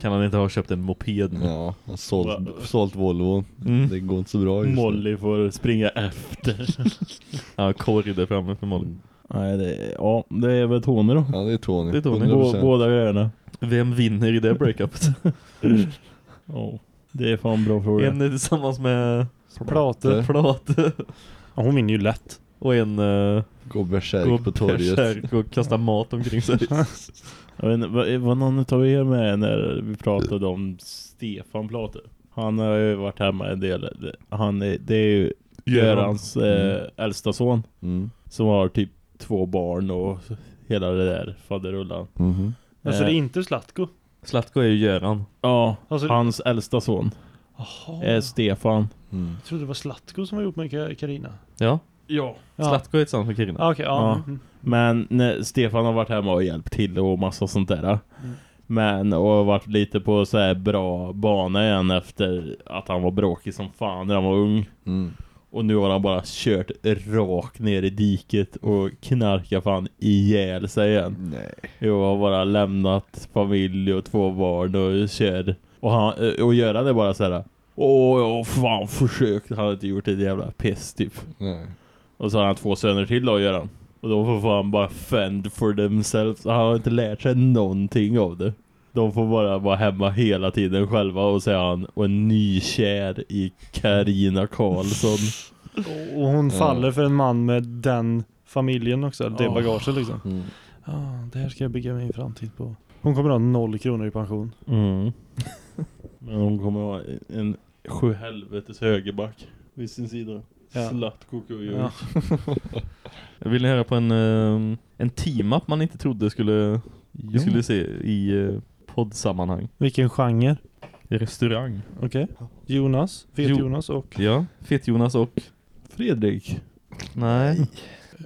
Kan han inte ha köpt en moped nu? Ja, han sålt, sålt Volvo. Mm. Det går inte så bra just nu. Molly får springa efter. *laughs* Ja, korg där framme för Molly. Nej, det är, ja, det är väl Tony då. Ja, det är Tony. Det är Tony. 100%. Bå, båda grejerna. Vem vinner i det breakupet? *laughs* Ja, det är fan en bra fråga. en är tillsammans med Plate. Plate. *laughs* Ja, hon vinner ju lätt. Och en uh, Går bärsärk på torget. och kastar mat omkring sig. *laughs* Jag vet inte, var, någon utav er med när vi pratade om Stefan Plate? Han har ju varit hemma en del. Han är, det är ju Göran. Görans eh, äldsta son. Mm. Som har typ två barn och hela det där faderullan. Mhm. Alltså det är Eh, inte Zlatko. Zlatko är ju Göran. Ja, Alltså- hans äldsta son Jaha. är Stefan. Mm. Jag trodde det var Zlatko som var ihop med Ka- Karina. Ja. Ja. Zlatko är tillsammans med Kiruna. Ah, Okej, ja. Mm. Men när Stefan har varit hemma och hjälpt till och massa sånt där. Mm. Men och har varit lite på så här bra bana igen efter att han var bråkig som fan när han var ung. Mm. Och nu har han bara kört rakt ner i diket och knarkar fan ihjäl sig igen. Nej. Jag har bara lämnat familj och två barn och kör. Och, han, och Göran är bara så här. Åh, jag har fan försökt. Han har inte gjort ett jävla piss typ. Nej. Och så har han två söner till då, Göran. Och de får fan bara fend for themselves. Han har inte lärt sig någonting av det. De får bara vara hemma hela tiden själva och säga han och en nykär i Karina Karlsson. Och hon faller för en man med den familjen också, det bagaget liksom. Mm. Ja, det här ska jag bygga min framtid på. Hon kommer ha noll kronor i pension. Mm. Men hon kommer ha en sju helvetes högerback vid sin sida. Ja. Zlatko Kujovic. Ja. *laughs* Jag vill höra på en, eh, en team-up man inte trodde skulle, vi skulle se i eh, poddsammanhang. Vilken genre? Restaurang. Okej. Jonas, Fet Jo- Jonas och... Ja, Fet Jonas och Fredrik. Nej.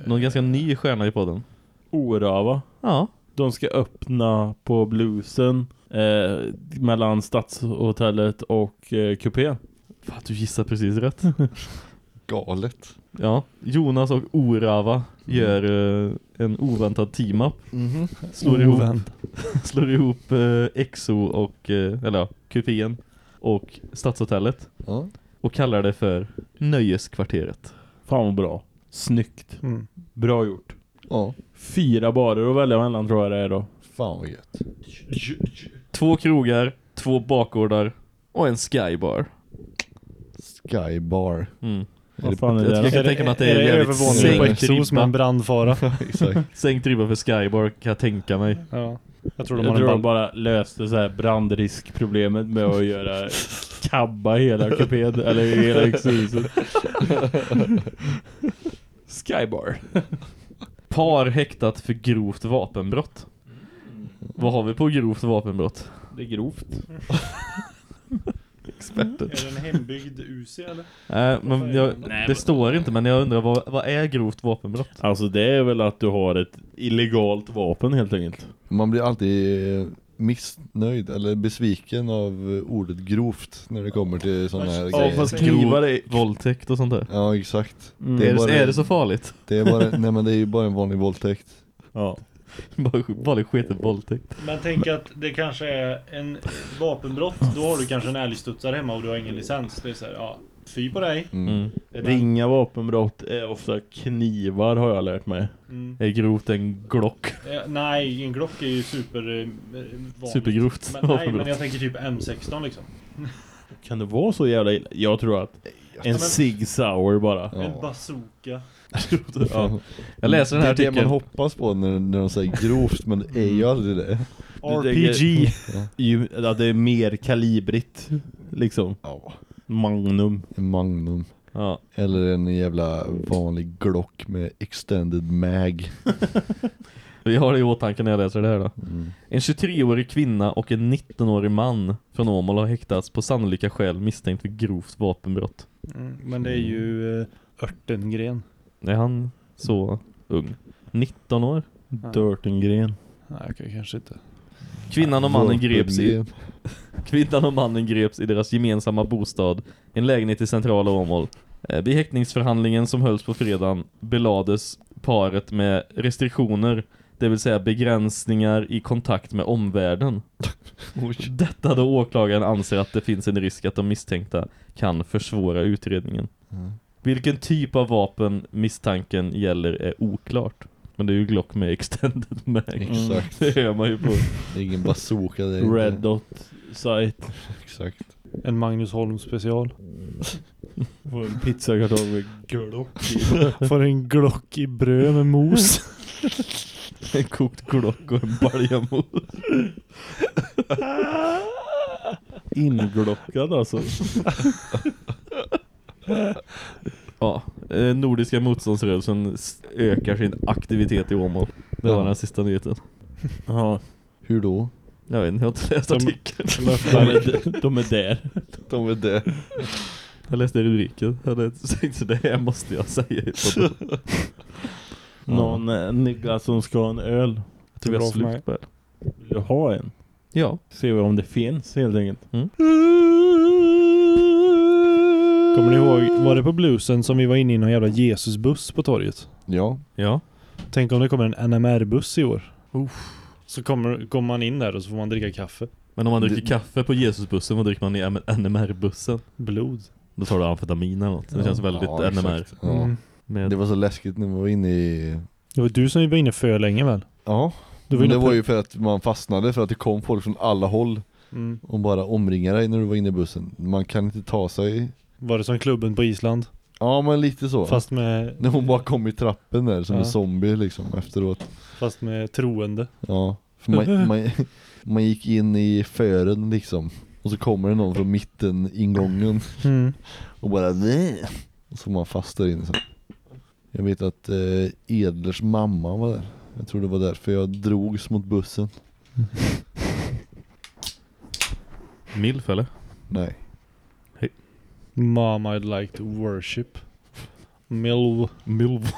Någon ganska ny stjärna i podden. Orava. Ja. De ska öppna på bluesen eh, mellan Stadshotellet och eh, Kupé. Fan, du gissar precis rätt. *laughs* Galet. Ja, Jonas och Orava gör eh, en oväntad team-up. Mhm. Slår ihop, Oväntad. *laughs* slår ihop eh, Exo och, eh, eller ja, kupén och Stadshotellet. Ja. Och kallar det för Nöjeskvarteret. Fan vad bra. Snyggt. Mm. Bra gjort. Ja. Fyra barer att välja mellan tror jag det är då. Fan vad gött. Två krogar, två bakgårdar och en skybar. Skybar. Mm. Vad fan är det Jag då? kan tänka mig att det är, är det jävligt övervåningen på sänkt Exo som en ribba. brandfara? *laughs* Sänkt ribba för skybar kan jag tänka mig. Ja. Jag tror de Jag tror en de bara löste så här brandriskproblemet med att göra kabba hela kupén eller hela exhuset. *laughs* Skybar. Par häktat för grovt vapenbrott. Vad har vi på grovt vapenbrott? Det är grovt. *laughs* Experten. Är det en hembyggd UC eller? Nej, men jag, Nej, det men- står inte, men jag undrar vad, vad är grovt vapenbrott? Alltså det är väl att du har ett illegalt vapen helt enkelt. Man blir alltid eh, missnöjd eller besviken av eh, ordet grovt när det kommer till sådana här Ja, grejer. fast knivar är... Våldtäkt och sånt där. Ja, exakt. Mm. är, bara- det, är det så farligt? Det är bara, nej men det är ju bara en vanlig våldtäkt. Ja. *laughs* Bara vanlig sketen våldtäkt. Men tänk att det kanske är en vapenbrott. Då har du kanske en älgstudsare hemma och du har ingen licens. Det är så här, ja, fy på dig. Mm. Ringa vapenbrott är ofta knivar har jag lärt mig. Mm. Är grovt en glock? Eh, nej, en Glock är ju super eh, vanligt. Supergrovt Men, nej, men jag tänker typ M16 liksom. Kan det vara så jävla illa? Jag tror att en men- Sig Sauer bara. En bazooka. Ja. Jag läser den här Det är det man artikeln. hoppas på när, när de säger grovt, men det är ju aldrig det. RPG. Ja, det är mer kalibrigt. Liksom. Ja. Magnum. Magnum. Ja. Eller en jävla vanlig Glock med extended mag. *laughs* Vi har det i åtanke när jag läser det här då. Mm. En 23-årig kvinna och en 19-årig man från Åmål har häktats på sannolika skäl misstänkt för grovt vapenbrott. Mm, men det är ju uh, Örtengren. Är han så ung? 19 år? Dörtengren. Nej, okej, kanske inte. Kvinnan och mannen greps i, *laughs* kvinnan och mannen greps i deras gemensamma bostad, en lägenhet i centrala Åmål. Eh, Vid häktningsförhandlingen som hölls på fredagen belades paret med restriktioner, det vill säga begränsningar i kontakt med omvärlden. *laughs* Detta då åklagaren anser att det finns en risk att de misstänkta kan försvåra utredningen. Mm. Vilken typ av vapen misstanken gäller är oklart. Men det är ju Glock med extended mag. Exakt. Det hör man ju på. Ingen bazooka det är Red inte. Dot Site. Exakt. En Magnus Holm special. *laughs* Och en pizzakartong med glock i. *laughs* Får en Glock i bröd med mos. *laughs* En kokt Glock och en baljamos. Inglockad alltså. Ja, eh, Nordiska motståndsrörelsen ökar sin aktivitet i Åmål. Det var Ja. den sista nyheten. *laughs* Ja. Hur då? Jag vet inte, jag har inte läst De- artikeln. De är, *laughs* de är där. De är det. Jag läste rubriken. Jag hade tänkt så det här måste jag säga. *laughs* Någon eh, nigga som ska ha en öl. Jag tror vi har slut på det. Vill du ha en? Ja. Se om det finns helt enkelt. Mm. Kommer ni ihåg, var det på bluesen som vi var inne i någon jävla Jesusbuss på torget? Ja. Ja. Tänk om det kommer en NMR-buss i år. Så kommer, kommer man in där och så får man dricka kaffe. Men om man dricker Det- kaffe på Jesusbussen, vad dricker man i NMR-bussen? Blod. Då tar du amfetamin eller något. Det Ja. känns väldigt Ja, NMR. Ja. Mm. Med Det var så läskigt när vi var inne i... Det var du som var inne för länge väl? Ja. Du var det på- var ju för att man fastnade för att det kom folk från alla håll Mm. och bara omringade dig när du var inne i bussen. Man kan inte ta sig... Var det som klubben på Island? Ja men lite så. Fast med, När hon bara kom i trappen där som Ja. en zombie liksom efteråt. fast med troende. Ja. För man, *laughs* man, man gick in i fören liksom. Och så kommer det någon från mitten ingången Mm. *laughs* och bara nej. Och så var man fast där inne så. Jag vet att eh, Edlers mamma var där. Jag tror det var därför jag drogs mot bussen. *laughs* Milf eller? Nej. Mom I'd like to worship. Milv. Milv.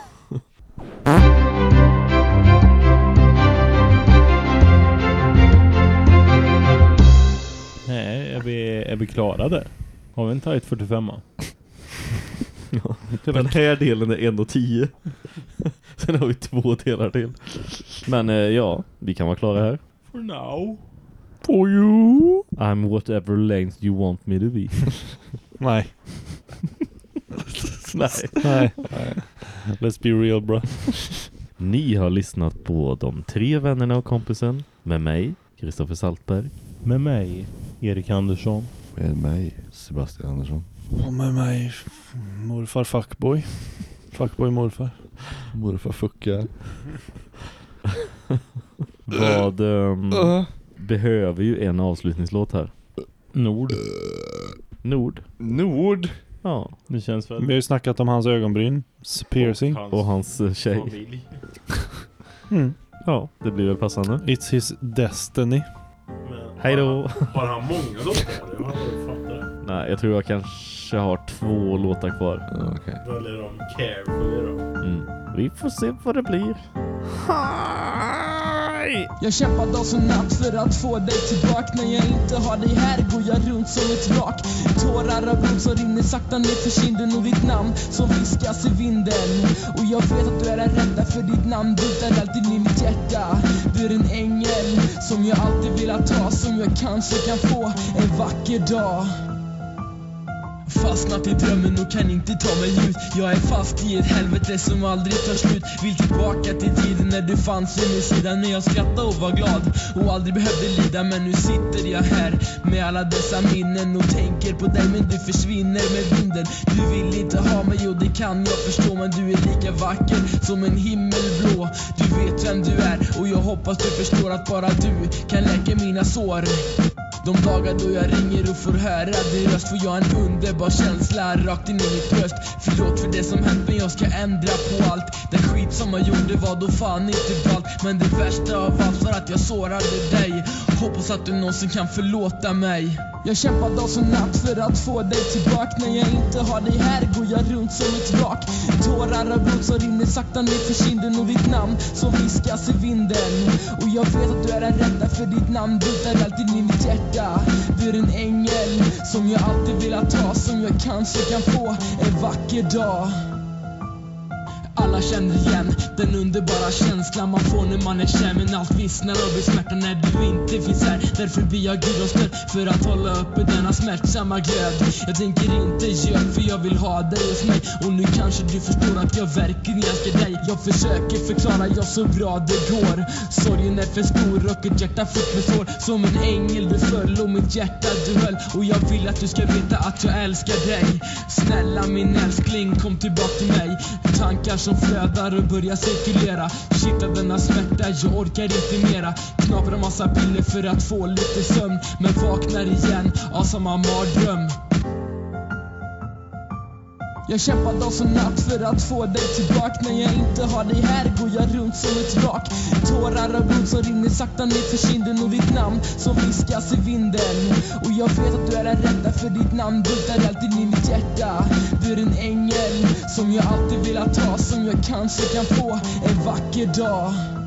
Nej, är vi, är vi klara där? Har vi en tight 45 Ja. Den här delen är 1.10. Sen har vi två delar till. Men eh, ja, vi kan vara klara här. For now. For you. I'm whatever length you want me to be. *laughs* *laughs* Nej. Nej. Nej. Let's be real bro. Ni har lyssnat på De tre vännerna och kompisen med mig, Kristoffer Saltberg. Med mig, Erik Andersson. Med mig, Sebastian Andersson. Och med mig morfar fuckboy. Fuckboy morfar. Morfar fuckar. Vad Uh. behöver ju en avslutningslåt här. Nord. Nord. Nord. Ja. Det känns Vi väl... har ju snackat om hans ögonbryn. Piercing. Och hans eh, tjej. familj. *laughs* Mm. Ja, det blir väl passande. It's his destiny. Hej då. Har han många låtar? Nej, jag tror jag kanske har två låtar kvar. Ja, Okej. Väljer de carefully då? Mm. Vi får se vad det blir. *laughs* Jag kämpar dag som natt för att få dig tillbaka. När jag inte har dig här går jag runt som ett vrak. Tårar av blod som rinner sakta ner för kinden och ditt namn som viskas i vinden. Och jag vet att du är den rätta för ditt namn. Bultar alltid i mitt hjärta. Du är en ängel som jag alltid velat ha Som jag kanske kan få en vacker dag. Fastnat i drömmen och kan inte ta mig ut. Jag är fast i ett helvete som aldrig tar slut. Vill tillbaka till tiden när du fanns vid min sida. När jag skrattade och var glad och aldrig behövde lida. Men nu sitter jag här med alla dessa minnen och tänker på dig Men du försvinner med vinden. Du vill inte ha mig och det kan jag förstå Men du är lika vacker som en himmelblå. Du vet vem du är och jag hoppas du förstår att bara du kan läka mina sår de dagar då jag ringer och får höra din röst får jag en underbar känsla rakt in i mitt bröst. Förlåt för det som hänt men jag ska ändra på allt. Den skit som jag gjorde var då fan inte ballt Men det värsta av allt var att jag sårade dig. Hoppas att du någonsin kan förlåta mig. Jag kämpar dag som natt för att få dig tillbaka. När jag inte har dig här går jag runt som ett vrak. Tårar av blod som rinner sakta ner för kinden och ditt namn som viskas i vinden. Och jag vet att du är den rätta för ditt namn. Bultar alltid i mitt hjärta du är en ängel som jag alltid velat ha Som jag kanske kan få en vacker dag alla känner igen den underbara känslan man får när man är kär. Men allt vissnar och blir smärta när du inte finns här. Därför blir jag Gud oss för att hålla uppe denna smärtsamma glöd. Jag tänker inte ge upp för jag vill ha dig hos mig. Och nu kanske du förstår att jag verkligen älskar dig. Jag försöker förklara jag så bra det går. Sorgen är för stor och ett hjärta fullt med sår. Som en ängel du föll och mitt hjärta du höll. Och jag vill att du ska veta att jag älskar dig. Snälla min älskling kom tillbaka till mig. Tankar som flödar och börjar cirkulera. Shit av denna smärta, jag orkar inte mera. Knaprar massa piller för att få lite sömn Men vaknar igen av samma mardröm jag kämpar dag som natt för att få dig tillbaka. När jag inte har dig här går jag runt som ett vrak. Tårar av blod som rinner sakta ner för kinden och ditt namn som viskas i vinden. Och jag vet att du är den rätta för ditt namn. Bultar alltid i mitt hjärta. Du är en ängel som jag alltid velat ha, som jag kanske kan få en vacker dag.